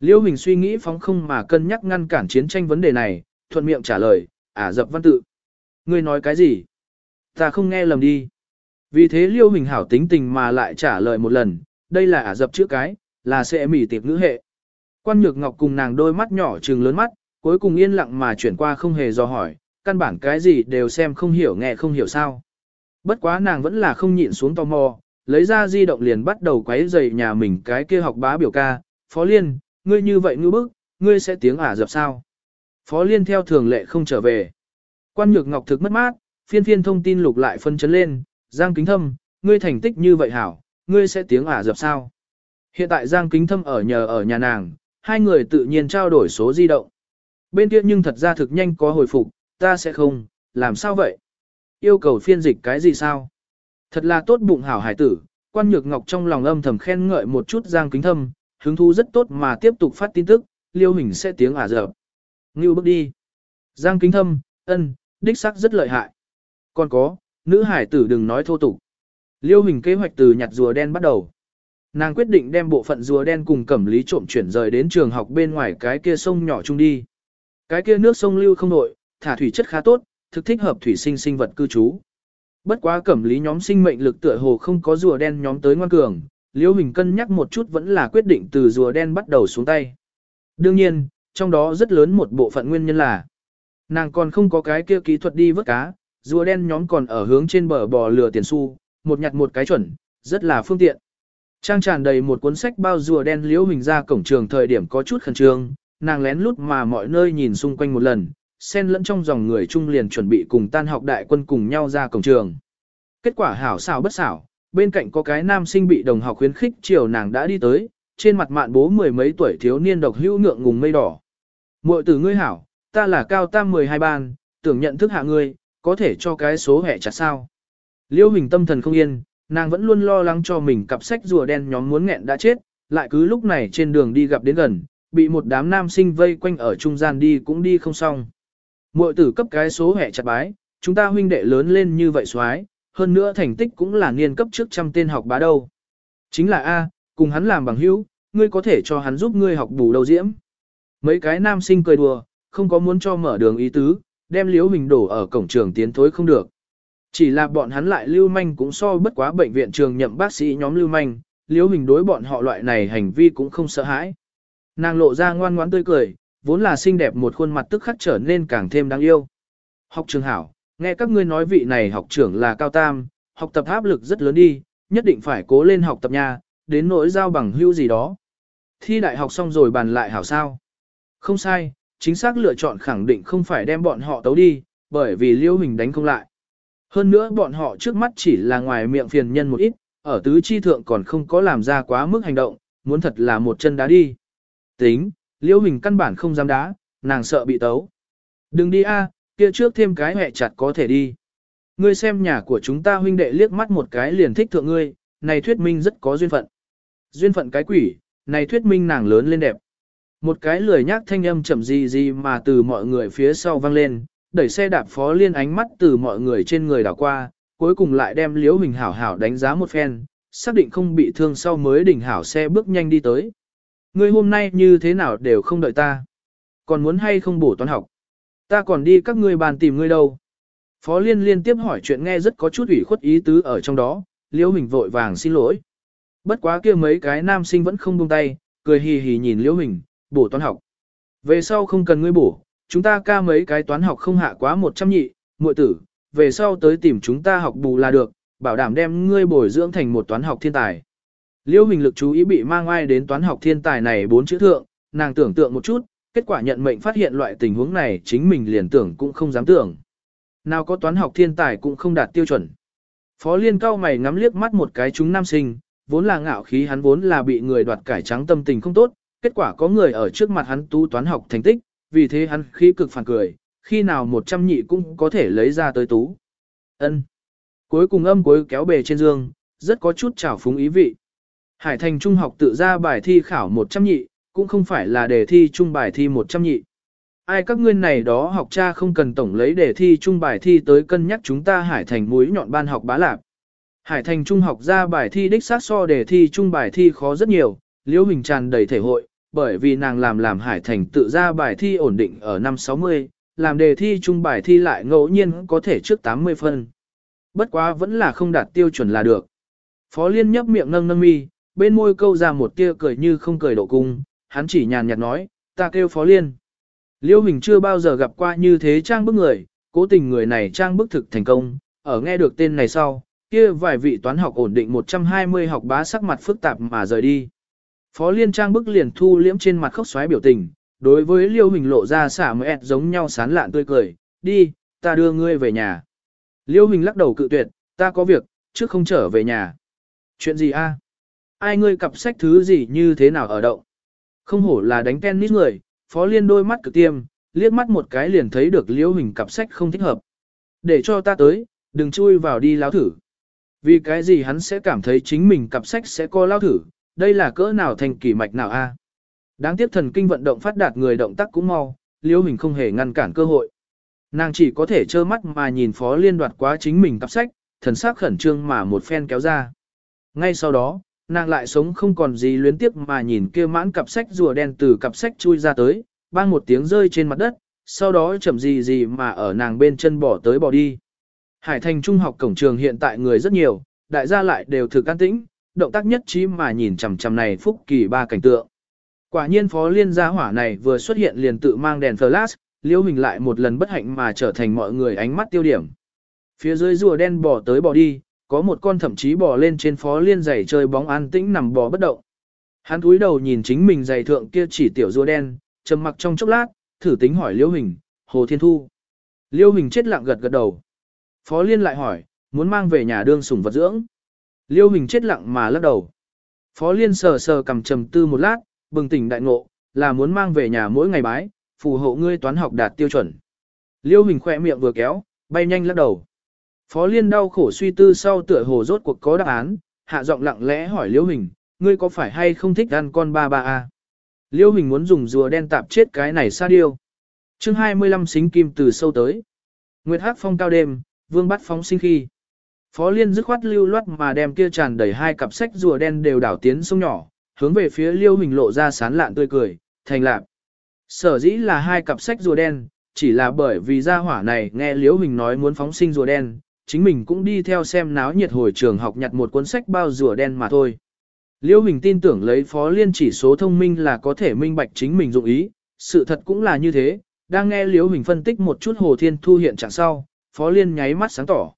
Liêu Hình suy nghĩ phóng không mà cân nhắc ngăn cản chiến tranh vấn đề này, thuận miệng trả lời, ả dập văn tự. Ngươi nói cái gì? Ta không nghe lầm đi. Vì thế Liêu Hình hảo tính tình mà lại trả lời một lần, đây là ả dập chữ cái, là sẽ mỉ tiệp ngữ hệ. Quan Nhược Ngọc cùng nàng đôi mắt nhỏ trừng lớn mắt, cuối cùng yên lặng mà chuyển qua không hề do hỏi, căn bản cái gì đều xem không hiểu nghe không hiểu sao. Bất quá nàng vẫn là không nhịn xuống tò mò, lấy ra di động liền bắt đầu quấy rầy nhà mình cái kia học bá biểu ca, Phó Liên, ngươi như vậy ngư bức, ngươi sẽ tiếng ả dập sao? Phó Liên theo thường lệ không trở về. Quan Nhược Ngọc thực mất mát, phiên phiên thông tin lục lại phân chấn lên, Giang Kính Thâm, ngươi thành tích như vậy hảo, ngươi sẽ tiếng ả dập sao? Hiện tại Giang Kính Thâm ở nhờ ở nhà nàng, hai người tự nhiên trao đổi số di động. Bên kia nhưng thật ra thực nhanh có hồi phục, ta sẽ không, làm sao vậy? Yêu cầu phiên dịch cái gì sao? Thật là tốt bụng hảo hải tử, quan nhược ngọc trong lòng âm thầm khen ngợi một chút giang kính thâm, hứng thú rất tốt mà tiếp tục phát tin tức, liêu hình sẽ tiếng ả dở. Ngưu bước đi. Giang kính thâm, ân, đích sắc rất lợi hại. Còn có, nữ hải tử đừng nói thô tục. Liêu hình kế hoạch từ nhặt rùa đen bắt đầu. Nàng quyết định đem bộ phận rùa đen cùng cẩm lý trộm chuyển rời đến trường học bên ngoài cái kia sông nhỏ chung đi. Cái kia nước sông lưu không nội, thả thủy chất khá tốt, thực thích hợp thủy sinh sinh vật cư trú. Bất quá cẩm lý nhóm sinh mệnh lực tựa hồ không có rùa đen nhóm tới ngoan cường, liễu Hình cân nhắc một chút vẫn là quyết định từ rùa đen bắt đầu xuống tay. Đương nhiên, trong đó rất lớn một bộ phận nguyên nhân là nàng còn không có cái kia kỹ thuật đi vớt cá, rùa đen nhóm còn ở hướng trên bờ bò lừa tiền xu, một nhặt một cái chuẩn, rất là phương tiện. Trang tràn đầy một cuốn sách bao rùa đen liễu Hình ra cổng trường thời điểm có chút khẩn trương, nàng lén lút mà mọi nơi nhìn xung quanh một lần, Sen lẫn trong dòng người trung liền chuẩn bị cùng tan học đại quân cùng nhau ra cổng trường. Kết quả hảo xảo bất xảo, bên cạnh có cái nam sinh bị đồng học khuyến khích chiều nàng đã đi tới, trên mặt mạn bố mười mấy tuổi thiếu niên độc hữu ngượng ngùng mây đỏ. Muội tử ngươi hảo, ta là cao tam 12 ban, tưởng nhận thức hạ ngươi, có thể cho cái số hẻ chặt sao. Liêu hình tâm thần không yên, nàng vẫn luôn lo lắng cho mình cặp sách rùa đen nhóm muốn nghẹn đã chết, lại cứ lúc này trên đường đi gặp đến gần, bị một đám nam sinh vây quanh ở trung gian đi cũng đi không xong. Muội tử cấp cái số hẹ chặt bái, chúng ta huynh đệ lớn lên như vậy xoái, hơn nữa thành tích cũng là niên cấp trước trăm tên học bá đâu. Chính là A, cùng hắn làm bằng hữu, ngươi có thể cho hắn giúp ngươi học bù đầu diễm. Mấy cái nam sinh cười đùa, không có muốn cho mở đường ý tứ, đem liếu mình đổ ở cổng trường tiến thối không được. Chỉ là bọn hắn lại lưu manh cũng so bất quá bệnh viện trường nhậm bác sĩ nhóm lưu manh, liếu mình đối bọn họ loại này hành vi cũng không sợ hãi. Nàng lộ ra ngoan ngoãn tươi cười, vốn là xinh đẹp một khuôn mặt tức khắc trở nên càng thêm đáng yêu. Học trường hảo, nghe các ngươi nói vị này học trưởng là cao tam, học tập áp lực rất lớn đi, nhất định phải cố lên học tập nha, đến nỗi giao bằng hữu gì đó. Thi đại học xong rồi bàn lại hảo sao. Không sai, chính xác lựa chọn khẳng định không phải đem bọn họ tấu đi, bởi vì liêu hình đánh không lại. Hơn nữa bọn họ trước mắt chỉ là ngoài miệng phiền nhân một ít, ở tứ chi thượng còn không có làm ra quá mức hành động, muốn thật là một chân đá đi. Tính, Liễu hình căn bản không dám đá, nàng sợ bị tấu. Đừng đi a, kia trước thêm cái hẹ chặt có thể đi. Ngươi xem nhà của chúng ta huynh đệ liếc mắt một cái liền thích thượng ngươi, này thuyết minh rất có duyên phận. Duyên phận cái quỷ, này thuyết minh nàng lớn lên đẹp. Một cái lười nhác thanh âm chậm gì gì mà từ mọi người phía sau vang lên, đẩy xe đạp phó liên ánh mắt từ mọi người trên người đảo qua, cuối cùng lại đem liễu hình hảo hảo đánh giá một phen, xác định không bị thương sau mới đỉnh hảo xe bước nhanh đi tới. Ngươi hôm nay như thế nào đều không đợi ta. Còn muốn hay không bổ toán học. Ta còn đi các ngươi bàn tìm ngươi đâu. Phó Liên liên tiếp hỏi chuyện nghe rất có chút ủy khuất ý tứ ở trong đó, Liễu Hình vội vàng xin lỗi. Bất quá kia mấy cái nam sinh vẫn không buông tay, cười hì hì nhìn Liễu Hình, bổ toán học. Về sau không cần ngươi bổ, chúng ta ca mấy cái toán học không hạ quá 100 nhị, muội tử, về sau tới tìm chúng ta học bù là được, bảo đảm đem ngươi bồi dưỡng thành một toán học thiên tài. Liễu Hình lực chú ý bị mang ai đến toán học thiên tài này bốn chữ thượng, nàng tưởng tượng một chút, kết quả nhận mệnh phát hiện loại tình huống này chính mình liền tưởng cũng không dám tưởng. Nào có toán học thiên tài cũng không đạt tiêu chuẩn. Phó Liên cao mày ngắm liếc mắt một cái chúng nam sinh, vốn là ngạo khí hắn vốn là bị người đoạt cải trắng tâm tình không tốt, kết quả có người ở trước mặt hắn tu toán học thành tích, vì thế hắn khí cực phản cười, khi nào một trăm nhị cũng có thể lấy ra tới tú. Ân. Cuối cùng âm cuối kéo bề trên dương, rất có chút trào phúng ý vị. Hải thành trung học tự ra bài thi khảo một trăm nhị, cũng không phải là đề thi trung bài thi một trăm nhị. Ai các ngươi này đó học cha không cần tổng lấy đề thi trung bài thi tới cân nhắc chúng ta hải thành mũi nhọn ban học bá lạp. Hải thành trung học ra bài thi đích xác so đề thi trung bài thi khó rất nhiều, liễu hình tràn đầy thể hội, bởi vì nàng làm làm hải thành tự ra bài thi ổn định ở năm 60, làm đề thi trung bài thi lại ngẫu nhiên có thể trước 80 phân. Bất quá vẫn là không đạt tiêu chuẩn là được. Phó Liên nhấp miệng nâng nâng mi, bên môi câu ra một tia cười như không cười độ cung, hắn chỉ nhàn nhạt nói, ta kêu Phó Liên. Liêu Hình chưa bao giờ gặp qua như thế trang bức người, cố tình người này trang bức thực thành công, ở nghe được tên này sau, kia vài vị toán học ổn định 120 học bá sắc mặt phức tạp mà rời đi. Phó Liên trang bức liền thu liễm trên mặt khóc xoáy biểu tình, đối với Liêu Hình lộ ra xả mẹ giống nhau sán lạn tươi cười, đi, ta đưa ngươi về nhà. Liêu Hình lắc đầu cự tuyệt, ta có việc, trước không trở về nhà. Chuyện gì a? Ai ngươi cặp sách thứ gì như thế nào ở động? Không hổ là đánh tennis người, Phó Liên đôi mắt cực tiêm, liếc mắt một cái liền thấy được Liễu Hình cặp sách không thích hợp. Để cho ta tới, đừng chui vào đi lao thử. Vì cái gì hắn sẽ cảm thấy chính mình cặp sách sẽ co lao thử, đây là cỡ nào thành kỳ mạch nào a? Đáng tiếc thần kinh vận động phát đạt người động tác cũng mau, Liễu Hình không hề ngăn cản cơ hội. Nàng chỉ có thể trơ mắt mà nhìn Phó Liên đoạt quá chính mình cặp sách, thần sắc khẩn trương mà một phen kéo ra. Ngay sau đó, nàng lại sống không còn gì luyến tiếc mà nhìn kia mãn cặp sách rùa đen từ cặp sách chui ra tới, bang một tiếng rơi trên mặt đất, sau đó chậm gì gì mà ở nàng bên chân bỏ tới bỏ đi. Hải thành trung học cổng trường hiện tại người rất nhiều, đại gia lại đều thực an tĩnh, động tác nhất trí mà nhìn chằm chằm này phúc kỳ ba cảnh tượng. Quả nhiên phó liên gia hỏa này vừa xuất hiện liền tự mang đèn flash, liêu hình lại một lần bất hạnh mà trở thành mọi người ánh mắt tiêu điểm. Phía dưới rùa đen bỏ tới bỏ đi, có một con thậm chí bò lên trên phó liên giày chơi bóng an tĩnh nằm bò bất động. Hắn cúi đầu nhìn chính mình giày thượng kia chỉ tiểu rùa đen, trầm mặc trong chốc lát, thử tính hỏi Liêu Hình, Hồ Thiên Thu. Liêu Hình chết lặng gật gật đầu. Phó Liên lại hỏi, muốn mang về nhà đương sủng vật dưỡng. Liêu Hình chết lặng mà lắc đầu. Phó Liên sờ sờ cầm trầm tư một lát, bừng tỉnh đại ngộ, là muốn mang về nhà mỗi ngày bái, phù hộ ngươi toán học đạt tiêu chuẩn. Liêu Hình khỏe miệng vừa kéo, bay nhanh lắc đầu. Phó Liên đau khổ suy tư sau tựa hồ rốt cuộc có đáp án, hạ giọng lặng lẽ hỏi Liễu Hình, ngươi có phải hay không thích ăn con ba ba a? Liễu Hình muốn dùng rùa đen tạp chết cái này sa điêu. chương 25 xính kim từ sâu tới. Nguyệt hát phong cao đêm, vương bắt phóng sinh khi. Phó Liên dứt khoát lưu loát mà đem kia tràn đầy hai cặp sách rùa đen đều đảo tiến sông nhỏ, hướng về phía Liêu Hình lộ ra sán lạn tươi cười, thành lạc. Sở dĩ là hai cặp sách rùa đen, chỉ là bởi vì gia hỏa này nghe Liễu Hình nói muốn phóng sinh rùa đen, chính mình cũng đi theo xem náo nhiệt hồi trường học nhặt một cuốn sách bao rùa đen mà thôi. Liêu Hình tin tưởng lấy Phó Liên chỉ số thông minh là có thể minh bạch chính mình dụng ý, sự thật cũng là như thế, đang nghe Liêu Hình phân tích một chút Hồ Thiên Thu hiện trạng sau, Phó Liên nháy mắt sáng tỏ.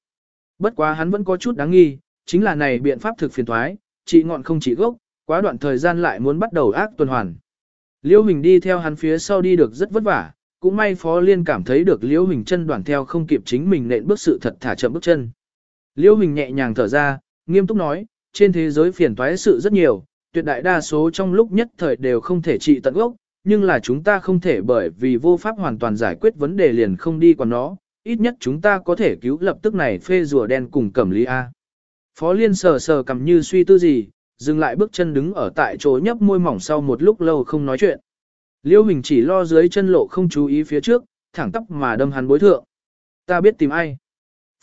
Bất quá hắn vẫn có chút đáng nghi, chính là này biện pháp thực phiền thoái, trị ngọn không trị gốc, quá đoạn thời gian lại muốn bắt đầu ác tuần hoàn. Liêu Hình đi theo hắn phía sau đi được rất vất vả, cũng may Phó Liên cảm thấy được liễu Hình chân đoàn theo không kịp chính mình nện bước sự thật thả chậm bước chân. Liễu Hình nhẹ nhàng thở ra, nghiêm túc nói, trên thế giới phiền toái sự rất nhiều, tuyệt đại đa số trong lúc nhất thời đều không thể trị tận gốc, nhưng là chúng ta không thể bởi vì vô pháp hoàn toàn giải quyết vấn đề liền không đi còn nó, ít nhất chúng ta có thể cứu lập tức này phê rùa đen cùng cẩm lý A. Phó Liên sờ sờ cầm như suy tư gì, dừng lại bước chân đứng ở tại chỗ nhấp môi mỏng sau một lúc lâu không nói chuyện. Liêu Hình chỉ lo dưới chân lộ không chú ý phía trước, thẳng tóc mà đâm hắn bối thượng. Ta biết tìm ai.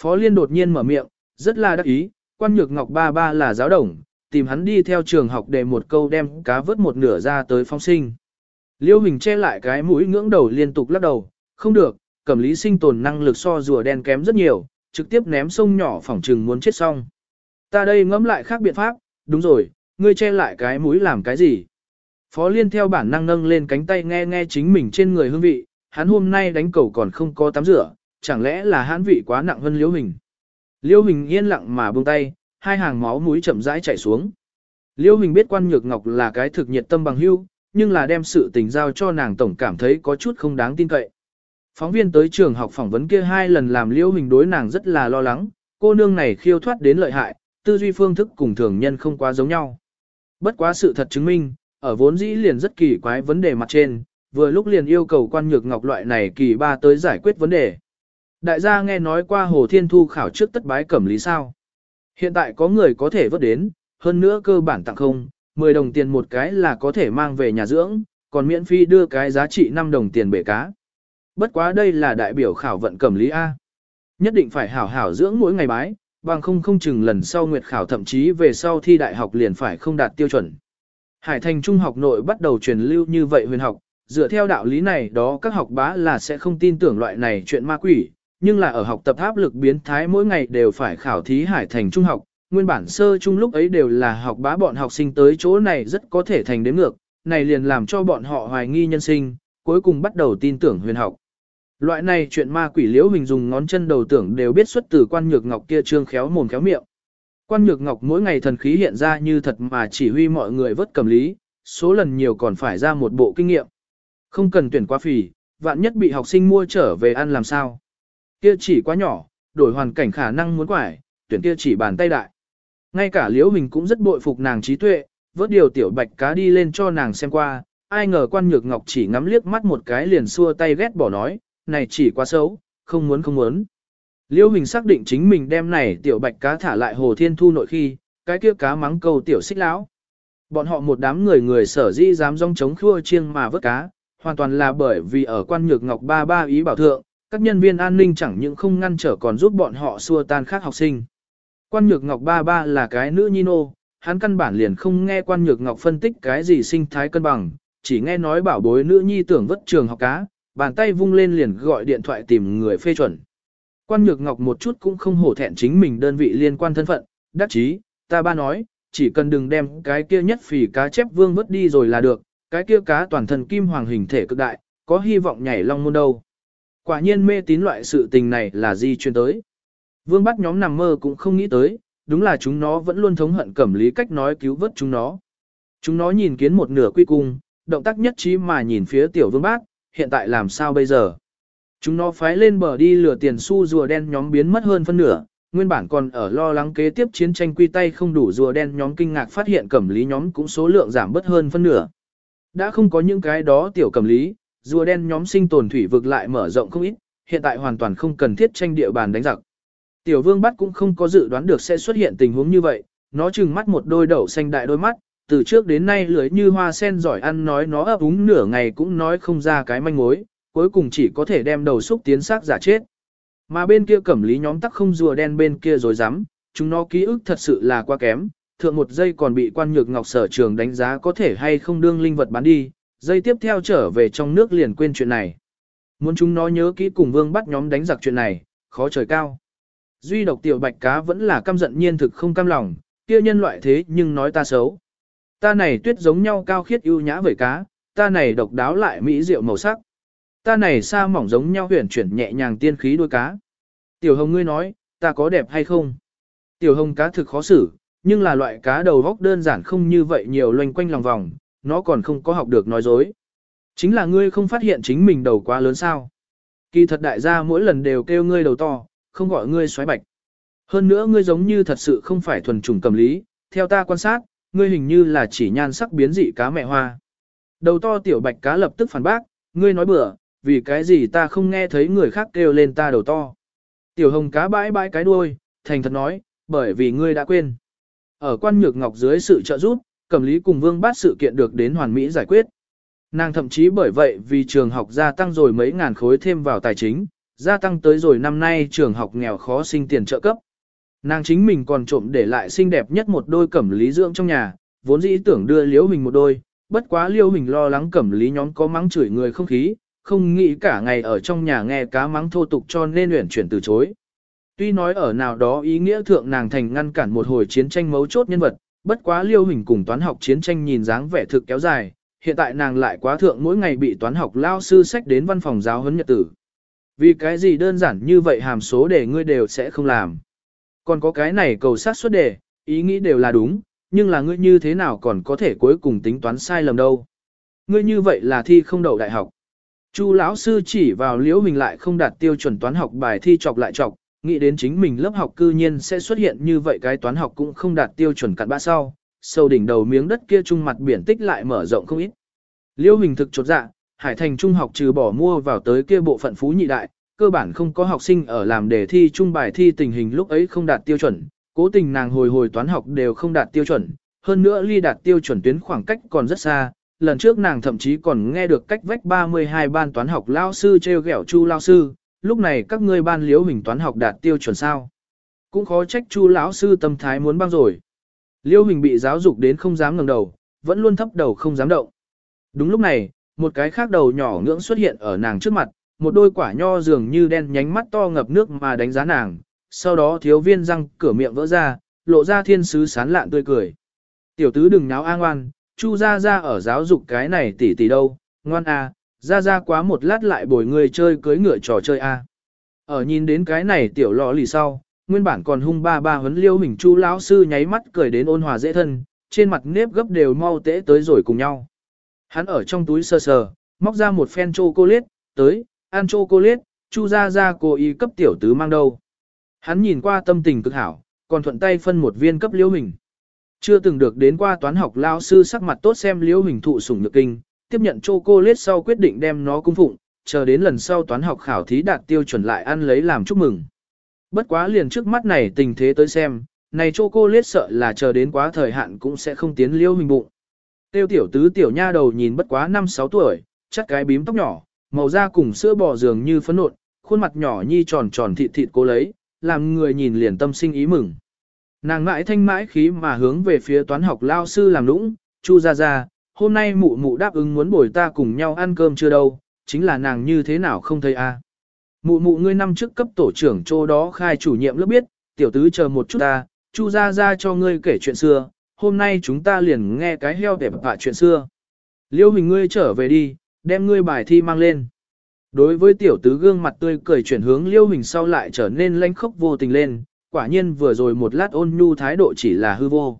Phó Liên đột nhiên mở miệng, rất là đắc ý, quan nhược ngọc ba ba là giáo đồng, tìm hắn đi theo trường học để một câu đem cá vớt một nửa ra tới phong sinh. Liêu Hình che lại cái mũi ngưỡng đầu liên tục lắc đầu, không được, cẩm lý sinh tồn năng lực so rùa đen kém rất nhiều, trực tiếp ném sông nhỏ phỏng trừng muốn chết xong. Ta đây ngẫm lại khác biện pháp, đúng rồi, ngươi che lại cái mũi làm cái gì? Phó Liên theo bản năng nâng lên cánh tay nghe nghe chính mình trên người hương vị, hắn hôm nay đánh cầu còn không có tắm rửa, chẳng lẽ là hắn vị quá nặng hơn liễu Hình. Liễu Hình yên lặng mà buông tay, hai hàng máu mũi chậm rãi chảy xuống. Liễu Hình biết quan nhược ngọc là cái thực nhiệt tâm bằng hữu, nhưng là đem sự tình giao cho nàng tổng cảm thấy có chút không đáng tin cậy. Phóng viên tới trường học phỏng vấn kia hai lần làm Liễu Hình đối nàng rất là lo lắng, cô nương này khiêu thoát đến lợi hại, tư duy phương thức cùng thường nhân không quá giống nhau. Bất quá sự thật chứng minh, ở vốn dĩ liền rất kỳ quái vấn đề mặt trên, vừa lúc liền yêu cầu quan nhược ngọc loại này kỳ ba tới giải quyết vấn đề. Đại gia nghe nói qua Hồ Thiên Thu khảo trước tất bái cẩm lý sao. Hiện tại có người có thể vớt đến, hơn nữa cơ bản tặng không, 10 đồng tiền một cái là có thể mang về nhà dưỡng, còn miễn phí đưa cái giá trị 5 đồng tiền bể cá. Bất quá đây là đại biểu khảo vận cẩm lý A. Nhất định phải hảo hảo dưỡng mỗi ngày bái, bằng không không chừng lần sau nguyệt khảo thậm chí về sau thi đại học liền phải không đạt tiêu chuẩn. Hải thành trung học nội bắt đầu truyền lưu như vậy huyền học, dựa theo đạo lý này đó các học bá là sẽ không tin tưởng loại này chuyện ma quỷ, nhưng là ở học tập áp lực biến thái mỗi ngày đều phải khảo thí hải thành trung học, nguyên bản sơ trung lúc ấy đều là học bá bọn học sinh tới chỗ này rất có thể thành đến ngược, này liền làm cho bọn họ hoài nghi nhân sinh, cuối cùng bắt đầu tin tưởng huyền học. Loại này chuyện ma quỷ liễu hình dùng ngón chân đầu tưởng đều biết xuất từ quan nhược ngọc kia trương khéo mồm khéo miệng. Quan nhược ngọc mỗi ngày thần khí hiện ra như thật mà chỉ huy mọi người vớt cầm lý, số lần nhiều còn phải ra một bộ kinh nghiệm. Không cần tuyển quá phỉ, vạn nhất bị học sinh mua trở về ăn làm sao. Kia chỉ quá nhỏ, đổi hoàn cảnh khả năng muốn quải, tuyển kia chỉ bàn tay đại. Ngay cả liễu hình cũng rất bội phục nàng trí tuệ, vớt điều tiểu bạch cá đi lên cho nàng xem qua, ai ngờ quan nhược ngọc chỉ ngắm liếc mắt một cái liền xua tay ghét bỏ nói, này chỉ quá xấu, không muốn không muốn. Liêu Hình xác định chính mình đem này tiểu bạch cá thả lại hồ thiên thu nội khi, cái kia cá mắng câu tiểu xích lão. Bọn họ một đám người người sở dĩ dám rong chống khua chiêng mà vớt cá, hoàn toàn là bởi vì ở quan nhược ngọc ba ba ý bảo thượng, các nhân viên an ninh chẳng những không ngăn trở còn giúp bọn họ xua tan khác học sinh. Quan nhược ngọc ba ba là cái nữ nhi nô, hắn căn bản liền không nghe quan nhược ngọc phân tích cái gì sinh thái cân bằng, chỉ nghe nói bảo bối nữ nhi tưởng vất trường học cá, bàn tay vung lên liền gọi điện thoại tìm người phê chuẩn. Quan nhược ngọc một chút cũng không hổ thẹn chính mình đơn vị liên quan thân phận, đắc chí, ta ba nói, chỉ cần đừng đem cái kia nhất phì cá chép vương vớt đi rồi là được, cái kia cá toàn thân kim hoàng hình thể cực đại, có hy vọng nhảy long môn đâu. Quả nhiên mê tín loại sự tình này là di chuyên tới. Vương bắt nhóm nằm mơ cũng không nghĩ tới, đúng là chúng nó vẫn luôn thống hận cẩm lý cách nói cứu vớt chúng nó. Chúng nó nhìn kiến một nửa quy cung, động tác nhất trí mà nhìn phía tiểu vương bác, hiện tại làm sao bây giờ? Chúng nó phái lên bờ đi lừa tiền xu rùa đen nhóm biến mất hơn phân nửa, nguyên bản còn ở lo lắng kế tiếp chiến tranh quy tay không đủ rùa đen nhóm kinh ngạc phát hiện cẩm lý nhóm cũng số lượng giảm bớt hơn phân nửa. Đã không có những cái đó tiểu cẩm lý, rùa đen nhóm sinh tồn thủy vực lại mở rộng không ít, hiện tại hoàn toàn không cần thiết tranh địa bàn đánh giặc. Tiểu vương bắt cũng không có dự đoán được sẽ xuất hiện tình huống như vậy, nó trừng mắt một đôi đậu xanh đại đôi mắt, từ trước đến nay lưới như hoa sen giỏi ăn nói nó ấp úng nửa ngày cũng nói không ra cái manh mối, cuối cùng chỉ có thể đem đầu xúc tiến xác giả chết. Mà bên kia cẩm lý nhóm tắc không rùa đen bên kia rồi dám, chúng nó ký ức thật sự là quá kém, thượng một giây còn bị quan nhược ngọc sở trường đánh giá có thể hay không đương linh vật bán đi, giây tiếp theo trở về trong nước liền quên chuyện này. Muốn chúng nó nhớ kỹ cùng vương bắt nhóm đánh giặc chuyện này, khó trời cao. Duy độc tiểu bạch cá vẫn là căm giận nhiên thực không cam lòng, kia nhân loại thế nhưng nói ta xấu. Ta này tuyết giống nhau cao khiết ưu nhã với cá, ta này độc đáo lại mỹ diệu màu sắc. Ta này sa mỏng giống nhau huyền chuyển nhẹ nhàng tiên khí đuôi cá. Tiểu hồng ngươi nói, ta có đẹp hay không? Tiểu hồng cá thực khó xử, nhưng là loại cá đầu góc đơn giản không như vậy nhiều loanh quanh lòng vòng, nó còn không có học được nói dối. Chính là ngươi không phát hiện chính mình đầu quá lớn sao. Kỳ thật đại gia mỗi lần đều kêu ngươi đầu to, không gọi ngươi xoáy bạch. Hơn nữa ngươi giống như thật sự không phải thuần chủng cầm lý, theo ta quan sát, ngươi hình như là chỉ nhan sắc biến dị cá mẹ hoa. Đầu to tiểu bạch cá lập tức phản bác, ngươi nói bừa, vì cái gì ta không nghe thấy người khác kêu lên ta đầu to. Tiểu hồng cá bãi bãi cái đuôi, thành thật nói, bởi vì ngươi đã quên. Ở quan nhược ngọc dưới sự trợ giúp, cẩm lý cùng vương bát sự kiện được đến hoàn mỹ giải quyết. Nàng thậm chí bởi vậy vì trường học gia tăng rồi mấy ngàn khối thêm vào tài chính, gia tăng tới rồi năm nay trường học nghèo khó sinh tiền trợ cấp. Nàng chính mình còn trộm để lại xinh đẹp nhất một đôi cẩm lý dưỡng trong nhà, vốn dĩ tưởng đưa liễu hình một đôi, bất quá liễu hình lo lắng cẩm lý nhóm có mắng chửi người không khí, không nghĩ cả ngày ở trong nhà nghe cá mắng thô tục cho nên luyện chuyển từ chối. Tuy nói ở nào đó ý nghĩa thượng nàng thành ngăn cản một hồi chiến tranh mấu chốt nhân vật, bất quá liêu hình cùng toán học chiến tranh nhìn dáng vẻ thực kéo dài, hiện tại nàng lại quá thượng mỗi ngày bị toán học lao sư sách đến văn phòng giáo huấn nhật tử. Vì cái gì đơn giản như vậy hàm số để ngươi đều sẽ không làm. Còn có cái này cầu sát suất đề, ý nghĩ đều là đúng, nhưng là ngươi như thế nào còn có thể cuối cùng tính toán sai lầm đâu. Ngươi như vậy là thi không đậu đại học. Chu lão sư chỉ vào liễu Huỳnh lại không đạt tiêu chuẩn toán học bài thi chọc lại chọc, nghĩ đến chính mình lớp học cư nhiên sẽ xuất hiện như vậy cái toán học cũng không đạt tiêu chuẩn cặn bã sau, sâu đỉnh đầu miếng đất kia trung mặt biển tích lại mở rộng không ít. Liễu Huỳnh thực chột dạ, Hải Thành trung học trừ bỏ mua vào tới kia bộ phận phú nhị đại, cơ bản không có học sinh ở làm đề thi trung bài thi tình hình lúc ấy không đạt tiêu chuẩn, cố tình nàng hồi hồi toán học đều không đạt tiêu chuẩn, hơn nữa ly đạt tiêu chuẩn tuyến khoảng cách còn rất xa, lần trước nàng thậm chí còn nghe được cách vách 32 ban toán học lao sư treo gẹo chu lao sư, lúc này các ngươi ban liễu hình toán học đạt tiêu chuẩn sao. Cũng khó trách chu lão sư tâm thái muốn băng rồi. Liêu hình bị giáo dục đến không dám ngẩng đầu, vẫn luôn thấp đầu không dám động. Đúng lúc này, một cái khác đầu nhỏ ngưỡng xuất hiện ở nàng trước mặt, một đôi quả nho dường như đen nhánh mắt to ngập nước mà đánh giá nàng, sau đó thiếu viên răng cửa miệng vỡ ra, lộ ra thiên sứ sán lạn tươi cười. Tiểu tứ đừng náo an ngoan, Chu Gia Gia ở giáo dục cái này tỷ tỷ đâu, ngoan à, Gia Gia quá một lát lại bồi người chơi cưới ngựa trò chơi a. À. Ở nhìn đến cái này tiểu lọ lì sau, nguyên bản còn hung ba ba huấn liêu mình Chu lão sư nháy mắt cười đến ôn hòa dễ thân, trên mặt nếp gấp đều mau tễ tới rồi cùng nhau. Hắn ở trong túi sờ sờ, móc ra một phen chocolate, tới, ăn chocolate, Chu Gia Gia cố ý cấp tiểu tứ mang đâu. Hắn nhìn qua tâm tình cực hảo, còn thuận tay phân một viên cấp liêu mình. Chưa từng được đến qua toán học lao sư sắc mặt tốt xem liễu hình thụ sủng nhược kinh, tiếp nhận chocolate sau quyết định đem nó cung phụng, chờ đến lần sau toán học khảo thí đạt tiêu chuẩn lại ăn lấy làm chúc mừng. Bất quá liền trước mắt này tình thế tới xem, này chocolate sợ là chờ đến quá thời hạn cũng sẽ không tiến liễu hình bụng. Tiêu tiểu tứ tiểu nha đầu nhìn bất quá 5-6 tuổi, chắc cái bím tóc nhỏ, màu da cùng sữa bò dường như phấn nộn, khuôn mặt nhỏ nhi tròn tròn thịt thịt cố lấy, làm người nhìn liền tâm sinh ý mừng. Nàng mãi thanh mãi khí mà hướng về phía toán học lao sư làm lũng, chu ra ra, hôm nay mụ mụ đáp ứng muốn bồi ta cùng nhau ăn cơm chưa đâu, chính là nàng như thế nào không thấy a Mụ mụ ngươi năm trước cấp tổ trưởng chỗ đó khai chủ nhiệm lớp biết, tiểu tứ chờ một chút ta, chu ra ra cho ngươi kể chuyện xưa, hôm nay chúng ta liền nghe cái heo để bạ chuyện xưa. Liêu hình ngươi trở về đi, đem ngươi bài thi mang lên. Đối với tiểu tứ gương mặt tươi cười chuyển hướng liêu hình sau lại trở nên lanh khốc vô tình lên, quả nhiên vừa rồi một lát ôn nhu thái độ chỉ là hư vô.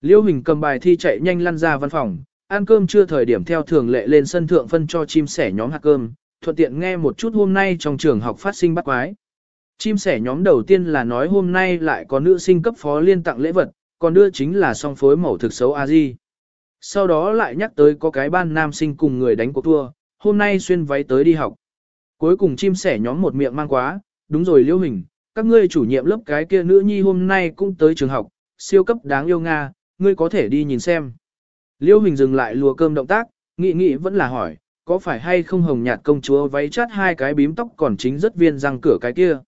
Liêu hình cầm bài thi chạy nhanh lăn ra văn phòng, ăn cơm chưa thời điểm theo thường lệ lên sân thượng phân cho chim sẻ nhóm hạt cơm, thuận tiện nghe một chút hôm nay trong trường học phát sinh bắt quái. Chim sẻ nhóm đầu tiên là nói hôm nay lại có nữ sinh cấp phó liên tặng lễ vật, còn đưa chính là song phối mẫu thực xấu a di. Sau đó lại nhắc tới có cái ban nam sinh cùng người đánh cuộc thua, hôm nay xuyên váy tới đi học. Cuối cùng chim sẻ nhóm một miệng mang quá, đúng rồi liêu hình, các ngươi chủ nhiệm lớp cái kia nữ nhi hôm nay cũng tới trường học, siêu cấp đáng yêu Nga, ngươi có thể đi nhìn xem. Liêu hình dừng lại lùa cơm động tác, nghĩ nghĩ vẫn là hỏi, có phải hay không hồng nhạt công chúa váy chát hai cái bím tóc còn chính rất viên răng cửa cái kia.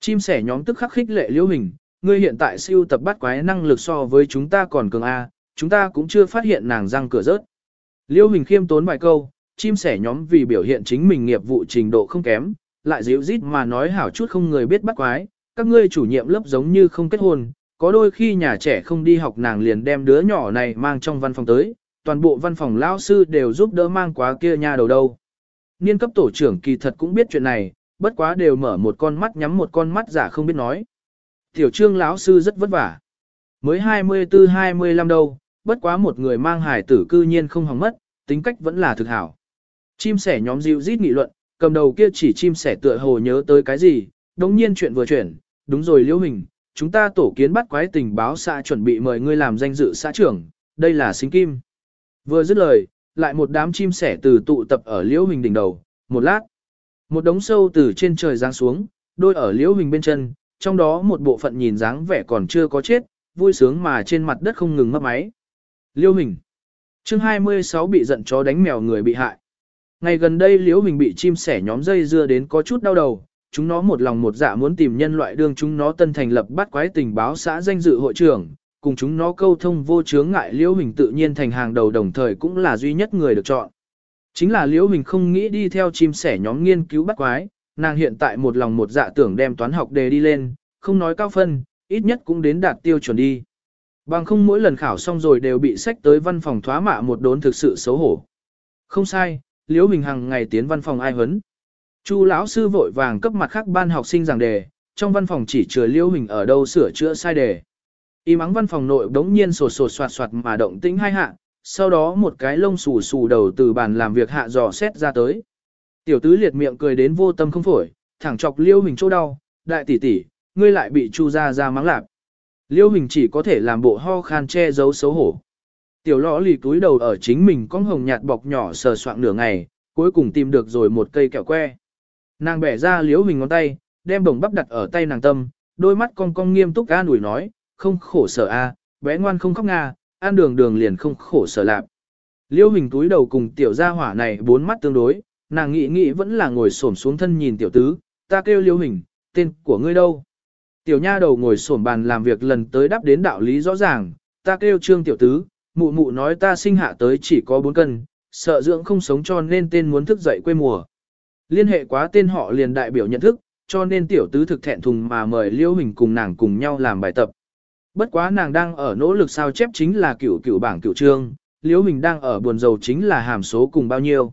Chim sẻ nhóm tức khắc khích lệ liêu hình, ngươi hiện tại siêu tập bắt quái năng lực so với chúng ta còn cường A, chúng ta cũng chưa phát hiện nàng răng cửa rớt. Liêu hình khiêm tốn vài câu, chim sẻ nhóm vì biểu hiện chính mình nghiệp vụ trình độ không kém, lại dịu rít mà nói hảo chút không người biết bắt quái, các ngươi chủ nhiệm lớp giống như không kết hôn, có đôi khi nhà trẻ không đi học nàng liền đem đứa nhỏ này mang trong văn phòng tới, toàn bộ văn phòng lao sư đều giúp đỡ mang quá kia nha đầu đâu. Niên cấp tổ trưởng kỳ thật cũng biết chuyện này, bất quá đều mở một con mắt nhắm một con mắt giả không biết nói. Tiểu trương lão sư rất vất vả. Mới 24-25 đâu, bất quá một người mang hài tử cư nhiên không hỏng mất, tính cách vẫn là thực hảo. Chim sẻ nhóm dịu rít nghị luận, cầm đầu kia chỉ chim sẻ tựa hồ nhớ tới cái gì, đống nhiên chuyện vừa chuyển, đúng rồi liễu hình, chúng ta tổ kiến bắt quái tình báo xã chuẩn bị mời ngươi làm danh dự xã trưởng, đây là xính kim. Vừa dứt lời, lại một đám chim sẻ từ tụ tập ở liễu hình đỉnh đầu, một lát. Một đống sâu từ trên trời giáng xuống, đôi ở liễu hình bên chân, trong đó một bộ phận nhìn dáng vẻ còn chưa có chết, vui sướng mà trên mặt đất không ngừng mấp máy. Liễu hình. chương 26 bị giận chó đánh mèo người bị hại. Ngày gần đây liễu hình bị chim sẻ nhóm dây dưa đến có chút đau đầu, chúng nó một lòng một dạ muốn tìm nhân loại đương chúng nó tân thành lập bắt quái tình báo xã danh dự hội trưởng, cùng chúng nó câu thông vô chướng ngại liễu hình tự nhiên thành hàng đầu đồng thời cũng là duy nhất người được chọn. Chính là liễu hình không nghĩ đi theo chim sẻ nhóm nghiên cứu bắt quái, nàng hiện tại một lòng một dạ tưởng đem toán học đề đi lên, không nói cao phân, ít nhất cũng đến đạt tiêu chuẩn đi. Bằng không mỗi lần khảo xong rồi đều bị sách tới văn phòng thoá mạ một đốn thực sự xấu hổ. Không sai, liễu hình hằng ngày tiến văn phòng ai huấn. Chu lão sư vội vàng cấp mặt khác ban học sinh giảng đề, trong văn phòng chỉ chứa liễu hình ở đâu sửa chữa sai đề. Y mắng văn phòng nội đống nhiên sột sột soạt soạt mà động tĩnh hai hạ, sau đó một cái lông xù xù đầu từ bàn làm việc hạ dò xét ra tới. Tiểu tứ liệt miệng cười đến vô tâm không phổi, thẳng chọc Liễu hình chỗ đau, đại tỷ tỷ, ngươi lại bị chu ra ra mắng lạp. Liễu hình chỉ có thể làm bộ ho khan che giấu xấu hổ. Tiểu lõ lì túi đầu ở chính mình con hồng nhạt bọc nhỏ sờ soạn nửa ngày, cuối cùng tìm được rồi một cây kẹo que. Nàng bẻ ra liếu hình ngón tay, đem đồng bắp đặt ở tay nàng tâm, đôi mắt con cong nghiêm túc an ủi nói, không khổ sở a, bé ngoan không khóc nga, ăn đường đường liền không khổ sở lạp. Liêu hình túi đầu cùng tiểu gia hỏa này bốn mắt tương đối, nàng nghĩ nghĩ vẫn là ngồi xổm xuống thân nhìn tiểu tứ, ta kêu liêu hình, tên của ngươi đâu? Tiểu nha đầu ngồi xổm bàn làm việc lần tới đáp đến đạo lý rõ ràng, ta kêu trương tiểu tứ, mụ mụ nói ta sinh hạ tới chỉ có bốn cân, sợ dưỡng không sống cho nên tên muốn thức dậy quê mùa. Liên hệ quá tên họ liền đại biểu nhận thức, cho nên tiểu tứ thực thẹn thùng mà mời liêu hình cùng nàng cùng nhau làm bài tập. Bất quá nàng đang ở nỗ lực sao chép chính là cửu cửu bảng cửu trương, Liễu Hình đang ở buồn dầu chính là hàm số cùng bao nhiêu.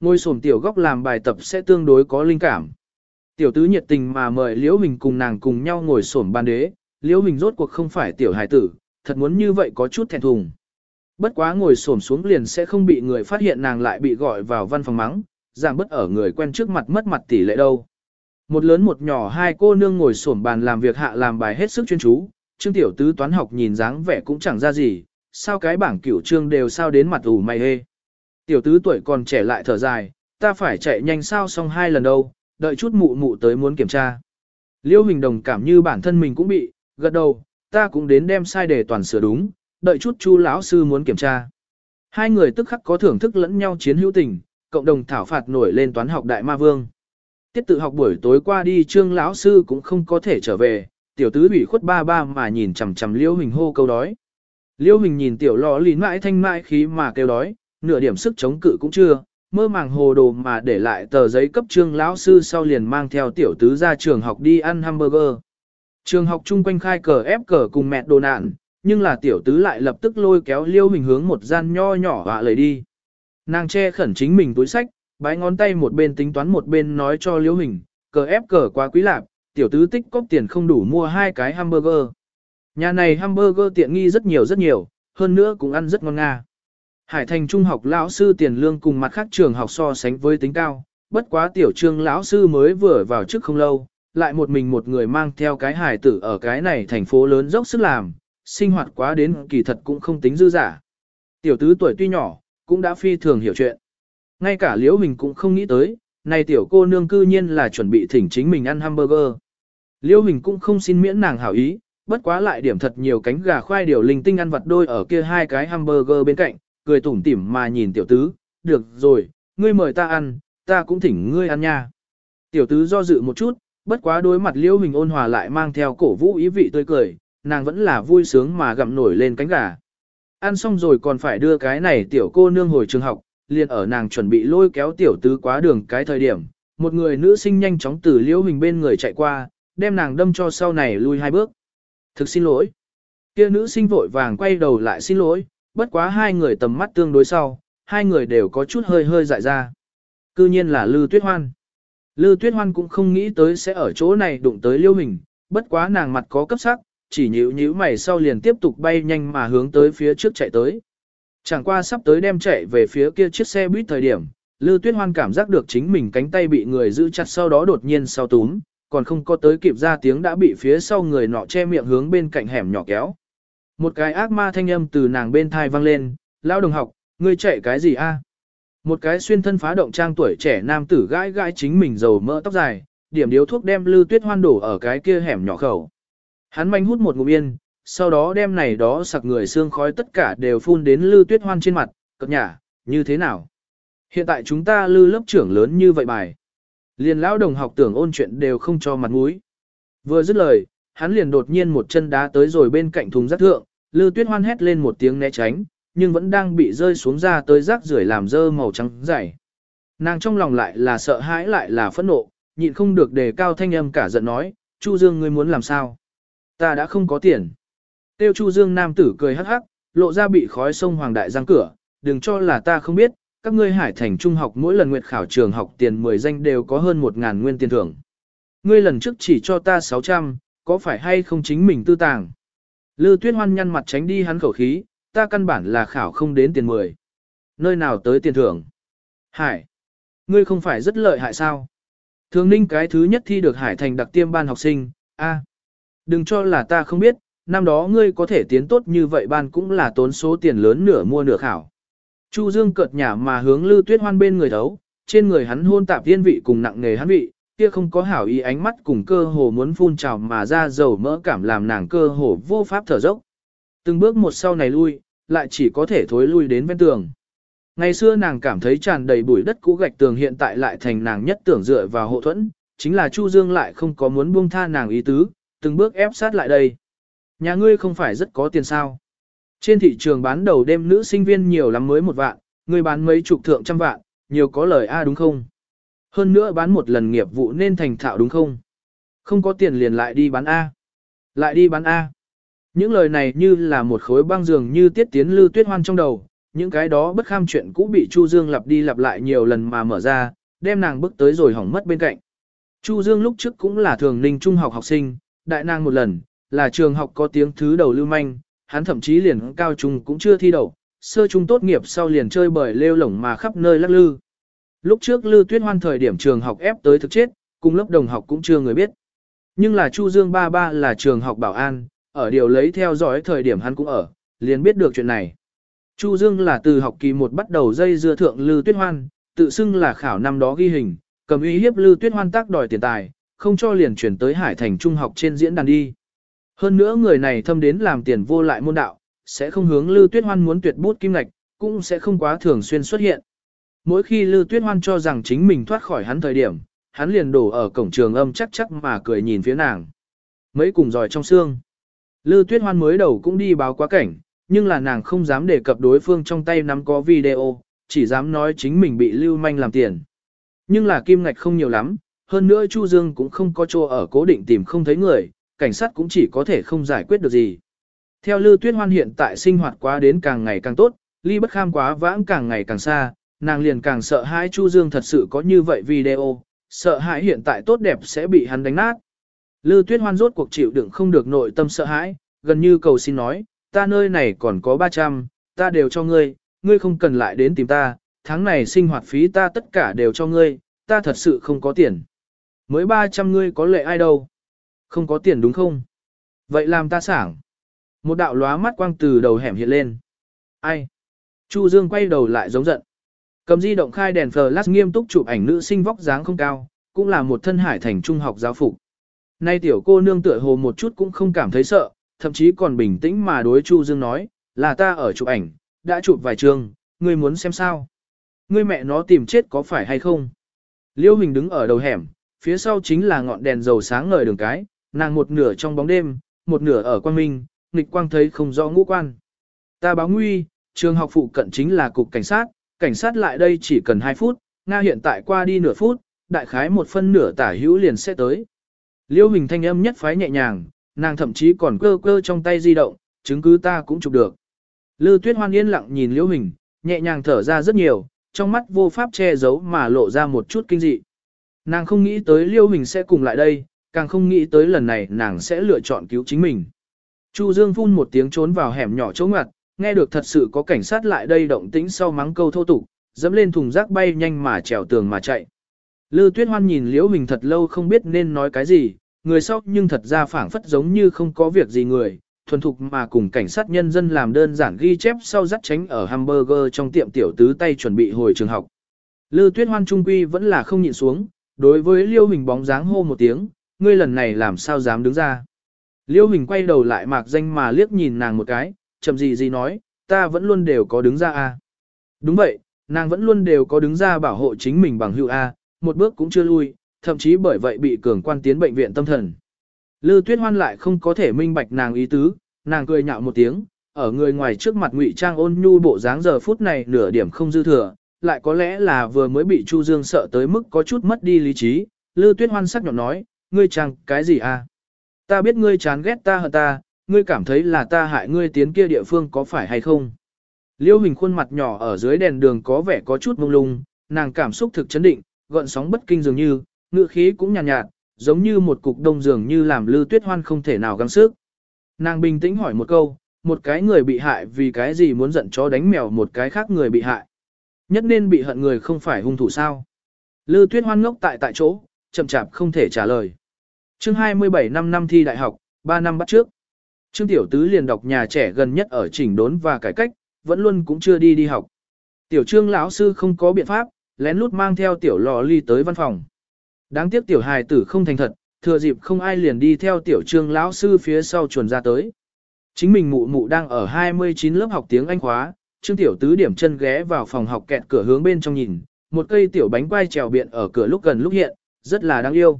Ngôi sổm tiểu góc làm bài tập sẽ tương đối có linh cảm. Tiểu tứ nhiệt tình mà mời Liễu Hình cùng nàng cùng nhau ngồi sổm ban đế, Liễu Hình rốt cuộc không phải tiểu hài tử, thật muốn như vậy có chút thẹn thùng. Bất quá ngồi xổm xuống liền sẽ không bị người phát hiện nàng lại bị gọi vào văn phòng mắng, giảm bất ở người quen trước mặt mất mặt tỷ lệ đâu. Một lớn một nhỏ hai cô nương ngồi xổm bàn làm việc hạ làm bài hết sức chuyên chú, Trương tiểu tứ toán học nhìn dáng vẻ cũng chẳng ra gì, sao cái bảng cửu trương đều sao đến mặt ủ mày hê. Tiểu tứ tuổi còn trẻ lại thở dài, ta phải chạy nhanh sao xong hai lần đâu, đợi chút mụ mụ tới muốn kiểm tra. Liêu Hình đồng cảm như bản thân mình cũng bị, gật đầu, ta cũng đến đem sai để toàn sửa đúng, đợi chút chu lão sư muốn kiểm tra. Hai người tức khắc có thưởng thức lẫn nhau chiến hữu tình, cộng đồng thảo phạt nổi lên toán học đại ma vương. Tiết tự học buổi tối qua đi trương lão sư cũng không có thể trở về, tiểu tứ bị khuất ba ba mà nhìn chằm chằm liêu hình hô câu đói. Liêu hình nhìn tiểu lò lìn mãi thanh mãi khí mà kêu đói, nửa điểm sức chống cự cũng chưa, mơ màng hồ đồ mà để lại tờ giấy cấp trương lão sư sau liền mang theo tiểu tứ ra trường học đi ăn hamburger. Trường học chung quanh khai cờ ép cờ cùng mẹ đồ nạn, nhưng là tiểu tứ lại lập tức lôi kéo liêu hình hướng một gian nho nhỏ và lời đi. Nàng che khẩn chính mình túi sách, bái ngón tay một bên tính toán một bên nói cho liêu hình, cờ ép cờ quá quý lạp, tiểu tứ tích cóp tiền không đủ mua hai cái hamburger. Nhà này hamburger tiện nghi rất nhiều rất nhiều, hơn nữa cũng ăn rất ngon nga. Hải thành trung học lão sư tiền lương cùng mặt khác trường học so sánh với tính cao, bất quá tiểu trương lão sư mới vừa vào trước không lâu, lại một mình một người mang theo cái hải tử ở cái này thành phố lớn dốc sức làm, sinh hoạt quá đến kỳ thật cũng không tính dư giả. Tiểu tứ tuổi tuy nhỏ, cũng đã phi thường hiểu chuyện. Ngay cả liễu Hình cũng không nghĩ tới, này tiểu cô nương cư nhiên là chuẩn bị thỉnh chính mình ăn hamburger. Liễu Hình cũng không xin miễn nàng hảo ý, bất quá lại điểm thật nhiều cánh gà khoai điều linh tinh ăn vặt đôi ở kia hai cái hamburger bên cạnh, cười tủm tỉm mà nhìn tiểu tứ, được rồi, ngươi mời ta ăn, ta cũng thỉnh ngươi ăn nha. Tiểu tứ do dự một chút, bất quá đối mặt liễu hình ôn hòa lại mang theo cổ vũ ý vị tươi cười, nàng vẫn là vui sướng mà gặm nổi lên cánh gà. Ăn xong rồi còn phải đưa cái này tiểu cô nương hồi trường học, liền ở nàng chuẩn bị lôi kéo tiểu tứ quá đường cái thời điểm, một người nữ sinh nhanh chóng từ liễu hình bên người chạy qua, đem nàng đâm cho sau này lui hai bước. Thực xin lỗi. Kia nữ sinh vội vàng quay đầu lại xin lỗi, bất quá hai người tầm mắt tương đối sau, hai người đều có chút hơi hơi dại ra. Cư nhiên là Lư Tuyết Hoan. Lư Tuyết Hoan cũng không nghĩ tới sẽ ở chỗ này đụng tới Liêu Hình, bất quá nàng mặt có cấp sắc, chỉ nhíu nhíu mày sau liền tiếp tục bay nhanh mà hướng tới phía trước chạy tới. Chẳng qua sắp tới đem chạy về phía kia chiếc xe buýt thời điểm, Lư Tuyết Hoan cảm giác được chính mình cánh tay bị người giữ chặt sau đó đột nhiên sau túm, còn không có tới kịp ra tiếng đã bị phía sau người nọ che miệng hướng bên cạnh hẻm nhỏ kéo. Một cái ác ma thanh âm từ nàng bên thai vang lên, lao đồng học, ngươi chạy cái gì a? Một cái xuyên thân phá động trang tuổi trẻ nam tử gãi gãi chính mình dầu mỡ tóc dài, điểm điếu thuốc đem lư tuyết hoan đổ ở cái kia hẻm nhỏ khẩu. Hắn manh hút một ngụm yên, sau đó đem này đó sặc người xương khói tất cả đều phun đến lư tuyết hoan trên mặt, cập nhả, như thế nào? Hiện tại chúng ta lư lớp trưởng lớn như vậy bài. Liền lão đồng học tưởng ôn chuyện đều không cho mặt mũi. Vừa dứt lời, hắn liền đột nhiên một chân đá tới rồi bên cạnh thùng rác thượng, Lư Tuyết Hoan hét lên một tiếng né tránh, nhưng vẫn đang bị rơi xuống ra tới rác rưởi làm dơ màu trắng dày. Nàng trong lòng lại là sợ hãi lại là phẫn nộ, nhịn không được đề cao thanh âm cả giận nói, Chu Dương ngươi muốn làm sao? Ta đã không có tiền. Tiêu Chu Dương nam tử cười hắc hắc, lộ ra bị khói sông Hoàng Đại giang cửa, đừng cho là ta không biết, các ngươi hải thành trung học mỗi lần nguyệt khảo trường học tiền 10 danh đều có hơn 1.000 nguyên tiền thưởng. Ngươi lần trước chỉ cho ta 600, có phải hay không chính mình tư tàng? Lư tuyết hoan nhăn mặt tránh đi hắn khẩu khí, ta căn bản là khảo không đến tiền 10. Nơi nào tới tiền thưởng? Hải! Ngươi không phải rất lợi hại sao? Thường ninh cái thứ nhất thi được hải thành đặc tiêm ban học sinh, a, Đừng cho là ta không biết, năm đó ngươi có thể tiến tốt như vậy ban cũng là tốn số tiền lớn nửa mua nửa khảo. Chu Dương cợt nhả mà hướng Lư Tuyết Hoan bên người thấu, trên người hắn hôn tạp thiên vị cùng nặng nghề hắn vị, kia không có hảo ý ánh mắt cùng cơ hồ muốn phun trào mà ra dầu mỡ cảm làm nàng cơ hồ vô pháp thở dốc. Từng bước một sau này lui, lại chỉ có thể thối lui đến bên tường. Ngày xưa nàng cảm thấy tràn đầy bụi đất cũ gạch tường hiện tại lại thành nàng nhất tưởng dựa vào hộ thuẫn, chính là Chu Dương lại không có muốn buông tha nàng ý tứ, từng bước ép sát lại đây. Nhà ngươi không phải rất có tiền sao? Trên thị trường bán đầu đêm nữ sinh viên nhiều lắm mới một vạn, ngươi bán mấy chục thượng trăm vạn, nhiều có lời A đúng không? Hơn nữa bán một lần nghiệp vụ nên thành thạo đúng không? Không có tiền liền lại đi bán A. Lại đi bán A. Những lời này như là một khối băng dường như tiết tiến lưu tuyết hoan trong đầu, những cái đó bất kham chuyện cũ bị Chu Dương lặp đi lặp lại nhiều lần mà mở ra, đem nàng bước tới rồi hỏng mất bên cạnh. Chu Dương lúc trước cũng là thường ninh trung học học sinh, đại nàng một lần, là trường học có tiếng thứ đầu lưu manh, hắn thậm chí liền cao trung cũng chưa thi đậu, sơ trung tốt nghiệp sau liền chơi bời lêu lổng mà khắp nơi lắc lư. Lúc trước Lư Tuyết Hoan thời điểm trường học ép tới thực chết, cùng lớp đồng học cũng chưa người biết. Nhưng là Chu Dương ba ba là trường học bảo an, ở điều lấy theo dõi thời điểm hắn cũng ở, liền biết được chuyện này. Chu Dương là từ học kỳ 1 bắt đầu dây dưa thượng Lư Tuyết Hoan, tự xưng là khảo năm đó ghi hình, cầm uy hiếp Lư Tuyết Hoan tác đòi tiền tài, không cho liền chuyển tới Hải Thành Trung học trên diễn đàn đi. Hơn nữa người này thâm đến làm tiền vô lại môn đạo, sẽ không hướng Lư Tuyết Hoan muốn tuyệt bút kim ngạch, cũng sẽ không quá thường xuyên xuất hiện. Mỗi khi Lư Tuyết Hoan cho rằng chính mình thoát khỏi hắn thời điểm, hắn liền đổ ở cổng trường âm chắc chắc mà cười nhìn phía nàng. Mấy cùng giỏi trong xương. Lư Tuyết Hoan mới đầu cũng đi báo quá cảnh, nhưng là nàng không dám đề cập đối phương trong tay nắm có video, chỉ dám nói chính mình bị lưu manh làm tiền. Nhưng là kim ngạch không nhiều lắm, hơn nữa Chu Dương cũng không có chỗ ở cố định tìm không thấy người, cảnh sát cũng chỉ có thể không giải quyết được gì. Theo Lư Tuyết Hoan hiện tại sinh hoạt quá đến càng ngày càng tốt, ly bất kham quá vãng càng ngày càng xa, nàng liền càng sợ hãi Chu Dương thật sự có như vậy video, sợ hãi hiện tại tốt đẹp sẽ bị hắn đánh nát. Lư Tuyết Hoan rốt cuộc chịu đựng không được nội tâm sợ hãi, gần như cầu xin nói, ta nơi này còn có 300, ta đều cho ngươi, ngươi không cần lại đến tìm ta, tháng này sinh hoạt phí ta tất cả đều cho ngươi, ta thật sự không có tiền. Mới 300 ngươi có lệ ai đâu? Không có tiền đúng không? Vậy làm ta sảng. Một đạo lóa mắt quang từ đầu hẻm hiện lên. Ai? Chu Dương quay đầu lại giống giận. Cầm di động khai đèn flash nghiêm túc chụp ảnh nữ sinh vóc dáng không cao, cũng là một thân hải thành trung học giáo phục. Nay tiểu cô nương tựa hồ một chút cũng không cảm thấy sợ, thậm chí còn bình tĩnh mà đối Chu Dương nói, là ta ở chụp ảnh, đã chụp vài trường, ngươi muốn xem sao? Ngươi mẹ nó tìm chết có phải hay không? Liêu Hình đứng ở đầu hẻm, phía sau chính là ngọn đèn dầu sáng ngời đường cái, nàng một nửa trong bóng đêm, một nửa ở quang minh, nghịch quang thấy không rõ ngũ quan. Ta báo nguy, trường học phụ cận chính là cục cảnh sát, cảnh sát lại đây chỉ cần 2 phút, Nga hiện tại qua đi nửa phút, đại khái một phân nửa tả hữu liền sẽ tới. Liêu hình thanh âm nhất phái nhẹ nhàng, nàng thậm chí còn cơ cơ trong tay di động, chứng cứ ta cũng chụp được. Lư tuyết hoan yên lặng nhìn liêu hình, nhẹ nhàng thở ra rất nhiều, trong mắt vô pháp che giấu mà lộ ra một chút kinh dị. Nàng không nghĩ tới liêu hình sẽ cùng lại đây, càng không nghĩ tới lần này nàng sẽ lựa chọn cứu chính mình. Chu Dương phun một tiếng trốn vào hẻm nhỏ chỗ ngoặt, nghe được thật sự có cảnh sát lại đây động tĩnh sau mắng câu thô tục, dẫm lên thùng rác bay nhanh mà trèo tường mà chạy. Lư Tuyết Hoan nhìn Liễu Hình thật lâu không biết nên nói cái gì, người sau nhưng thật ra phảng phất giống như không có việc gì người, thuần thục mà cùng cảnh sát nhân dân làm đơn giản ghi chép sau dắt tránh ở hamburger trong tiệm tiểu tứ tay chuẩn bị hồi trường học. Lư Tuyết Hoan trung quy vẫn là không nhịn xuống, đối với Liêu Hình bóng dáng hô một tiếng, ngươi lần này làm sao dám đứng ra. Liêu Hình quay đầu lại mạc danh mà liếc nhìn nàng một cái, chậm gì gì nói, ta vẫn luôn đều có đứng ra a. Đúng vậy, nàng vẫn luôn đều có đứng ra bảo hộ chính mình bằng hữu a, một bước cũng chưa lui, thậm chí bởi vậy bị cường quan tiến bệnh viện tâm thần. Lư Tuyết Hoan lại không có thể minh bạch nàng ý tứ, nàng cười nhạo một tiếng, ở người ngoài trước mặt ngụy trang ôn nhu bộ dáng giờ phút này nửa điểm không dư thừa, lại có lẽ là vừa mới bị Chu Dương sợ tới mức có chút mất đi lý trí, Lư Tuyết Hoan sắc nhọn nói, ngươi trang cái gì à? Ta biết ngươi chán ghét ta hơn ta, ngươi cảm thấy là ta hại ngươi tiến kia địa phương có phải hay không? Liêu hình khuôn mặt nhỏ ở dưới đèn đường có vẻ có chút mông lung, nàng cảm xúc thực chấn định, gợn sóng bất kinh dường như, ngựa khí cũng nhàn nhạt, nhạt, giống như một cục đông dường như làm lư tuyết hoan không thể nào gắng sức. Nàng bình tĩnh hỏi một câu, một cái người bị hại vì cái gì muốn giận chó đánh mèo một cái khác người bị hại. Nhất nên bị hận người không phải hung thủ sao. Lư tuyết hoan ngốc tại tại chỗ, chậm chạp không thể trả lời. chương 27 năm năm thi đại học, 3 năm bắt trước. Trương Tiểu Tứ liền đọc nhà trẻ gần nhất ở chỉnh đốn và cải cách, vẫn luôn cũng chưa đi đi học. Tiểu Trương lão sư không có biện pháp, lén lút mang theo tiểu lò ly tới văn phòng. Đáng tiếc tiểu hài tử không thành thật, thừa dịp không ai liền đi theo tiểu Trương lão sư phía sau chuồn ra tới. Chính mình mụ mụ đang ở 29 lớp học tiếng Anh khóa, Trương Tiểu Tứ điểm chân ghé vào phòng học kẹt cửa hướng bên trong nhìn, một cây tiểu bánh quai trèo biện ở cửa lúc gần lúc hiện, rất là đáng yêu.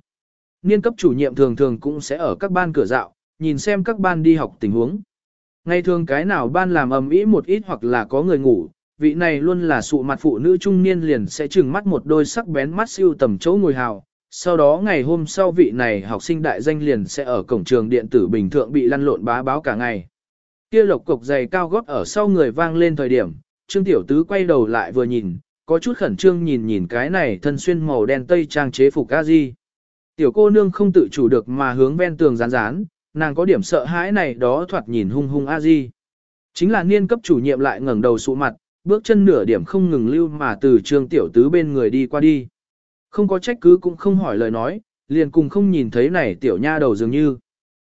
Niên cấp chủ nhiệm thường thường cũng sẽ ở các ban cửa dạo, nhìn xem các ban đi học tình huống. Ngày thường cái nào ban làm ầm ĩ một ít hoặc là có người ngủ, vị này luôn là sụ mặt phụ nữ trung niên liền sẽ trừng mắt một đôi sắc bén mắt siêu tầm chỗ ngồi hào. Sau đó ngày hôm sau vị này học sinh đại danh liền sẽ ở cổng trường điện tử bình thường bị lăn lộn bá báo cả ngày. Kia lộc cục giày cao gót ở sau người vang lên thời điểm, Trương Tiểu Tứ quay đầu lại vừa nhìn, có chút khẩn trương nhìn nhìn cái này thân xuyên màu đen tây trang chế phục a di. Tiểu cô nương không tự chủ được mà hướng ven tường rán rán, nàng có điểm sợ hãi này đó thoạt nhìn hung hung a di. Chính là niên cấp chủ nhiệm lại ngẩng đầu sụ mặt, bước chân nửa điểm không ngừng lưu mà từ trương tiểu tứ bên người đi qua đi. Không có trách cứ cũng không hỏi lời nói, liền cùng không nhìn thấy này tiểu nha đầu dường như.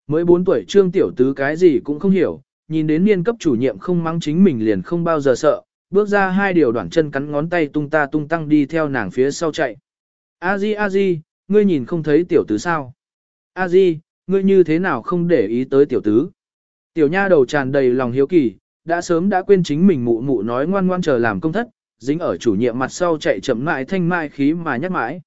Mới 4 tuổi trương tiểu tứ cái gì cũng không hiểu, nhìn đến niên cấp chủ nhiệm không mắng chính mình liền không bao giờ sợ, bước ra hai điều đoạn chân cắn ngón tay tung ta tung tăng đi theo nàng phía sau chạy. A Di A Di, ngươi nhìn không thấy tiểu tứ sao? A Di, ngươi như thế nào không để ý tới tiểu tứ? Tiểu nha đầu tràn đầy lòng hiếu kỳ, đã sớm đã quên chính mình mụ mụ nói ngoan ngoan chờ làm công thất, dính ở chủ nhiệm mặt sau chạy chậm mãi thanh mai khí mà nhắc mãi.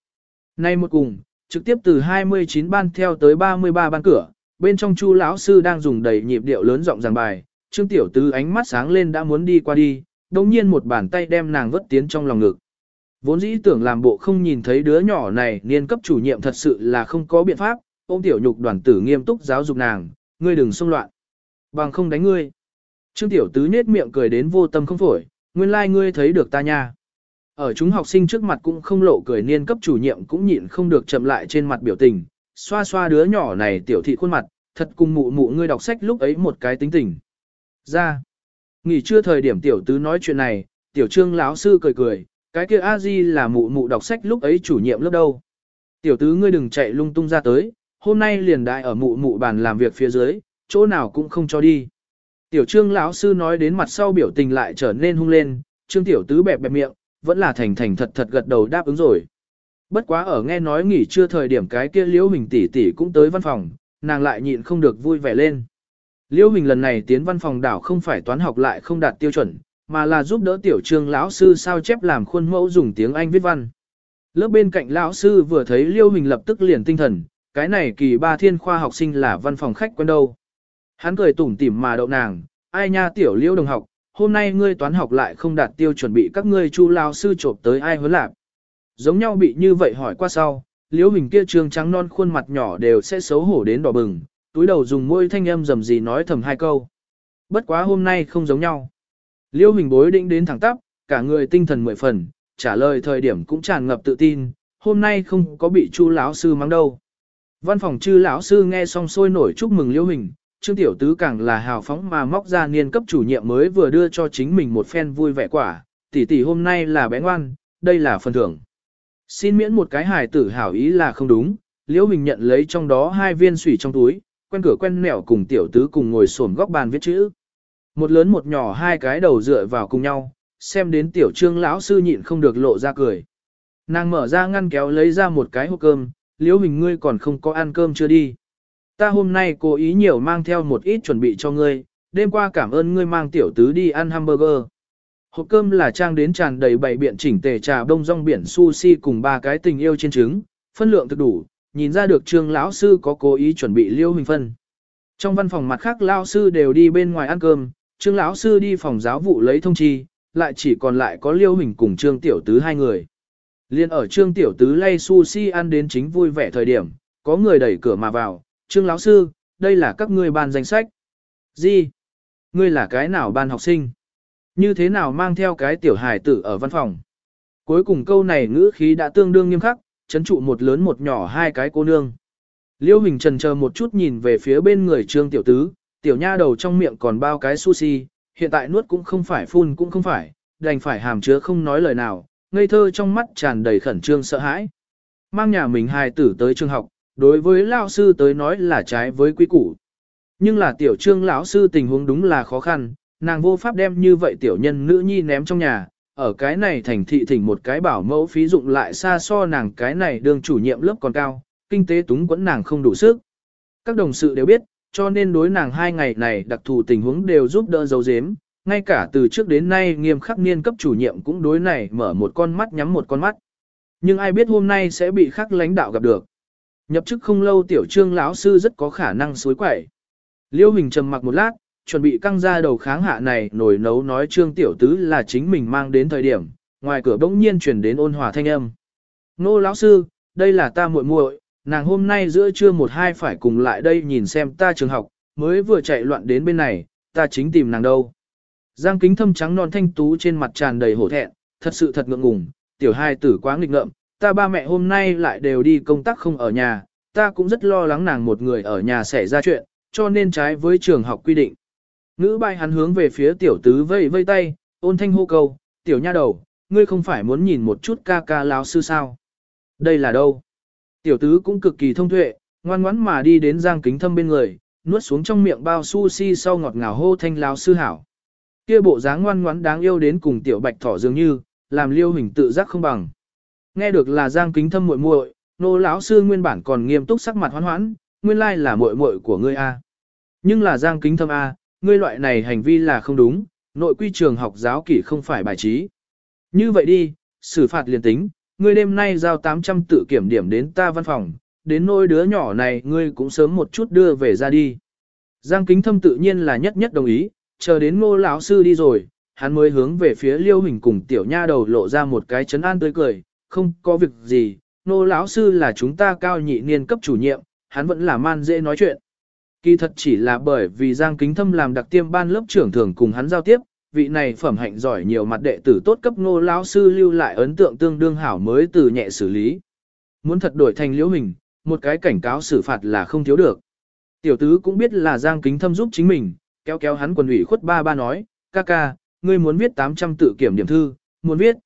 Nay một cùng, trực tiếp từ 29 ban theo tới 33 ban cửa, bên trong chu lão sư đang dùng đầy nhịp điệu lớn giọng giảng bài, Trương Tiểu Tứ ánh mắt sáng lên đã muốn đi qua đi, đồng nhiên một bàn tay đem nàng vất tiến trong lòng ngực. Vốn dĩ tưởng làm bộ không nhìn thấy đứa nhỏ này niên cấp chủ nhiệm thật sự là không có biện pháp, ôm tiểu nhục đoàn tử nghiêm túc giáo dục nàng, ngươi đừng xông loạn. Bằng không đánh ngươi. Trương Tiểu Tứ nết miệng cười đến vô tâm không phổi, nguyên lai like ngươi thấy được ta nha. Ở chúng học sinh trước mặt cũng không lộ cười niên cấp chủ nhiệm cũng nhịn không được chậm lại trên mặt biểu tình, xoa xoa đứa nhỏ này tiểu thị khuôn mặt, thật cùng mụ mụ ngươi đọc sách lúc ấy một cái tính tình. Ra, nghỉ trưa thời điểm tiểu tứ nói chuyện này, tiểu trương lão sư cười cười, cái kia a di là mụ mụ đọc sách lúc ấy chủ nhiệm lớp đâu. Tiểu tứ ngươi đừng chạy lung tung ra tới, hôm nay liền đại ở mụ mụ bàn làm việc phía dưới, chỗ nào cũng không cho đi. Tiểu trương lão sư nói đến mặt sau biểu tình lại trở nên hung lên, trương tiểu tứ bẹp bẹp miệng, vẫn là thành thành thật thật gật đầu đáp ứng rồi. Bất quá ở nghe nói nghỉ trưa thời điểm cái kia liễu hình tỷ tỷ cũng tới văn phòng, nàng lại nhịn không được vui vẻ lên. Liễu hình lần này tiến văn phòng đảo không phải toán học lại không đạt tiêu chuẩn, mà là giúp đỡ tiểu trương lão sư sao chép làm khuôn mẫu dùng tiếng Anh viết văn. Lớp bên cạnh lão sư vừa thấy liễu hình lập tức liền tinh thần, cái này kỳ ba thiên khoa học sinh là văn phòng khách quen đâu. Hắn cười tủm tỉm mà đậu nàng, ai nha tiểu liễu đồng học, hôm nay ngươi toán học lại không đạt tiêu chuẩn bị các ngươi chu lao sư trộm tới ai huấn lạc. Giống nhau bị như vậy hỏi qua sau, liễu hình kia trương trắng non khuôn mặt nhỏ đều sẽ xấu hổ đến đỏ bừng, túi đầu dùng môi thanh âm rầm gì nói thầm hai câu. Bất quá hôm nay không giống nhau. Liễu hình bối định đến thẳng tắp, cả người tinh thần mười phần, trả lời thời điểm cũng tràn ngập tự tin, hôm nay không có bị chu lão sư mắng đâu. Văn phòng chư lão sư nghe xong sôi nổi chúc mừng liễu hình, Trương Tiểu Tứ càng là hào phóng mà móc ra niên cấp chủ nhiệm mới vừa đưa cho chính mình một phen vui vẻ quả, tỷ tỷ hôm nay là bé ngoan, đây là phần thưởng. Xin miễn một cái hài tử hảo ý là không đúng, Liễu Hình nhận lấy trong đó hai viên sủi trong túi, quen cửa quen nẻo cùng Tiểu Tứ cùng ngồi xổm góc bàn viết chữ. Một lớn một nhỏ hai cái đầu dựa vào cùng nhau, xem đến Tiểu Trương lão sư nhịn không được lộ ra cười. Nàng mở ra ngăn kéo lấy ra một cái hộp cơm, Liễu Hình ngươi còn không có ăn cơm chưa đi. Ta hôm nay cố ý nhiều mang theo một ít chuẩn bị cho ngươi, đêm qua cảm ơn ngươi mang tiểu tứ đi ăn hamburger. Hộp cơm là trang đến tràn đầy bảy biện chỉnh tề trà đông rong biển sushi cùng ba cái tình yêu trên trứng, phân lượng thực đủ, nhìn ra được trương lão sư có cố ý chuẩn bị liêu hình phân. Trong văn phòng mặt khác lão sư đều đi bên ngoài ăn cơm, trương lão sư đi phòng giáo vụ lấy thông chi, lại chỉ còn lại có liêu hình cùng trương tiểu tứ hai người. Liên ở trương tiểu tứ lay sushi ăn đến chính vui vẻ thời điểm, có người đẩy cửa mà vào, Trương lão sư, đây là các ngươi ban danh sách. Gì? Ngươi là cái nào ban học sinh? Như thế nào mang theo cái tiểu hài tử ở văn phòng? Cuối cùng câu này ngữ khí đã tương đương nghiêm khắc, chấn trụ một lớn một nhỏ hai cái cô nương. Liêu Hình trần chờ một chút nhìn về phía bên người Trương tiểu tứ, tiểu nha đầu trong miệng còn bao cái sushi, hiện tại nuốt cũng không phải phun cũng không phải, đành phải hàm chứa không nói lời nào, ngây thơ trong mắt tràn đầy khẩn trương sợ hãi. Mang nhà mình hài tử tới trường học, đối với lão sư tới nói là trái với quy củ. Nhưng là tiểu trương lão sư tình huống đúng là khó khăn, nàng vô pháp đem như vậy tiểu nhân nữ nhi ném trong nhà, ở cái này thành thị thỉnh một cái bảo mẫu phí dụng lại xa so nàng cái này đương chủ nhiệm lớp còn cao, kinh tế túng quẫn nàng không đủ sức. Các đồng sự đều biết, cho nên đối nàng hai ngày này đặc thù tình huống đều giúp đỡ dấu dếm, ngay cả từ trước đến nay nghiêm khắc niên cấp chủ nhiệm cũng đối này mở một con mắt nhắm một con mắt. Nhưng ai biết hôm nay sẽ bị khắc lãnh đạo gặp được. Nhập chức không lâu tiểu trương lão sư rất có khả năng suối quẩy. Liêu Hình trầm mặc một lát, chuẩn bị căng ra đầu kháng hạ này nổi nấu nói trương tiểu tứ là chính mình mang đến thời điểm, ngoài cửa bỗng nhiên chuyển đến ôn hòa thanh âm. Nô lão sư, đây là ta muội muội, nàng hôm nay giữa trưa một hai phải cùng lại đây nhìn xem ta trường học, mới vừa chạy loạn đến bên này, ta chính tìm nàng đâu. Giang kính thâm trắng non thanh tú trên mặt tràn đầy hổ thẹn, thật sự thật ngượng ngùng, tiểu hai tử quá nghịch ngợm, ta ba mẹ hôm nay lại đều đi công tác không ở nhà, ta cũng rất lo lắng nàng một người ở nhà xảy ra chuyện, cho nên trái với trường học quy định. Ngữ bài hắn hướng về phía tiểu tứ vây vây tay, ôn thanh hô cầu, tiểu nha đầu, ngươi không phải muốn nhìn một chút ca ca lão sư sao? Đây là đâu? Tiểu tứ cũng cực kỳ thông tuệ, ngoan ngoãn mà đi đến giang kính thâm bên người, nuốt xuống trong miệng bao sushi sau ngọt ngào hô thanh lão sư hảo. Kia bộ dáng ngoan ngoãn đáng yêu đến cùng tiểu bạch thỏ dường như, làm liêu hình tự giác không bằng. Nghe được là giang kính thâm muội muội, nô lão sư nguyên bản còn nghiêm túc sắc mặt hoán hoãn, nguyên lai là muội muội của ngươi a. Nhưng là giang kính thâm a, ngươi loại này hành vi là không đúng, nội quy trường học giáo kỷ không phải bài trí. Như vậy đi, xử phạt liền tính, ngươi đêm nay giao 800 tự kiểm điểm đến ta văn phòng, đến nôi đứa nhỏ này ngươi cũng sớm một chút đưa về ra đi. Giang kính thâm tự nhiên là nhất nhất đồng ý, chờ đến ngô lão sư đi rồi, hắn mới hướng về phía liêu hình cùng tiểu nha đầu lộ ra một cái chấn an tươi cười, không có việc gì, ngô lão sư là chúng ta cao nhị niên cấp chủ nhiệm, hắn vẫn là man dễ nói chuyện. Kỳ thật chỉ là bởi vì Giang Kính Thâm làm đặc tiêm ban lớp trưởng thường cùng hắn giao tiếp, vị này phẩm hạnh giỏi nhiều mặt đệ tử tốt cấp ngô lão sư lưu lại ấn tượng tương đương hảo mới từ nhẹ xử lý. Muốn thật đổi thành liễu hình, một cái cảnh cáo xử phạt là không thiếu được. Tiểu tứ cũng biết là Giang Kính Thâm giúp chính mình, kéo kéo hắn quần ủy khuất ba ba nói, ca ca, ngươi muốn viết 800 tự kiểm điểm thư, muốn viết.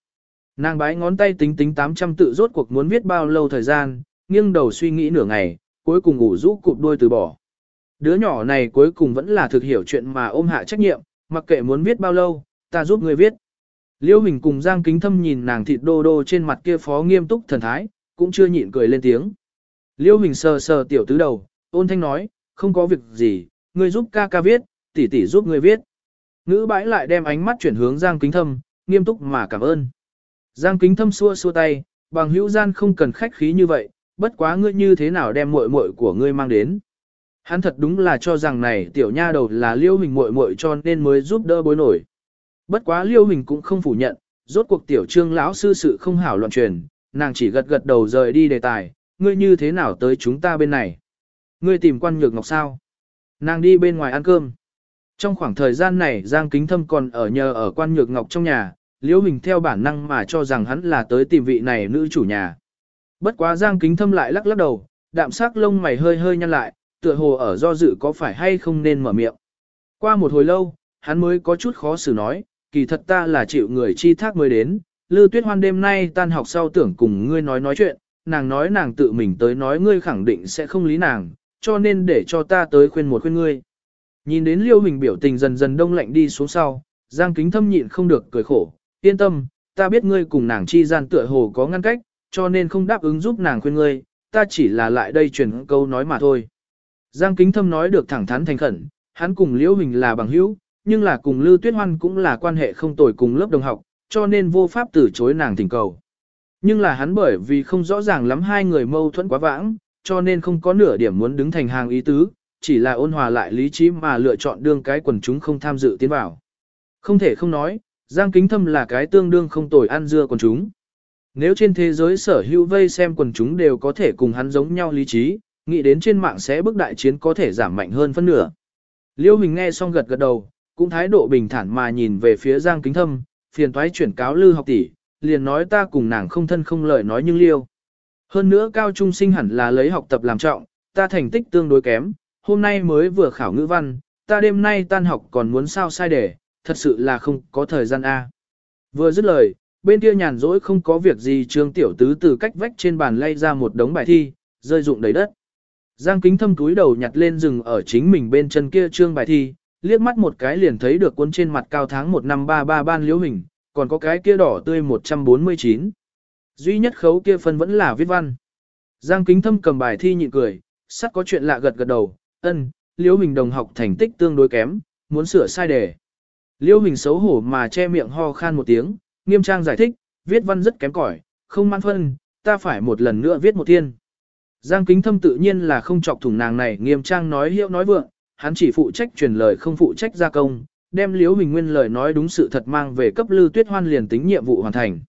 Nàng bái ngón tay tính tính 800 tự rốt cuộc muốn viết bao lâu thời gian, nghiêng đầu suy nghĩ nửa ngày, cuối cùng ngủ rũ cụp đuôi từ bỏ. Đứa nhỏ này cuối cùng vẫn là thực hiểu chuyện mà ôm hạ trách nhiệm, mặc kệ muốn viết bao lâu, ta giúp ngươi viết. Liêu Hình cùng Giang Kính Thâm nhìn nàng thịt đô đô trên mặt kia phó nghiêm túc thần thái, cũng chưa nhịn cười lên tiếng. Liêu Hình sờ sờ tiểu tứ đầu, ôn thanh nói, không có việc gì, ngươi giúp ca ca viết, tỷ tỷ giúp ngươi viết. Ngữ bãi lại đem ánh mắt chuyển hướng Giang Kính Thâm, nghiêm túc mà cảm ơn. Giang Kính Thâm xua xua tay, bằng hữu gian không cần khách khí như vậy, bất quá ngươi như thế nào đem muội muội của ngươi mang đến. Hắn thật đúng là cho rằng này tiểu nha đầu là liêu hình muội muội cho nên mới giúp đỡ bối nổi. Bất quá liêu hình cũng không phủ nhận, rốt cuộc tiểu trương lão sư sự không hảo loạn truyền, nàng chỉ gật gật đầu rời đi đề tài, ngươi như thế nào tới chúng ta bên này. Ngươi tìm quan nhược ngọc sao? Nàng đi bên ngoài ăn cơm. Trong khoảng thời gian này Giang Kính Thâm còn ở nhờ ở quan nhược ngọc trong nhà, liêu hình theo bản năng mà cho rằng hắn là tới tìm vị này nữ chủ nhà. Bất quá Giang Kính Thâm lại lắc lắc đầu, đạm sắc lông mày hơi hơi nhăn lại, tựa hồ ở do dự có phải hay không nên mở miệng. Qua một hồi lâu, hắn mới có chút khó xử nói, kỳ thật ta là chịu người chi thác mới đến, Lư Tuyết Hoan đêm nay tan học sau tưởng cùng ngươi nói nói chuyện, nàng nói nàng tự mình tới nói ngươi khẳng định sẽ không lý nàng, cho nên để cho ta tới khuyên một khuyên ngươi. Nhìn đến Liêu Hình biểu tình dần dần đông lạnh đi xuống sau, Giang Kính Thâm nhịn không được cười khổ, yên tâm, ta biết ngươi cùng nàng chi gian tựa hồ có ngăn cách, cho nên không đáp ứng giúp nàng khuyên ngươi, ta chỉ là lại đây truyền câu nói mà thôi. Giang Kính Thâm nói được thẳng thắn thành khẩn, hắn cùng Liễu Hình là bằng hữu, nhưng là cùng Lưu Tuyết Hoan cũng là quan hệ không tồi cùng lớp đồng học, cho nên vô pháp từ chối nàng thỉnh cầu. Nhưng là hắn bởi vì không rõ ràng lắm hai người mâu thuẫn quá vãng, cho nên không có nửa điểm muốn đứng thành hàng ý tứ, chỉ là ôn hòa lại lý trí mà lựa chọn đương cái quần chúng không tham dự tiến vào. Không thể không nói, Giang Kính Thâm là cái tương đương không tồi ăn dưa quần chúng. Nếu trên thế giới sở hữu vây xem quần chúng đều có thể cùng hắn giống nhau lý trí, nghĩ đến trên mạng sẽ bức đại chiến có thể giảm mạnh hơn phân nửa. Liêu Hình nghe xong gật gật đầu, cũng thái độ bình thản mà nhìn về phía Giang Kính Thâm, phiền toái chuyển cáo Lư học tỷ, liền nói ta cùng nàng không thân không lời nói nhưng Liêu. Hơn nữa cao trung sinh hẳn là lấy học tập làm trọng, ta thành tích tương đối kém, hôm nay mới vừa khảo ngữ văn, ta đêm nay tan học còn muốn sao sai để, thật sự là không có thời gian A. Vừa dứt lời, bên kia nhàn rỗi không có việc gì trương tiểu tứ từ cách vách trên bàn lay ra một đống bài thi, rơi dụng đầy đất. Giang kính thâm túi đầu nhặt lên rừng ở chính mình bên chân kia trương bài thi, liếc mắt một cái liền thấy được cuốn trên mặt cao tháng 1 năm 33 ban liễu hình, còn có cái kia đỏ tươi 149. Duy nhất khấu kia phân vẫn là viết văn. Giang kính thâm cầm bài thi nhịn cười, sắp có chuyện lạ gật gật đầu, ân, liễu hình đồng học thành tích tương đối kém, muốn sửa sai đề. Liễu hình xấu hổ mà che miệng ho khan một tiếng, nghiêm trang giải thích, viết văn rất kém cỏi, không mang phân, ta phải một lần nữa viết một thiên. Giang kính thâm tự nhiên là không chọc thủng nàng này nghiêm trang nói hiệu nói vượng, hắn chỉ phụ trách truyền lời không phụ trách gia công, đem Liễu Huỳnh Nguyên lời nói đúng sự thật mang về cấp lư Tuyết Hoan liền tính nhiệm vụ hoàn thành.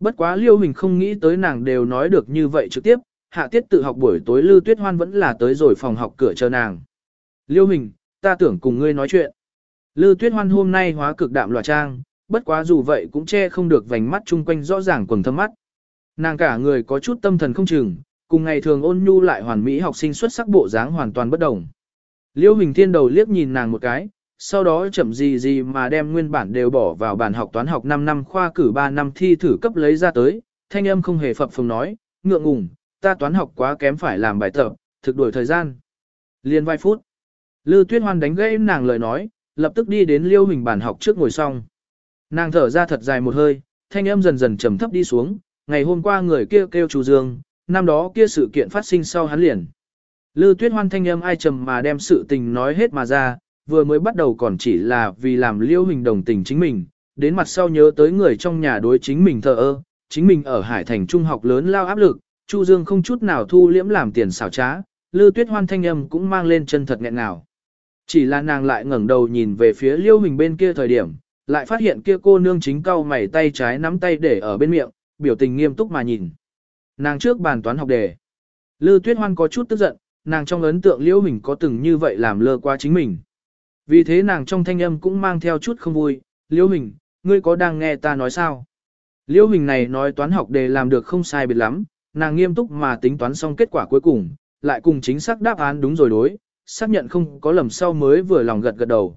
Bất quá Liễu Huỳnh không nghĩ tới nàng đều nói được như vậy trực tiếp, hạ tiết tự học buổi tối lư Tuyết Hoan vẫn là tới rồi phòng học cửa chờ nàng. Liễu Huỳnh, ta tưởng cùng ngươi nói chuyện. Lư Tuyết Hoan hôm nay hóa cực đạm lòa trang, bất quá dù vậy cũng che không được vành mắt chung quanh rõ ràng quần thâm mắt. Nàng cả người có chút tâm thần không chừng, cùng ngày thường ôn nhu lại hoàn mỹ học sinh xuất sắc bộ dáng hoàn toàn bất đồng. Liêu Hình Thiên đầu liếc nhìn nàng một cái, sau đó chậm gì gì mà đem nguyên bản đều bỏ vào bản học toán học 5 năm khoa cử 3 năm thi thử cấp lấy ra tới, thanh âm không hề phập phồng nói, ngượng ngùng, ta toán học quá kém phải làm bài tập, thực đuổi thời gian. Liên vài phút. Lư Tuyết Hoan đánh gãy nàng lời nói, lập tức đi đến Liêu Hình bàn học trước ngồi xong. Nàng thở ra thật dài một hơi, thanh âm dần dần trầm thấp đi xuống, ngày hôm qua người kia kêu, kêu Chu Dương, năm đó kia sự kiện phát sinh sau hắn liền. Lư Tuyết Hoan thanh âm ai trầm mà đem sự tình nói hết mà ra, vừa mới bắt đầu còn chỉ là vì làm Liêu Hình đồng tình chính mình, đến mặt sau nhớ tới người trong nhà đối chính mình thờ ơ, chính mình ở Hải Thành trung học lớn lao áp lực, Chu Dương không chút nào thu liễm làm tiền xảo trá, Lư Tuyết Hoan thanh âm cũng mang lên chân thật nghẹn nào. Chỉ là nàng lại ngẩng đầu nhìn về phía Liêu Hình bên kia thời điểm, lại phát hiện kia cô nương chính cau mày tay trái nắm tay để ở bên miệng, biểu tình nghiêm túc mà nhìn. Nàng trước bàn toán học đề. Lư Tuyết Hoan có chút tức giận, nàng trong ấn tượng liễu Hình có từng như vậy làm lơ qua chính mình. Vì thế nàng trong thanh âm cũng mang theo chút không vui, liễu Hình, ngươi có đang nghe ta nói sao? liễu Hình này nói toán học đề làm được không sai biệt lắm, nàng nghiêm túc mà tính toán xong kết quả cuối cùng, lại cùng chính xác đáp án đúng rồi đối, xác nhận không có lầm sau mới vừa lòng gật gật đầu.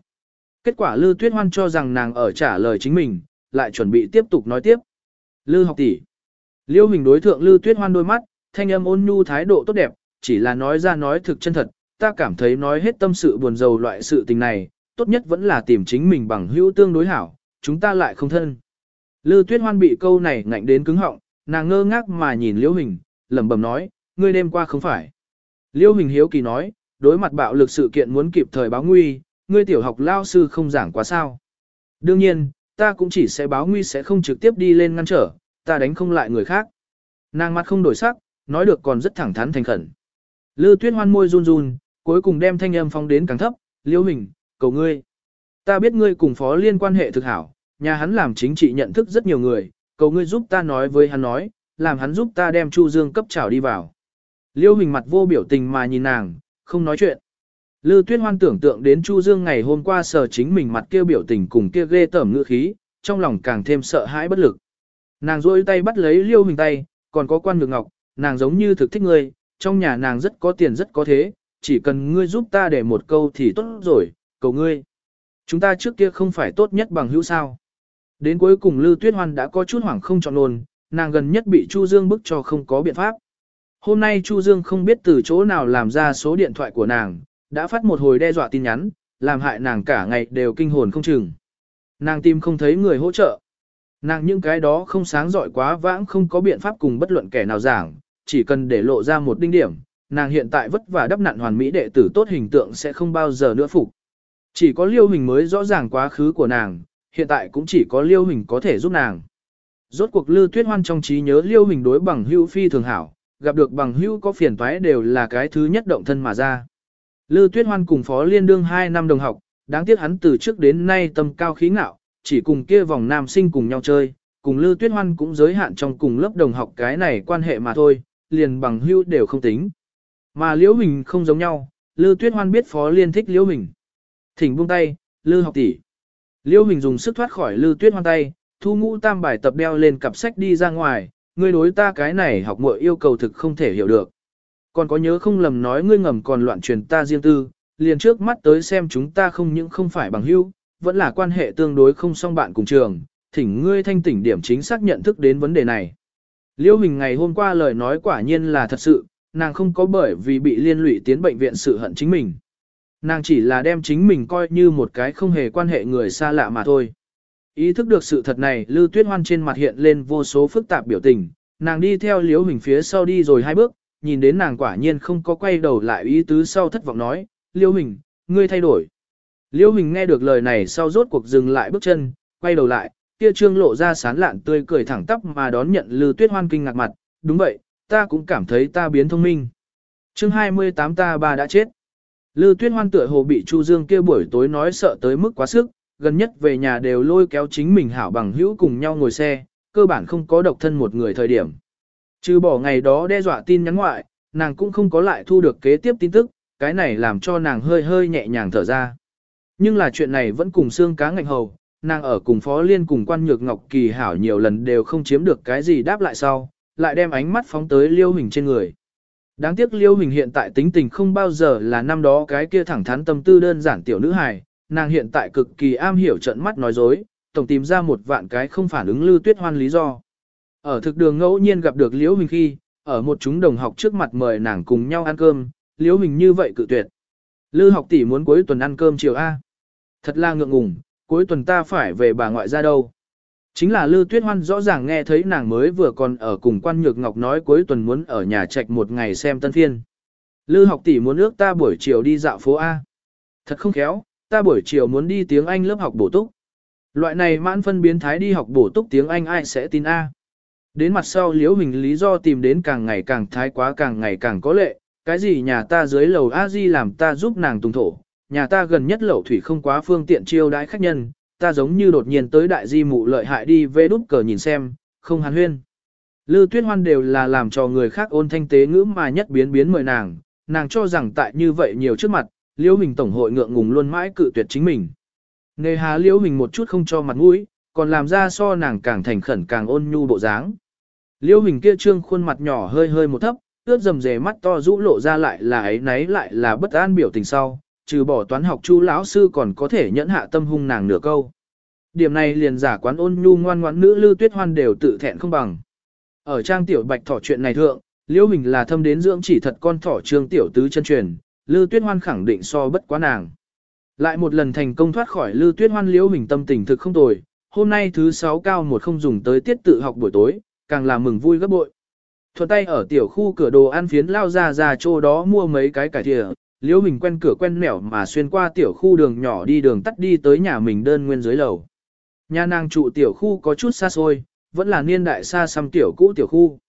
Kết quả Lư Tuyết Hoan cho rằng nàng ở trả lời chính mình, lại chuẩn bị tiếp tục nói tiếp. Lư học tỷ. Liêu Hình đối thượng Lưu Tuyết Hoan đôi mắt, thanh âm ôn nhu thái độ tốt đẹp, chỉ là nói ra nói thực chân thật, ta cảm thấy nói hết tâm sự buồn rầu loại sự tình này, tốt nhất vẫn là tìm chính mình bằng hữu tương đối hảo, chúng ta lại không thân. Lưu Tuyết Hoan bị câu này ngạnh đến cứng họng, nàng ngơ ngác mà nhìn Liêu Hình, lẩm bẩm nói, ngươi đêm qua không phải. Liêu Hình hiếu kỳ nói, đối mặt bạo lực sự kiện muốn kịp thời báo nguy, ngươi tiểu học lao sư không giảng quá sao. Đương nhiên, ta cũng chỉ sẽ báo nguy sẽ không trực tiếp đi lên ngăn trở, ta đánh không lại người khác. Nàng mặt không đổi sắc, nói được còn rất thẳng thắn thành khẩn. Lư tuyết hoan môi run run, cuối cùng đem thanh âm phong đến càng thấp, liêu hình, cầu ngươi. Ta biết ngươi cùng phó liên quan hệ thực hảo, nhà hắn làm chính trị nhận thức rất nhiều người, cầu ngươi giúp ta nói với hắn nói, làm hắn giúp ta đem Chu Dương cấp trảo đi vào. Liêu hình mặt vô biểu tình mà nhìn nàng, không nói chuyện. Lư Tuyết Hoan tưởng tượng đến Chu Dương ngày hôm qua sờ chính mình mặt kia biểu tình cùng kia ghê tởm ngữ khí, trong lòng càng thêm sợ hãi bất lực. Nàng rôi tay bắt lấy Liêu Hình tay, còn có quan nhược ngọc, nàng giống như thực thích ngươi, trong nhà nàng rất có tiền rất có thế, chỉ cần ngươi giúp ta để một câu thì tốt rồi, cầu ngươi. Chúng ta trước kia không phải tốt nhất bằng hữu sao. Đến cuối cùng Lư Tuyết Hoan đã có chút hoảng không chọn luôn nàng gần nhất bị Chu Dương bức cho không có biện pháp. Hôm nay Chu Dương không biết từ chỗ nào làm ra số điện thoại của nàng, đã phát một hồi đe dọa tin nhắn, làm hại nàng cả ngày đều kinh hồn không chừng. Nàng tìm không thấy người hỗ trợ. Nàng những cái đó không sáng giỏi quá vãng không có biện pháp cùng bất luận kẻ nào giảng, chỉ cần để lộ ra một đinh điểm, nàng hiện tại vất vả đắp nặn hoàn mỹ đệ tử tốt hình tượng sẽ không bao giờ nữa phục. Chỉ có liêu hình mới rõ ràng quá khứ của nàng, hiện tại cũng chỉ có liêu hình có thể giúp nàng. Rốt cuộc lư tuyết hoan trong trí nhớ liêu hình đối bằng hữu phi thường hảo, gặp được bằng hữu có phiền toái đều là cái thứ nhất động thân mà ra. Lư Tuyết Hoan cùng Phó Liên đương 2 năm đồng học, đáng tiếc hắn từ trước đến nay tâm cao khí ngạo, chỉ cùng kia vòng nam sinh cùng nhau chơi, cùng Lư Tuyết Hoan cũng giới hạn trong cùng lớp đồng học cái này quan hệ mà thôi, liền bằng hữu đều không tính. Mà Liễu Hình không giống nhau, Lư Tuyết Hoan biết Phó Liên thích Liễu Hình. Thỉnh buông tay, Lư học tỷ. Liễu Hình dùng sức thoát khỏi Lư Tuyết Hoan tay, thu ngũ tam bài tập đeo lên cặp sách đi ra ngoài, ngươi đối ta cái này học muội yêu cầu thực không thể hiểu được. Còn có nhớ không lầm nói ngươi ngầm còn loạn truyền ta riêng tư, liền trước mắt tới xem chúng ta không những không phải bằng hữu, vẫn là quan hệ tương đối không song bạn cùng trường, thỉnh ngươi thanh tỉnh điểm chính xác nhận thức đến vấn đề này. Liêu Hình ngày hôm qua lời nói quả nhiên là thật sự, nàng không có bởi vì bị liên lụy tiến bệnh viện sự hận chính mình. Nàng chỉ là đem chính mình coi như một cái không hề quan hệ người xa lạ mà thôi. Ý thức được sự thật này, Lưu Tuyết Hoan trên mặt hiện lên vô số phức tạp biểu tình, nàng đi theo Liễu Hình phía sau đi rồi hai bước, nhìn đến nàng quả nhiên không có quay đầu lại ý tứ sau thất vọng nói, Liễu Hình, ngươi thay đổi. Liễu Hình nghe được lời này sau rốt cuộc dừng lại bước chân, quay đầu lại, kia trương lộ ra sán lạn tươi cười thẳng tắp mà đón nhận Lưu Tuyết Hoan kinh ngạc mặt, đúng vậy, ta cũng cảm thấy ta biến thông minh. Chương 28 ta bà đã chết. Lưu Tuyết Hoan tựa hồ bị Chu Dương kia buổi tối nói sợ tới mức quá sức, gần nhất về nhà đều lôi kéo chính mình hảo bằng hữu cùng nhau ngồi xe, cơ bản không có độc thân một người thời điểm. Trừ bỏ ngày đó đe dọa tin nhắn ngoại, nàng cũng không có lại thu được kế tiếp tin tức, cái này làm cho nàng hơi hơi nhẹ nhàng thở ra. Nhưng là chuyện này vẫn cùng xương cá ngạnh hầu, nàng ở cùng Phó Liên cùng quan nhược Ngọc Kỳ hảo nhiều lần đều không chiếm được cái gì đáp lại sau, lại đem ánh mắt phóng tới Liêu Hình trên người. Đáng tiếc Liêu Hình hiện tại tính tình không bao giờ là năm đó cái kia thẳng thắn tâm tư đơn giản tiểu nữ hài, nàng hiện tại cực kỳ am hiểu trận mắt nói dối, tổng tìm ra một vạn cái không phản ứng lưu tuyết hoan lý do. Ở thực đường ngẫu nhiên gặp được Liễu Hình khi, ở một chúng đồng học trước mặt mời nàng cùng nhau ăn cơm, Liễu Hình như vậy cự tuyệt. Lư học tỷ muốn cuối tuần ăn cơm chiều A. Thật là ngượng ngùng, cuối tuần ta phải về bà ngoại ra đâu. Chính là Lư Tuyết Hoan rõ ràng nghe thấy nàng mới vừa còn ở cùng quan nhược ngọc nói cuối tuần muốn ở nhà trạch một ngày xem tân phiên. Lư học tỷ muốn ước ta buổi chiều đi dạo phố A. Thật không khéo, ta buổi chiều muốn đi tiếng Anh lớp học bổ túc. Loại này mãn phân biến thái đi học bổ túc tiếng Anh ai sẽ tin A. Đến mặt sau liễu hình lý do tìm đến càng ngày càng thái quá càng ngày càng có lệ, cái gì nhà ta dưới lầu a di làm ta giúp nàng tùng thổ, nhà ta gần nhất lẩu thủy không quá phương tiện chiêu đãi khách nhân, ta giống như đột nhiên tới đại di mụ lợi hại đi về đút cờ nhìn xem, không hàn huyên. Lư tuyết hoan đều là làm cho người khác ôn thanh tế ngữ mà nhất biến biến mời nàng, nàng cho rằng tại như vậy nhiều trước mặt, liễu hình tổng hội ngượng ngùng luôn mãi cự tuyệt chính mình. Nề hà liễu hình một chút không cho mặt mũi, còn làm ra so nàng càng thành khẩn càng ôn nhu bộ dáng. Liễu hình kia trương khuôn mặt nhỏ hơi hơi một thấp, ướt dầm dề mắt to rũ lộ ra lại là ấy nấy lại là bất an biểu tình sau, trừ bỏ toán học chu lão sư còn có thể nhẫn hạ tâm hung nàng nửa câu. Điểm này liền giả quán ôn nhu ngoan ngoãn nữ lưu tuyết hoan đều tự thẹn không bằng. Ở trang tiểu bạch thỏ chuyện này thượng, liễu hình là thâm đến dưỡng chỉ thật con thỏ trương tiểu tứ chân truyền, lưu tuyết hoan khẳng định so bất quá nàng. Lại một lần thành công thoát khỏi lưu tuyết hoan liễu hình tâm tình thực không tồi, hôm nay thứ sáu cao một không dùng tới tiết tự học buổi tối, càng là mừng vui gấp bội. Thuận tay ở tiểu khu cửa đồ ăn phiến lao ra ra chỗ đó mua mấy cái cải thìa, liễu mình quen cửa quen nẻo mà xuyên qua tiểu khu đường nhỏ đi đường tắt đi tới nhà mình đơn nguyên dưới lầu. Nhà nàng trụ tiểu khu có chút xa xôi, vẫn là niên đại xa xăm tiểu cũ tiểu khu.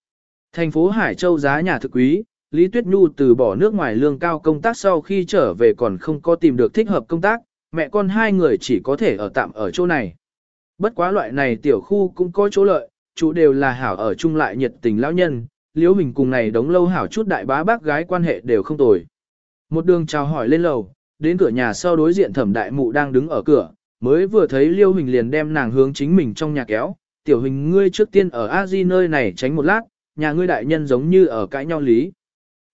Thành phố Hải Châu giá nhà thực quý, Lý Tuyết Nhu từ bỏ nước ngoài lương cao công tác sau khi trở về còn không có tìm được thích hợp công tác, mẹ con hai người chỉ có thể ở tạm ở chỗ này. Bất quá loại này tiểu khu cũng có chỗ lợi, chủ đều là hảo ở chung lại nhiệt tình lão nhân, liễu mình cùng này đống lâu hảo chút đại bá bác gái quan hệ đều không tồi. Một đường chào hỏi lên lầu, đến cửa nhà sau đối diện thẩm đại mụ đang đứng ở cửa, mới vừa thấy liêu hình liền đem nàng hướng chính mình trong nhà kéo, tiểu hình ngươi trước tiên ở a di nơi này tránh một lát, nhà ngươi đại nhân giống như ở cãi nhau lý.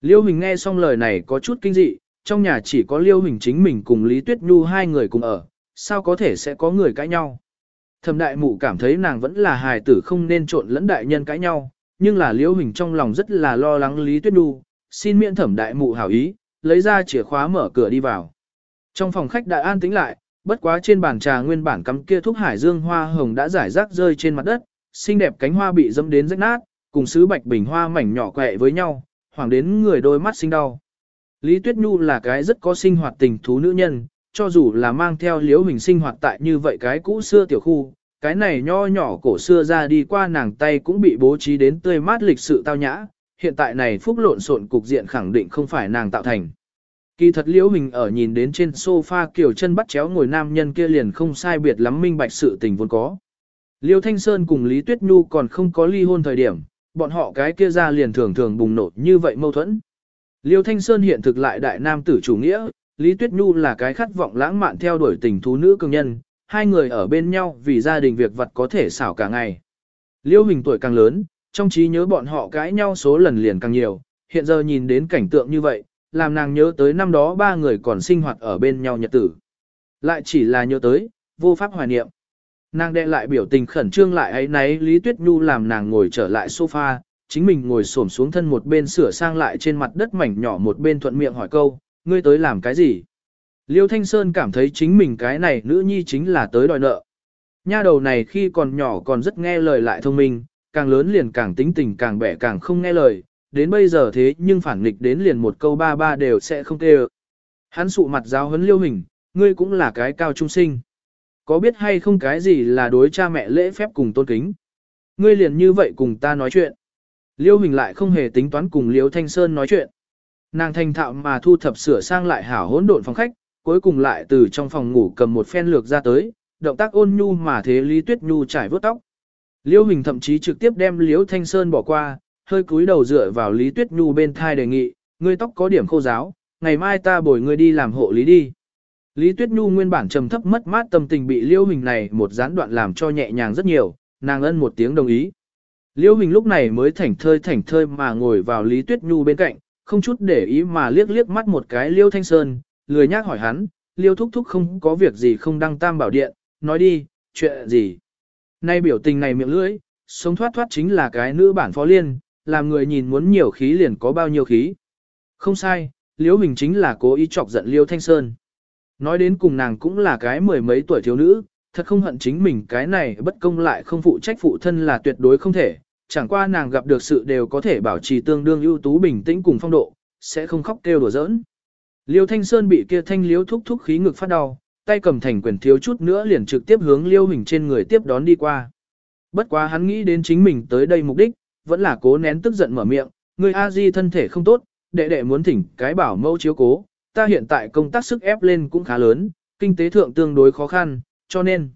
Liêu hình nghe xong lời này có chút kinh dị, trong nhà chỉ có liêu hình chính mình cùng Lý Tuyết Nhu hai người cùng ở, sao có thể sẽ có người cãi nhau. Thẩm đại mụ cảm thấy nàng vẫn là hài tử không nên trộn lẫn đại nhân cãi nhau, nhưng là liêu hình trong lòng rất là lo lắng Lý Tuyết Nhu, xin miễn thẩm đại mụ hảo ý, lấy ra chìa khóa mở cửa đi vào. Trong phòng khách đại an tĩnh lại, bất quá trên bàn trà nguyên bản cắm kia thuốc hải dương hoa hồng đã giải rác rơi trên mặt đất, xinh đẹp cánh hoa bị dẫm đến rách nát, cùng sứ bạch bình hoa mảnh nhỏ quẹ với nhau, hoàng đến người đôi mắt sinh đau. Lý Tuyết Nhu là cái rất có sinh hoạt tình thú nữ nhân, cho dù là mang theo liễu hình sinh hoạt tại như vậy cái cũ xưa tiểu khu, cái này nho nhỏ cổ xưa ra đi qua nàng tay cũng bị bố trí đến tươi mát lịch sự tao nhã, hiện tại này phúc lộn xộn cục diện khẳng định không phải nàng tạo thành. Kỳ thật liễu hình ở nhìn đến trên sofa kiểu chân bắt chéo ngồi nam nhân kia liền không sai biệt lắm minh bạch sự tình vốn có. Liêu Thanh Sơn cùng Lý Tuyết Nhu còn không có ly hôn thời điểm, bọn họ cái kia ra liền thường thường bùng nổ như vậy mâu thuẫn. Liêu Thanh Sơn hiện thực lại đại nam tử chủ nghĩa, Lý Tuyết Nhu là cái khát vọng lãng mạn theo đuổi tình thú nữ cường nhân, hai người ở bên nhau vì gia đình việc vật có thể xảo cả ngày. Liêu Hình tuổi càng lớn, trong trí nhớ bọn họ cãi nhau số lần liền càng nhiều, hiện giờ nhìn đến cảnh tượng như vậy, làm nàng nhớ tới năm đó ba người còn sinh hoạt ở bên nhau nhật tử. Lại chỉ là nhớ tới, vô pháp hoài niệm. Nàng đệ lại biểu tình khẩn trương lại ấy náy Lý Tuyết Nhu làm nàng ngồi trở lại sofa, chính mình ngồi xổm xuống thân một bên sửa sang lại trên mặt đất mảnh nhỏ một bên thuận miệng hỏi câu, ngươi tới làm cái gì? Liêu Thanh Sơn cảm thấy chính mình cái này nữ nhi chính là tới đòi nợ. Nha đầu này khi còn nhỏ còn rất nghe lời lại thông minh, càng lớn liền càng tính tình càng bẻ càng không nghe lời, đến bây giờ thế nhưng phản nghịch đến liền một câu ba ba đều sẽ không kêu. Hắn sụ mặt giáo huấn liêu hình, ngươi cũng là cái cao trung sinh. Có biết hay không cái gì là đối cha mẹ lễ phép cùng tôn kính? Ngươi liền như vậy cùng ta nói chuyện. Liêu hình lại không hề tính toán cùng Liêu Thanh Sơn nói chuyện. Nàng thành thạo mà thu thập sửa sang lại hảo hỗn độn phòng khách, cuối cùng lại từ trong phòng ngủ cầm một phen lược ra tới, động tác ôn nhu mà thế Lý Tuyết Nhu trải vớt tóc. Liêu Hình thậm chí trực tiếp đem Liễu Thanh Sơn bỏ qua, hơi cúi đầu dựa vào Lý Tuyết Nhu bên thai đề nghị, ngươi tóc có điểm khô giáo, ngày mai ta bồi ngươi đi làm hộ lý đi. Lý Tuyết Nhu nguyên bản trầm thấp mất mát tâm tình bị Liêu Hình này một gián đoạn làm cho nhẹ nhàng rất nhiều, nàng ân một tiếng đồng ý. Liêu Hình lúc này mới thảnh thơi thảnh thơi mà ngồi vào Lý Tuyết Nhu bên cạnh, không chút để ý mà liếc liếc mắt một cái Liêu Thanh Sơn, lười nhác hỏi hắn, liêu thúc thúc không có việc gì không đăng tam bảo điện, nói đi, chuyện gì. Nay biểu tình này miệng lưỡi, sống thoát thoát chính là cái nữ bản phó liên, làm người nhìn muốn nhiều khí liền có bao nhiêu khí. Không sai, Liễu Hình chính là cố ý chọc giận Liêu Thanh Sơn. Nói đến cùng nàng cũng là cái mười mấy tuổi thiếu nữ, thật không hận chính mình cái này bất công lại không phụ trách phụ thân là tuyệt đối không thể, chẳng qua nàng gặp được sự đều có thể bảo trì tương đương ưu tú bình tĩnh cùng phong độ, sẽ không khóc kêu đùa giỡn. Liêu Thanh Sơn bị kia thanh liếu thúc thúc khí ngực phát đau, tay cầm thành quyền thiếu chút nữa liền trực tiếp hướng Liêu Hình trên người tiếp đón đi qua. Bất quá hắn nghĩ đến chính mình tới đây mục đích, vẫn là cố nén tức giận mở miệng, người A Di thân thể không tốt, đệ đệ muốn thỉnh cái bảo mẫu chiếu cố, ta hiện tại công tác sức ép lên cũng khá lớn, kinh tế thượng tương đối khó khăn, cho nên.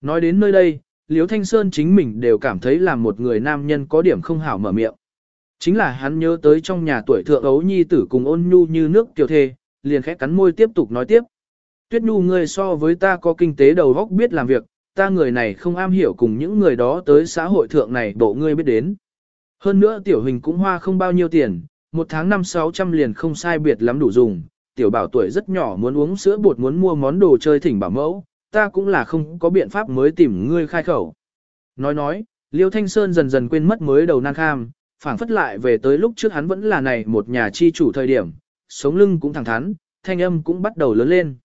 Nói đến nơi đây, Liễu Thanh Sơn chính mình đều cảm thấy là một người nam nhân có điểm không hảo mở miệng. Chính là hắn nhớ tới trong nhà tuổi thượng ấu nhi tử cùng ôn nhu như nước tiểu thê, liền khẽ cắn môi tiếp tục nói tiếp. Tuyết nhu ngươi so với ta có kinh tế đầu góc biết làm việc, ta người này không am hiểu cùng những người đó tới xã hội thượng này bộ ngươi biết đến. Hơn nữa tiểu hình cũng hoa không bao nhiêu tiền, một tháng năm sáu trăm liền không sai biệt lắm đủ dùng, tiểu bảo tuổi rất nhỏ muốn uống sữa bột muốn mua món đồ chơi thỉnh bảo mẫu, ta cũng là không có biện pháp mới tìm ngươi khai khẩu. Nói nói, Liêu Thanh Sơn dần dần quên mất mới đầu nan kham, phảng phất lại về tới lúc trước hắn vẫn là này một nhà chi chủ thời điểm, sống lưng cũng thẳng thắn, thanh âm cũng bắt đầu lớn lên.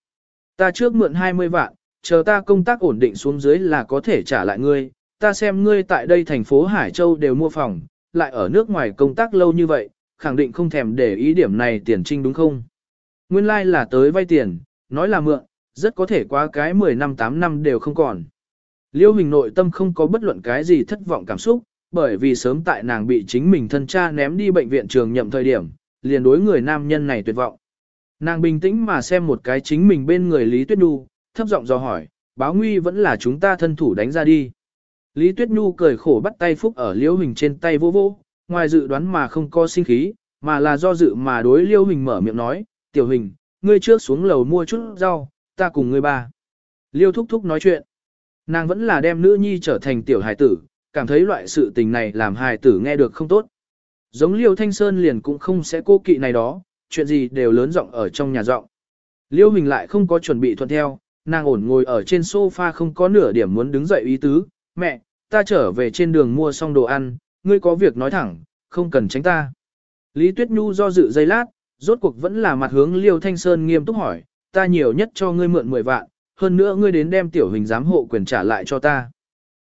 Ta trước mượn 20 vạn, chờ ta công tác ổn định xuống dưới là có thể trả lại ngươi, ta xem ngươi tại đây thành phố Hải Châu đều mua phòng, lại ở nước ngoài công tác lâu như vậy, khẳng định không thèm để ý điểm này tiền trinh đúng không? Nguyên lai like là tới vay tiền, nói là mượn, rất có thể qua cái 10 năm 8 năm đều không còn. Liêu hình nội tâm không có bất luận cái gì thất vọng cảm xúc, bởi vì sớm tại nàng bị chính mình thân cha ném đi bệnh viện trường nhậm thời điểm, liền đối người nam nhân này tuyệt vọng. Nàng bình tĩnh mà xem một cái chính mình bên người Lý Tuyết Nhu, thấp giọng dò hỏi, báo nguy vẫn là chúng ta thân thủ đánh ra đi. Lý Tuyết Nhu cười khổ bắt tay Phúc ở Liêu Hình trên tay vô vô, ngoài dự đoán mà không có sinh khí, mà là do dự mà đối Liêu Hình mở miệng nói, tiểu hình, ngươi trước xuống lầu mua chút rau, ta cùng ngươi ba. Liêu Thúc Thúc nói chuyện. Nàng vẫn là đem nữ nhi trở thành tiểu hài tử, cảm thấy loại sự tình này làm hài tử nghe được không tốt. Giống Liêu Thanh Sơn liền cũng không sẽ cô kỵ này đó, chuyện gì đều lớn giọng ở trong nhà giọng. Liêu Hình lại không có chuẩn bị thuận theo, nàng ổn ngồi ở trên sofa không có nửa điểm muốn đứng dậy ý tứ, mẹ, ta trở về trên đường mua xong đồ ăn, ngươi có việc nói thẳng, không cần tránh ta. Lý Tuyết Nhu do dự giây lát, rốt cuộc vẫn là mặt hướng Liêu Thanh Sơn nghiêm túc hỏi, ta nhiều nhất cho ngươi mượn 10 vạn, hơn nữa ngươi đến đem tiểu hình giám hộ quyền trả lại cho ta.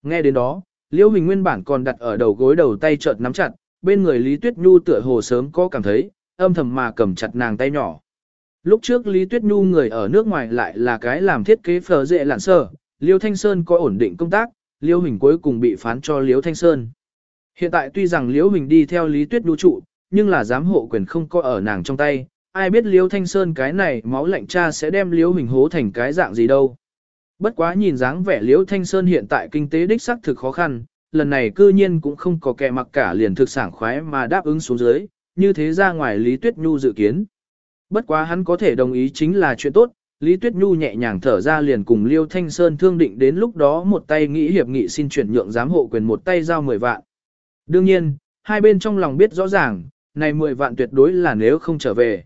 Nghe đến đó, Liêu Hình nguyên bản còn đặt ở đầu gối đầu tay chợt nắm chặt, bên người Lý Tuyết Nhu tựa hồ sớm có cảm thấy, âm thầm mà cầm chặt nàng tay nhỏ. Lúc trước Lý Tuyết Nhu người ở nước ngoài lại là cái làm thiết kế phở dệ lạn sơ, Liêu Thanh Sơn có ổn định công tác, Liêu Hình cuối cùng bị phán cho Liêu Thanh Sơn. Hiện tại tuy rằng Liêu Hình đi theo Lý Tuyết đu trụ, nhưng là giám hộ quyền không có ở nàng trong tay, ai biết Liêu Thanh Sơn cái này máu lạnh cha sẽ đem Liêu Hình hố thành cái dạng gì đâu. Bất quá nhìn dáng vẻ Liêu Thanh Sơn hiện tại kinh tế đích xác thực khó khăn, lần này cư nhiên cũng không có kẻ mặc cả liền thực sảng khoái mà đáp ứng xuống dưới, như thế ra ngoài Lý Tuyết Nhu dự kiến. Bất quá hắn có thể đồng ý chính là chuyện tốt, Lý Tuyết Nhu nhẹ nhàng thở ra liền cùng Liêu Thanh Sơn thương định đến lúc đó một tay nghĩ hiệp nghị xin chuyển nhượng giám hộ quyền một tay giao 10 vạn. Đương nhiên, hai bên trong lòng biết rõ ràng, này 10 vạn tuyệt đối là nếu không trở về.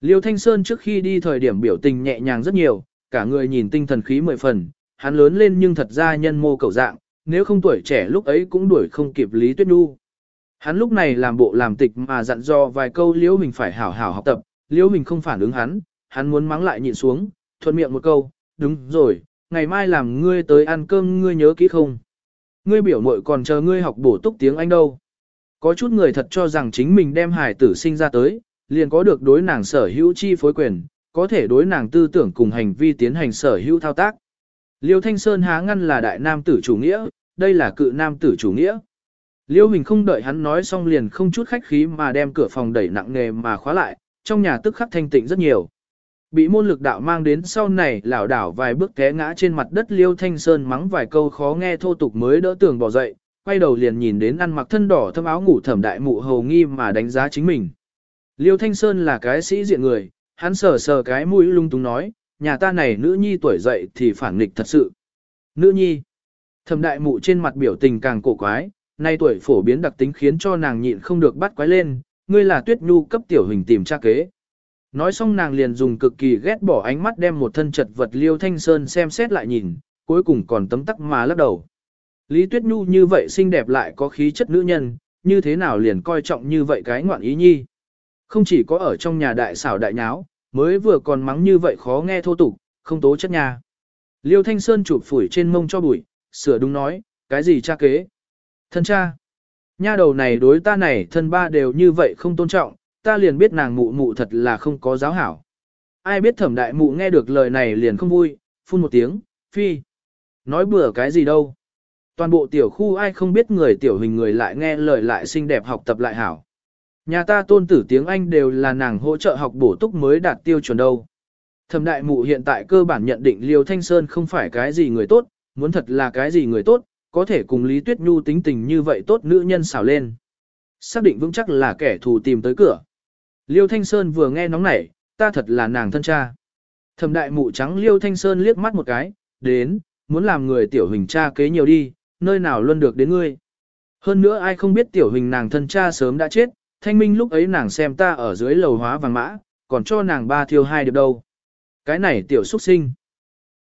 Liêu Thanh Sơn trước khi đi thời điểm biểu tình nhẹ nhàng rất nhiều, cả người nhìn tinh thần khí mười phần, hắn lớn lên nhưng thật ra nhân mô cầu dạng, nếu không tuổi trẻ lúc ấy cũng đuổi không kịp Lý Tuyết Nhu. Hắn lúc này làm bộ làm tịch mà dặn dò vài câu Liễu mình phải hảo hảo học tập, Liễu mình không phản ứng hắn, hắn muốn mắng lại nhịn xuống, thuận miệng một câu, đúng rồi, ngày mai làm ngươi tới ăn cơm ngươi nhớ kỹ không? Ngươi biểu muội còn chờ ngươi học bổ túc tiếng Anh đâu. Có chút người thật cho rằng chính mình đem hải tử sinh ra tới, liền có được đối nàng sở hữu chi phối quyền, có thể đối nàng tư tưởng cùng hành vi tiến hành sở hữu thao tác. Liêu Thanh Sơn há ngăn là đại nam tử chủ nghĩa, đây là cự nam tử chủ nghĩa. Liêu Hình không đợi hắn nói xong liền không chút khách khí mà đem cửa phòng đẩy nặng nề mà khóa lại, trong nhà tức khắc thanh tịnh rất nhiều. Bị môn lực đạo mang đến sau này lảo đảo vài bước té ngã trên mặt đất Liêu Thanh Sơn mắng vài câu khó nghe thô tục mới đỡ tường bỏ dậy, quay đầu liền nhìn đến ăn mặc thân đỏ thâm áo ngủ thẩm đại mụ hầu nghi mà đánh giá chính mình. Liêu Thanh Sơn là cái sĩ diện người, hắn sờ sờ cái mũi lung tung nói, nhà ta này nữ nhi tuổi dậy thì phản nghịch thật sự. Nữ nhi. Thẩm đại mụ trên mặt biểu tình càng cổ quái, nay tuổi phổ biến đặc tính khiến cho nàng nhịn không được bắt quái lên, ngươi là tuyết nhu cấp tiểu hình tìm tra kế. Nói xong nàng liền dùng cực kỳ ghét bỏ ánh mắt đem một thân chật vật liêu thanh sơn xem xét lại nhìn, cuối cùng còn tấm tắc mà lắc đầu. Lý tuyết nhu như vậy xinh đẹp lại có khí chất nữ nhân, như thế nào liền coi trọng như vậy cái ngoạn ý nhi. Không chỉ có ở trong nhà đại xảo đại nháo, mới vừa còn mắng như vậy khó nghe thô tục, không tố chất nhà. Liêu Thanh Sơn chụp phủi trên mông cho bụi, sửa đúng nói, cái gì cha kế? Thân cha. Nha đầu này đối ta này thân ba đều như vậy không tôn trọng, ta liền biết nàng mụ mụ thật là không có giáo hảo. Ai biết thẩm đại mụ nghe được lời này liền không vui, phun một tiếng, phi. Nói bừa cái gì đâu. Toàn bộ tiểu khu ai không biết người tiểu hình người lại nghe lời lại xinh đẹp học tập lại hảo. Nhà ta tôn tử tiếng Anh đều là nàng hỗ trợ học bổ túc mới đạt tiêu chuẩn đâu. Thẩm đại mụ hiện tại cơ bản nhận định Liêu Thanh Sơn không phải cái gì người tốt, muốn thật là cái gì người tốt, có thể cùng Lý Tuyết Nhu tính tình như vậy tốt nữ nhân xảo lên. Xác định vững chắc là kẻ thù tìm tới cửa. Liêu Thanh Sơn vừa nghe nóng nảy, ta thật là nàng thân cha. Thẩm đại mụ trắng Liêu Thanh Sơn liếc mắt một cái, đến, muốn làm người tiểu hình cha kế nhiều đi, nơi nào luôn được đến ngươi. Hơn nữa ai không biết tiểu hình nàng thân cha sớm đã chết, thanh minh lúc ấy nàng xem ta ở dưới lầu hóa vàng mã, còn cho nàng ba thiêu hai được đâu. Cái này tiểu xuất sinh.